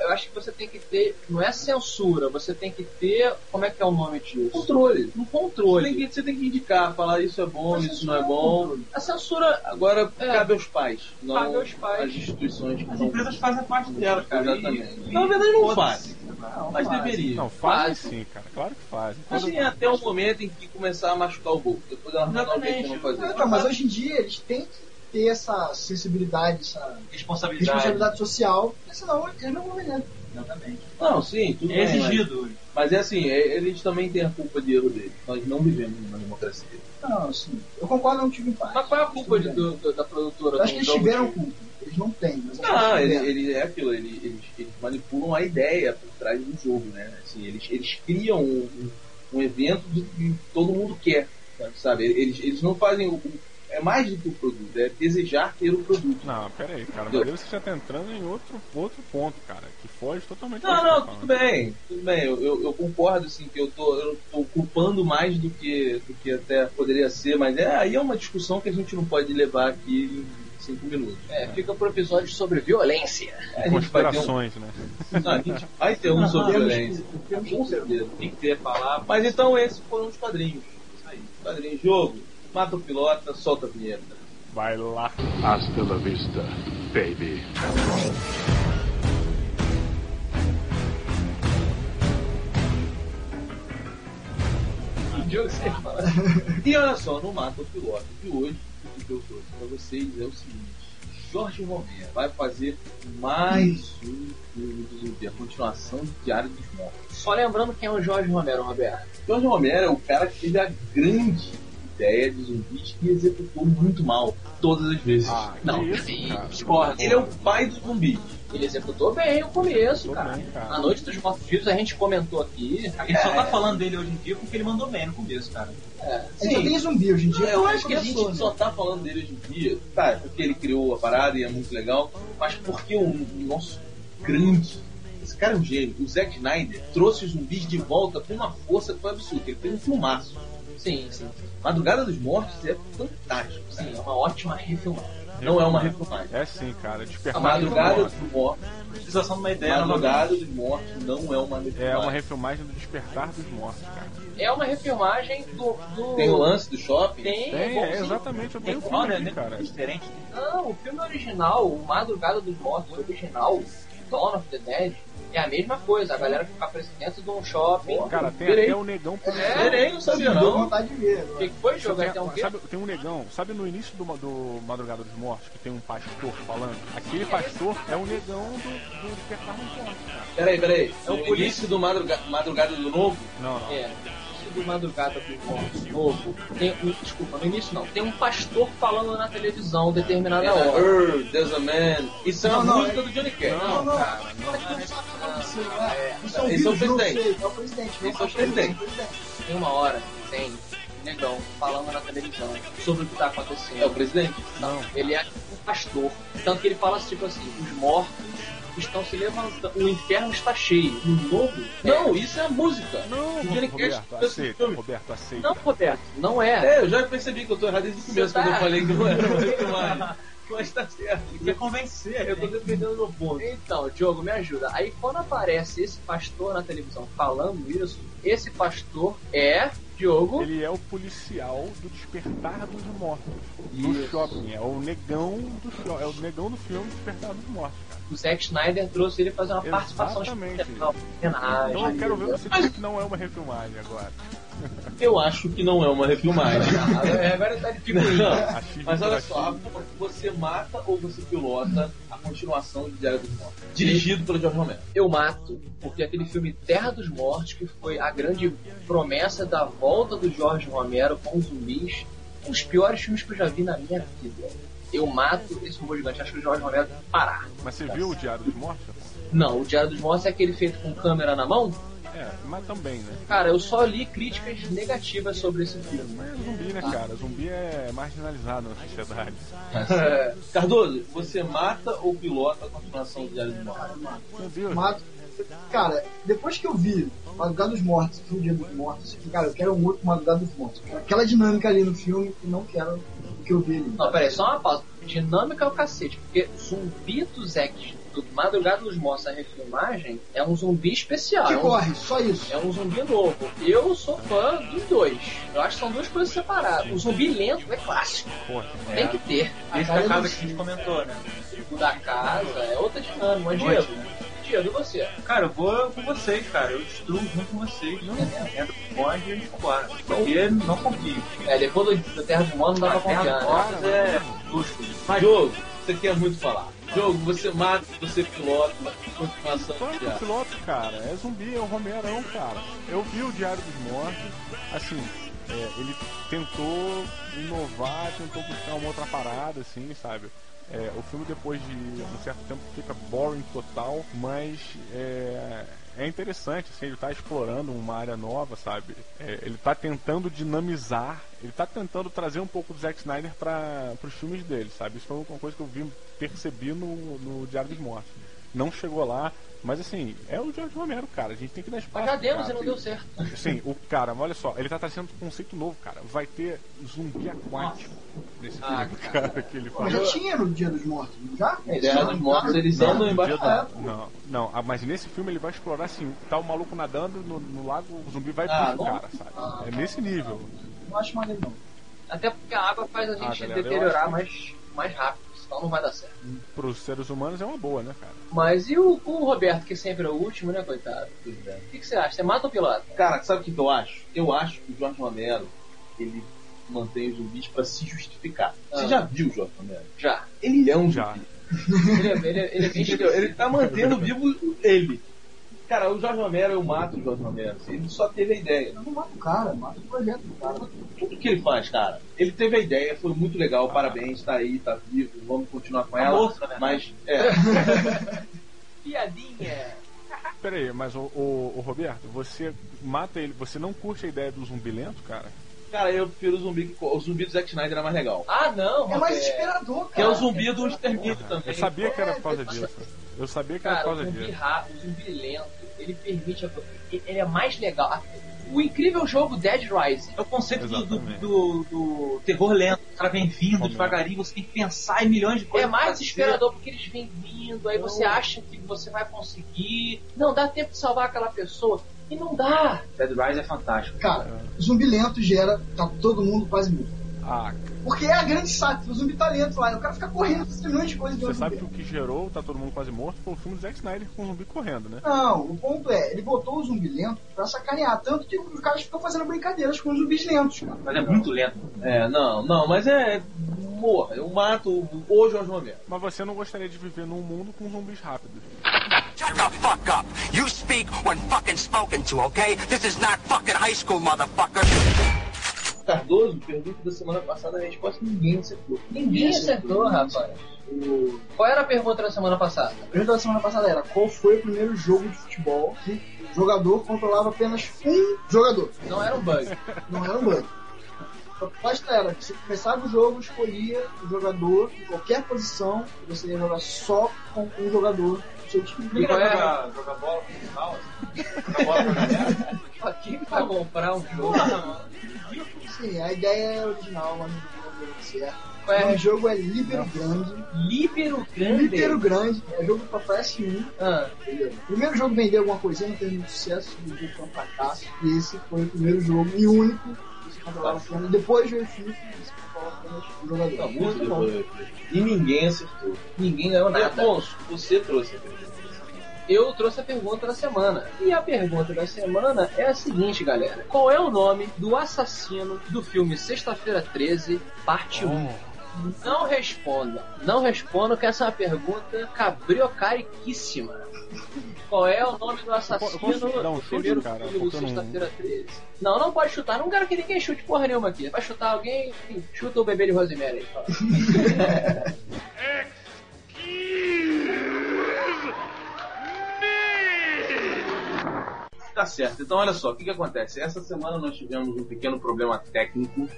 Eu acho que você tem que ter. Não é censura, você tem que ter. Como é que é o nome disso? Controle. Um Você controle. tem, que, você tem que indicar, falar isso é bom, Mas isso não é censura bom. A censura. Agora É. cabe aos pais, não Cabe aos pais. às instituições As empresas fazem parte delas, cara. Exatamente. E- e- Na verdade não foda-se. Fazem, mas fazem. deveriam. Não, fazem Fazem. sim, cara. Claro que fazem. Mas tem até o momento em que começar a machucar o bolso. Depois ela um não fazer. Então, mas hoje em dia eles têm que ter essa sensibilidade, essa Responsabilidade. responsabilidade social, porque senão eles não vão vender. Exatamente. Não, sim, tudo É bem, exigido. Mas, mas é assim, é- eles também têm a culpa de erro deles. Nós não vivemos numa democracia. Não, assim, eu concordo, não tive empate. Mas qual é a culpa de- do- do- da produtora? Eu acho do que eles tiveram de- culpa. Eles não têm, mas Não, ele, tiveram. ele é aquilo, ele- eles, eles manipulam a ideia por trás do jogo, né? Assim, eles, eles criam um, um- evento de, que todo mundo quer, sabe? Eles, eles não fazem o, é mais do que o produto, é desejar ter o produto. Não, pera aí, cara. Mas você já tá entrando em outro, outro ponto, cara. Que foge totalmente Não, não, tá tudo bem, tudo bem. Eu, eu, eu concordo assim que eu tô, eu tô culpando mais do que, do que até poderia ser, mas é, aí é uma discussão que a gente não pode levar aqui cinco minutos. É, fica pro episódio sobre violência. A gente vai ter um, Conspirações, né? não, a gente vai ter um sobre violência. Com certeza. Tem que ter a palavra. Mas então esses foram os quadrinhos. Aí. Quadrinhos jogo, mata o pilota, solta a vinheta. Vai lá. Hasta la vista, baby. E olha só, no Mata o Piloto de hoje, eu trouxe para vocês é o seguinte: Jorge Romero vai fazer mais um filme de zumbi, a continuação do Diário dos Mortos. Só lembrando quem é o Jorge Romero, Roberto. Jorge Romero é o cara que teve a grande ideia de zumbis e executou muito mal todas as vezes. Ah, Não, isso. Ele é o pai dos zumbis. Ele executou bem o começo, cara. bem, cara. A Noite dos Mortos Vivos a gente comentou aqui. A gente só tá falando dele hoje em dia porque ele mandou bem no começo, cara. É, Ele só tem zumbi hoje em dia. Eu acho que a gente né? só tá falando dele hoje em dia, tá, porque ele criou a parada e é muito legal, mas porque o nosso grande Esse cara é um gênio. O Zack Snyder trouxe os zumbis de volta com uma força que foi absurda. Ele fez um filmaço. Sim, sim. Madrugada dos Mortos é fantástico. cara. Sim, é uma ótima refilmagem. Não é uma refilmagem. É sim, cara. A Despertar Madrugada dos Mortos. Utilização de uma ideia Madrugada dos Mortos não é uma refilmagem. É uma refilmagem do Despertar dos Mortos, cara. É uma refilmagem do. do... Tem o lance do shopping? Tem, Tem, é igualzinho. exatamente. Eu tenho Tem um filme né? cara. Diferente. Não, o filme original, o Madrugada dos Mortos original, Dawn of the Dead, é a mesma coisa. A galera fica presa dentro de um shopping. Cara, tem Verei. até o negão policial. Verei, não sabia não. vontade de ver. O agora. que que foi, jogo? tem, Até um sabe, tem um negão, sabe no início do, do Madrugada dos Mortos, que tem um pastor falando? Aquele pastor é o negão do, do Despertar Mortos, cara. Peraí, peraí. É o No início do madruga... Madrugada do Novo? Não, não. É, no do Madrugada dos Mortos novo, tem um, desculpa, no início não, tem um pastor falando na televisão determinada É, hora. Earth, there's a man. Isso é uma Não, não, música é- do Johnny Cash. Não, não. cara, não o? Isso é um Esse é o não presidente. É o presidente. não Esse é o o presidente. Tem uma hora tem um negão falando na televisão sobre o que tá acontecendo. É o presidente? Não, ele é um pastor. Tanto que ele fala tipo assim, os mortos estão se levantando, o inferno está cheio. O novo? Não, isso é a música. Não, O Cash Roberto, aceita. Roberto, aceita. Não, Roberto, não é. É, eu já percebi que eu tô errado desde o começo, tá- quando eu falei que não era uma refilmagem. Mas tá certo. Quer convencer. Eu tô defendendo meu ponto. Então, Diogo, me ajuda. Aí quando aparece esse pastor na televisão falando isso, esse pastor é Diogo. Ele é o policial do Despertar dos Mortos. Do shopping. É o negão do shopping. É o negão do filme Despertar dos Mortos. O Zack Snyder trouxe ele fazer uma participação Exatamente. especial. Homenagem. Então eu quero ver você dizer que não é uma refilmagem agora. Eu acho que não é uma refilmagem. É, Agora tá figurinha. Não, mas olha só, você mata ou você pilota a continuação de Diário dos Mortos? Dirigido pelo Jorge Romero. Eu mato, porque aquele filme Terra dos Mortos, que foi a grande promessa da volta do Jorge Romero com os zumbis, um dos piores filmes que eu já vi na minha vida. Eu mato esse robô gigante, acho que o Jorge Romero tem que parar. Mas você viu o Diário dos Mortos? Não, o Diário dos Mortos é aquele feito com câmera na mão? É, mas também, né? Cara, eu só li críticas negativas sobre esse filme. Mas é zumbi, né, cara? Zumbi é marginalizado na sociedade. É, Cardoso, você mata ou pilota a continuação de Diário dos Mortos? Meu Deus. Mato. Cara, depois que eu vi Madrugada dos Mortos, que o Dia dos Mortos, cara, eu quero um outro Madrugada dos Mortos. Aquela dinâmica ali no filme e não quero que eu vi ali. Não, peraí, só uma pausa. Dinâmica é o cacete, porque zumbi do Zack do Madrugada dos Mortos, a refilmagem, é um zumbi especial. Que é um corre, só isso. É um zumbi novo. Eu sou fã dos dois. Eu acho que são duas coisas separadas. O zumbi lento é clássico. Porra. Tem que ter. Esse cara da casa não- que a gente comentou, né? O da casa é outra dinâmica. Mas, Noite, Diego, e você? Cara, eu vou com vocês, cara. Eu destruo junto com vocês. Não, entra pro bonde e vambora. Porque não confio. É, depois do, do Terra do Mundo não dá pra confiar, né? Mortas é luxo. Jogo, você quer muito falar. Jogo, você mata, você pilota continuação Claro de que o Diário. piloto, cara, é zumbi, é o Romerão, cara. Eu vi o Diário dos Mortos, assim, é, ele tentou inovar, tentou buscar uma outra parada, assim, sabe? É, o filme depois de um certo tempo fica boring total, mas é, é interessante, assim, ele tá explorando uma área nova, sabe? É, ele tá tentando dinamizar, ele tá tentando trazer um pouco do Zack Snyder para os filmes dele, sabe? Isso foi uma coisa que eu vi, percebi no, no Diário dos Mortos. Não chegou lá, mas assim, é o George Romero, cara. A gente tem que dar espaço. Mas já demos e cara. não deu certo. Sim, o cara, olha só, ele tá trazendo um conceito novo, cara. Vai ter zumbi aquático nesse filme, Ah, cara, que ele fala. Mas já tinha no Dia dos Mortos, não já? Diário dos Mortos, eles andam embaixo Dia da da- Não, não, ah, mas nesse filme ele vai explorar assim, tá o maluco nadando no, no lago, o zumbi vai Ah, pro não? cara, sabe? É nesse nível. Não acho maneiro não. Até porque a água faz a Ah, gente galera, eu deteriorar mais, mais rápido, senão não vai dar certo. Pros seres humanos é uma boa, né, cara? Mas e o, o Roberto, que sempre é o último, né, coitado? O que, que você acha? Você mata ou pilota? Cara, sabe o que, eu acho? Eu acho que o Jorge Romero, ele mantém os zumbis pra se justificar. Você Ah. já viu o Jorge Romero? Já. Ele é um Já. zumbi. Ele, é- ele, é- ele é bem Entendeu? Ele tá mantendo vivo ele. Cara, o Jorge Romero, eu mato o Jorge Romero. Ele só teve a ideia. Eu não mato o cara, mato o projeto do cara. Tudo que ele faz, cara. Ele teve a ideia, foi muito legal, parabéns, tá aí, tá vivo, vamos continuar com Tá ela. na verdade. mas, é. Piadinha. Pera aí, mas o, o, o Roberto, você mata ele, você não curte a ideia do zumbi lento, cara? Cara, eu prefiro o zumbi que. O zumbi do Zack Snyder era mais legal. Ah, não, É mais Roberto. inspirador, Que é cara. o zumbi do extermínio também. Eu sabia que era por causa disso. Eu sabia que era por Cara, o causa zumbi disso. rápido, o zumbi lento, ele permite. A... Ele é mais legal. O incrível jogo Dead Rising. É o conceito do, do, do- do terror lento. O cara vem vindo Como é? devagarinho, você tem que pensar em milhões de É coisas. mais pra fazer. desesperador porque eles vêm vindo, aí você acha que você vai conseguir. Não dá tempo de salvar aquela pessoa. E não dá. Dead Rise é fantástico. Cara, zumbi lento gera, tá todo mundo quase morto. Ah, Porque é a grande saco, o zumbi tá lento lá, o cara fica correndo, fazendo milhões de coisas de você um sabe zumbi. que o que gerou Tá Todo Mundo Quase Morto foi o filme do Zack Snyder com o zumbi correndo, né? Não, o ponto é, ele botou o zumbi lento pra sacanear, tanto que os caras ficam fazendo brincadeiras com os zumbis lentos, cara. Mas é muito lento. É, não, não, mas é. Morra, eu mato o Jorge Romero. Mas você não gostaria de viver num mundo com zumbis rápidos. Shut the fuck up. You speak when fucking spoken to, okay? This is not fucking high school, motherfucker. Cardoso, pergunta da semana passada, a resposta ninguém acertou. Ninguém acertou, rapaz. O... Qual era a pergunta da semana passada? A pergunta da semana passada era qual foi o primeiro jogo de futebol que o jogador controlava apenas um jogador. Não era um bug. Não era um bug. A proposta era que você começava o jogo, escolhia o jogador em qualquer posição, e você ia jogar só com um jogador do seu time. E qual é? Jogar, jogar bola com o tal, assim. Jogar bola com a galera. Pra quem vai comprar um jogo? Sim, a ideia é original, mas não deu certo. É? O jogo é Libero Grande. Líbero Grande. Libero Grande é jogo pra PS1. Ah, entendeu? O primeiro jogo vendeu alguma coisinha, não teve muito sucesso, o jogo foi um fracasso. E esse foi o primeiro jogo e único apenas. Depois veio o FIFA e jogador. Tá muito bom. E ninguém acertou. ninguém ganhou nada. Afonso, você trouxe a pergunta. Eu trouxe a pergunta da semana. E a pergunta da semana é a seguinte, galera. Qual é o nome do assassino do filme Sexta-feira 13, parte 1? Não responda. Não responda que essa é uma pergunta cabriocariquíssima. Qual é o nome do assassino Eu posso dar um do primeiro cara? filme do não- Sexta-feira 13? Não, não pode chutar. Não quero que ninguém chute porra nenhuma aqui. Vai chutar alguém, chuta o bebê de Rosemary. Tá certo. Então, olha só, o que, que acontece? Essa semana nós tivemos um pequeno problema técnico,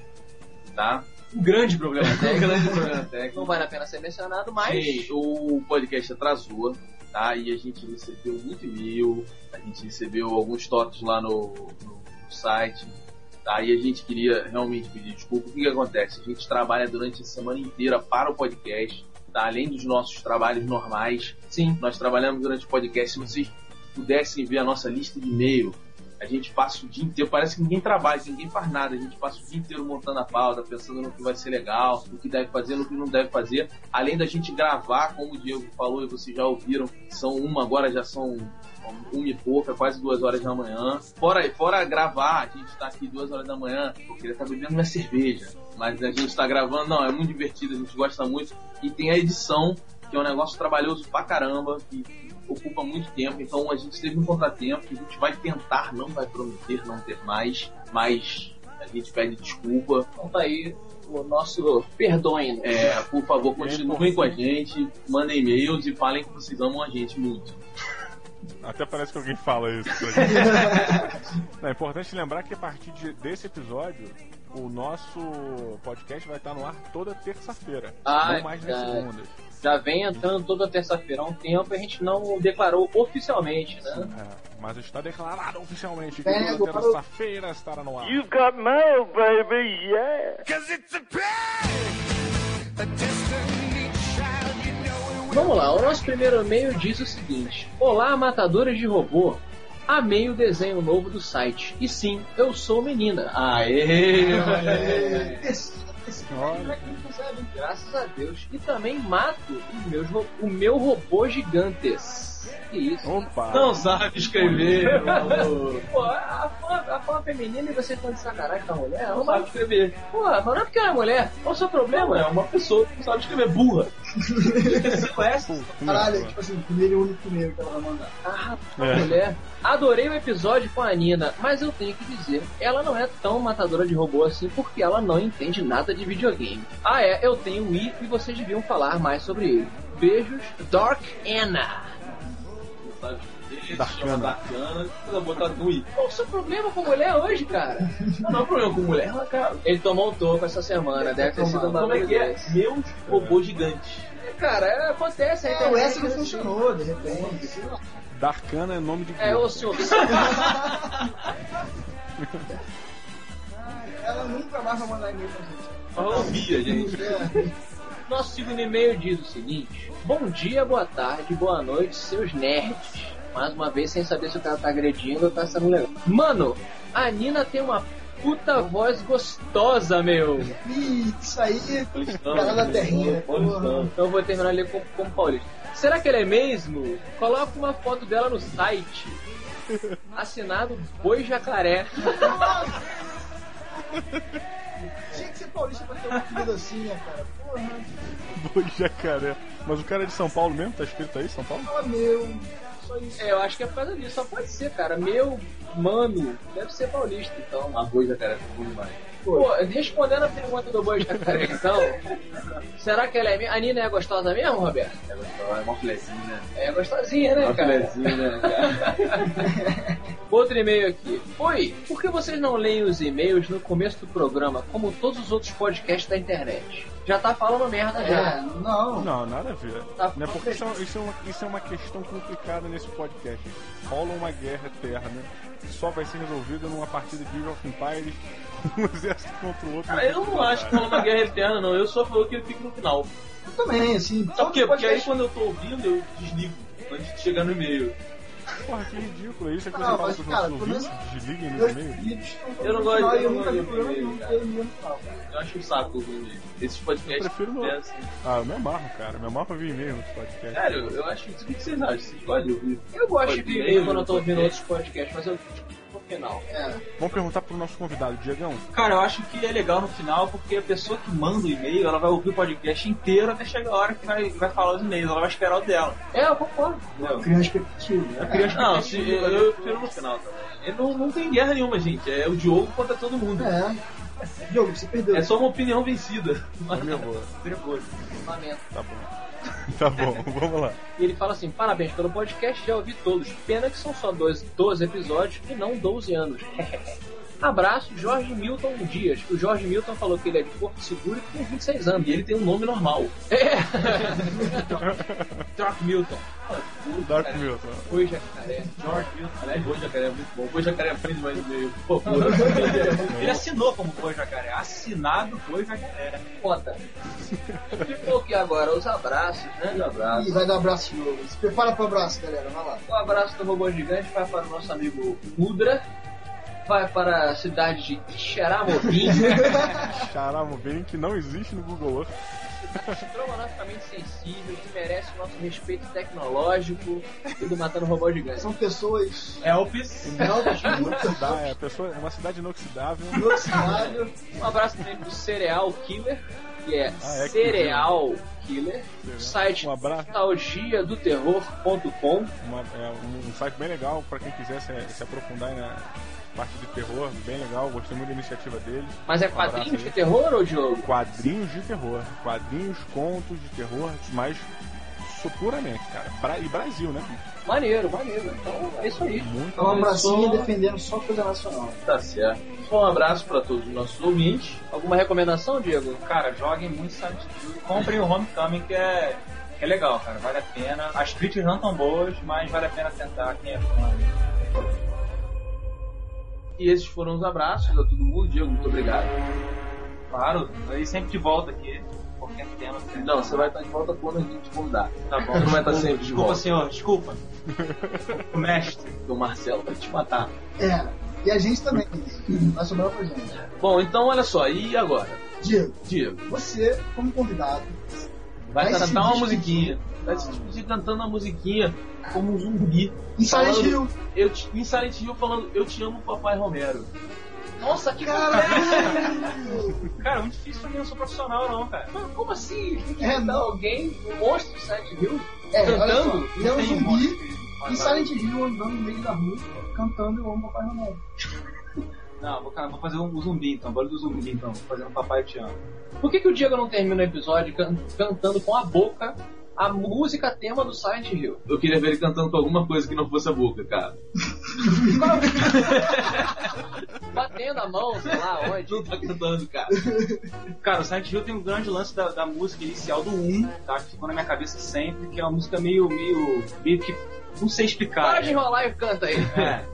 tá? Um grande problema Um técnico. grande problema técnico. Não vale a pena ser mencionado, mas... Sim, o podcast atrasou, tá? E a gente recebeu muito e-mail, a gente recebeu alguns toques lá no, no site, tá? E a gente queria realmente pedir desculpa. O que, que acontece? A gente trabalha durante a semana inteira para o podcast, tá? Além dos nossos trabalhos normais, Sim. nós trabalhamos durante o podcast. Vocês pudessem ver a nossa lista de e-mail, a gente passa o dia inteiro, parece que ninguém trabalha, ninguém faz nada. A gente passa o dia inteiro montando a pauta, pensando no que vai ser legal, no que deve fazer, no que não deve fazer. Além da gente gravar, como o Diego falou e vocês já ouviram, são uma, agora já são uma e pouca, quase duas horas da manhã. Fora, fora gravar, a gente tá aqui duas horas da manhã, eu queria estar bebendo minha cerveja. Mas a gente tá gravando, não, é muito divertido, a gente gosta muito. E tem a edição, que é um negócio trabalhoso pra caramba, que ocupa muito tempo, então a gente teve um contratempo, a gente vai tentar, não vai prometer não ter mais, mas a gente pede desculpa. Então tá aí o nosso perdoe. né? É, por favor, continuem com a gente, mandem e-mails e falem que vocês amam a gente muito. Até parece que alguém fala isso. pra gente. É importante lembrar que a partir de- desse episódio, o nosso podcast vai estar no ar toda terça-feira. Ah, não mais nas segundas. Já vem entrando toda terça-feira há um tempo e a gente não declarou oficialmente, né? É, mas está declarado oficialmente que É, toda terça-feira estará no ar. got mail, baby, yeah. Vamos lá, o nosso primeiro e-mail diz o seguinte: Olá, matadores de robô. Amei o desenho novo do site. E sim, eu sou menina. Aê! É, esse- esse- Olha, Graças a Deus. E também mato os meus o meu robô gigantes. Que isso? opa! Não sabe escrever. Pô, a fã, a fã feminina e você tá de sacanagem com a mulher? Ela não sabe escrever. Pô, mas não é porque ela é mulher. Qual o seu problema? É uma pessoa que não sabe escrever burra. Você conhece? Caralho, tipo assim, o primeiro e único e-mail que ela vai mandar. Ah, É. mulher. Adorei o episódio com a Nina, mas eu tenho que dizer, ela não é tão matadora de robô assim porque ela não entende nada de videogame. Ah é, eu tenho o Wii e vocês deviam falar mais sobre ele. Beijos, Dark Anna. Sabe Ana. Darkana, precisa botar no i. Qual o seu problema com mulher hoje, cara? Não, não é problema com mulher, cara. Ele tomou um toco essa semana, deve ter sido uma Como é que é? Meus robôs gigantes. cara, é, acontece. É, o internet S não é assim. funcionou, de repente. sei lá. Darkana é nome de É, gordo. ô senhor. Ela nunca mais vai mandar e-mail pra gente. Ela ouvia, gente. É. Nosso segundo e-mail diz o seguinte: Bom dia, boa tarde, boa noite, seus nerds. Mais uma vez, sem saber se o cara tá agredindo ou tá sendo legal. Mano, a Nina tem uma puta voz gostosa, meu. Ih, isso aí, cara da terrinha. porra. Então eu vou terminar ali com, com o Paulista. Será que ela é mesmo? Coloca uma foto dela no site. Assinado Boi Jacaré. Tinha que ser paulista pra ter uma comida assim, né, cara? Porra, Boi jacaré. Mas o cara é de São Paulo mesmo? Tá escrito aí, São Paulo? fala meu. Só isso. É, eu acho que é por causa disso. Só pode ser, cara. Meu, mano, deve ser paulista, então. A coisa, cara, é bom demais. Pô, respondendo a pergunta do Boi Jacaré, então, será que ela é. A Nina é gostosa mesmo, Roberto? É gostoso, é uma filezinha, né? É gostosinha, né, Uma cara? filezinha, né, cara? Outro e-mail aqui. Oi, por que vocês não leem os e-mails no começo do programa, como todos os outros podcasts da internet? Já tá falando merda É, já. não. Não, nada a ver. Tá né? Porque isso, é- isso é uma, isso é uma questão complicada nesse podcast. Rola uma guerra eterna que só vai ser resolvida numa partida de Age of Empires, um exército contra o outro. Cara, eu não acho que é uma guerra eterna, não. Eu só falo que ele fica no final. Eu também, assim. Sabe por quê? Porque aí quando eu tô ouvindo, eu desligo. Antes de chegar no e-mail. Porra, que ridículo. Isso é que você Não, fala mas, cara, pelo ouvintes? Desliguem no e-mail. Eu não gosto- final eu eu não nunca vi de e-mail, nenhum, e-mail. Eu acho um saco ouvir e-mail. Esses podcasts. Eu prefiro no- é assim. Ah, eu me amarro, cara. Me amarro pra ver e-mail nos podcasts. Sério, eu acho. O que vocês acham? Vocês podem ouvir? Eu gosto de e-mail ver quando eu tô ouvindo outros podcasts, mas eu final. É. Vamos perguntar pro nosso convidado, Diegão. Cara, eu acho que é legal no final, porque a pessoa que manda o e-mail, ela vai ouvir o podcast inteiro até chegar a hora que vai, vai falar os e-mails, ela vai esperar o dela. É, eu concordo. Criar expectativa. Eu queria Não, se, eu, eu prefiro no final também. Ele não, não tem guerra nenhuma, gente. É o Diogo contra todo mundo. É. Diogo, você perdeu. É só uma opinião vencida. É nervoso. Nervoso. Lamento. Tá bom. Tá bom, vamos lá. E ele fala assim: parabéns pelo podcast, já ouvi todos. Pena que são só 12, 12 episódios e não 12 anos. Abraço, Jorge Milton Dias. O Jorge Milton falou que ele é de Porto Seguro e tem 26 anos. E ele tem um nome normal. É. Dark Milton. Dark Milton. Foi jacaré. George Milton. Aliás, Boi Jacaré é muito bom. Boi Jacaré é fã demais meio. Favor. Ele assinou como Boi Jacaré, assinado Boi Jacaré. Foda. Ficou aqui agora os abraços, né? Um abraço. Ih, vai dar abraço de novo. Se prepara pro abraço, galera. Vai lá. O abraço do robô gigante vai para o nosso amigo Rudra. Vai para a cidade de Xeramovim. Charamo bem que não existe no Google Earth. estrogonoficamente sensível, que merece o nosso respeito tecnológico e do Matando Robô Gigante. São pessoas muito Oxida- É, a pessoa, é uma cidade inoxidável. inoxidáveis. Um abraço também pro Cereal Killer, que é, Ah, é, Cereal Killer, Cereal. site Um abraço. nostalgiadoterror.com. Uma- é um, site bem legal pra quem quiser se, se aprofundar aí na parte de terror, bem legal, gostei muito da iniciativa deles. Mas é Um quadrinhos de terror ou Diogo? Quadrinhos de terror, quadrinhos, contos de terror, mas puramente, cara. Bra e Brasil, né? Maneiro, maneiro. Então é isso aí. Muito É um abracinho Só- defendendo só coisa nacional. Tá certo. Só um abraço pra todos os nossos ouvintes. Alguma recomendação, Diego? Cara, joguem muito Silent Hill. Comprem o Homecoming que é, que é legal, cara. Vale a pena. As críticas não tão boas, mas vale a pena tentar quem é fã. E esses foram os abraços a todo mundo. Diego, muito obrigado. Claro, aí sempre de volta aqui. Qualquer tema. que- Não, você vai estar de volta quando a gente convidar. Tá bom. Você não vai estar Desculpa, sempre de Desculpa, volta. senhor. Desculpa. O mestre. O Marcelo vai te matar. É. E a gente também. Vai sobrar pra gente. Bom, então olha só. E agora? Diego, Diego, você, como convidado, vai, cantar uma musiquinha. Vai se despedir cantando uma musiquinha como um zumbi. em Silent Hill. Eu te, em Silent Hill falando, eu te amo, Papai Romero. Nossa, que Cara, muito difícil pra mim, eu não sou profissional não, cara. Como assim? É, Não, alguém, um monstro de Silent Hill? É. Cantando? Ele é um Tem zumbi em Silent Hill andando no meio da rua, cantando Eu amo Papai Romero. Não, vou, cara, vou fazer um zumbi então, bora do zumbi então, vou fazer um papai te amo. Por que, que o Diego não termina o episódio can- cantando com a boca a música tema do Silent Hill. Eu queria ver ele cantando com alguma coisa que não fosse a boca, cara. Batendo a mão, sei lá, onde. Não tá cantando, cara. Cara, o Silent Hill tem um grande lance da, da música inicial do 1, tá? Que ficou na minha cabeça sempre, que é uma música meio, meio, meio que não sei explicar. Para de né? enrolar e canta aí. É.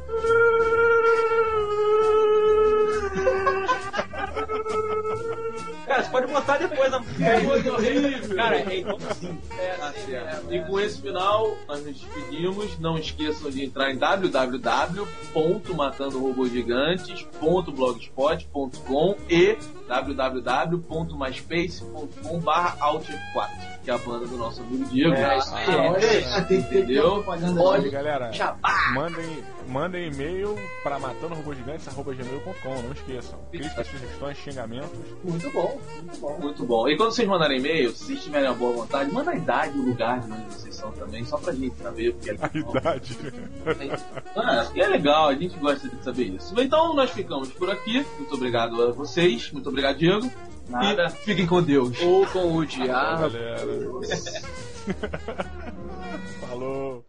Cara, você pode botar depois a música. É coisa horrível. Cara, é igualzinho. É, tá certo. É. Assim. E com esse final, nós nos despedimos. Não esqueçam de entrar em www.matandorobogigantes.blogspot.com e www.myspace.com/alter4, que é a banda do nosso amigo Diego. É, isso aí. É, é, é, é, é, é, é, é, é, é, é, é, é, mandem e-mail para matandorobogigantes.gmail.com, não esqueçam. Críticas, sugestões, xingamentos. Muito bom, muito bom. Muito bom. E quando vocês mandarem e-mail, se tiverem a boa vontade, manda a idade e o lugar de onde vocês são também, só pra gente saber. que é a idade. Ah, é legal, a gente gosta de saber isso. Então nós ficamos por aqui. Muito obrigado a vocês, muito obrigado, Diego. Nada. E fiquem com Deus. Ou com o diabo. Falou.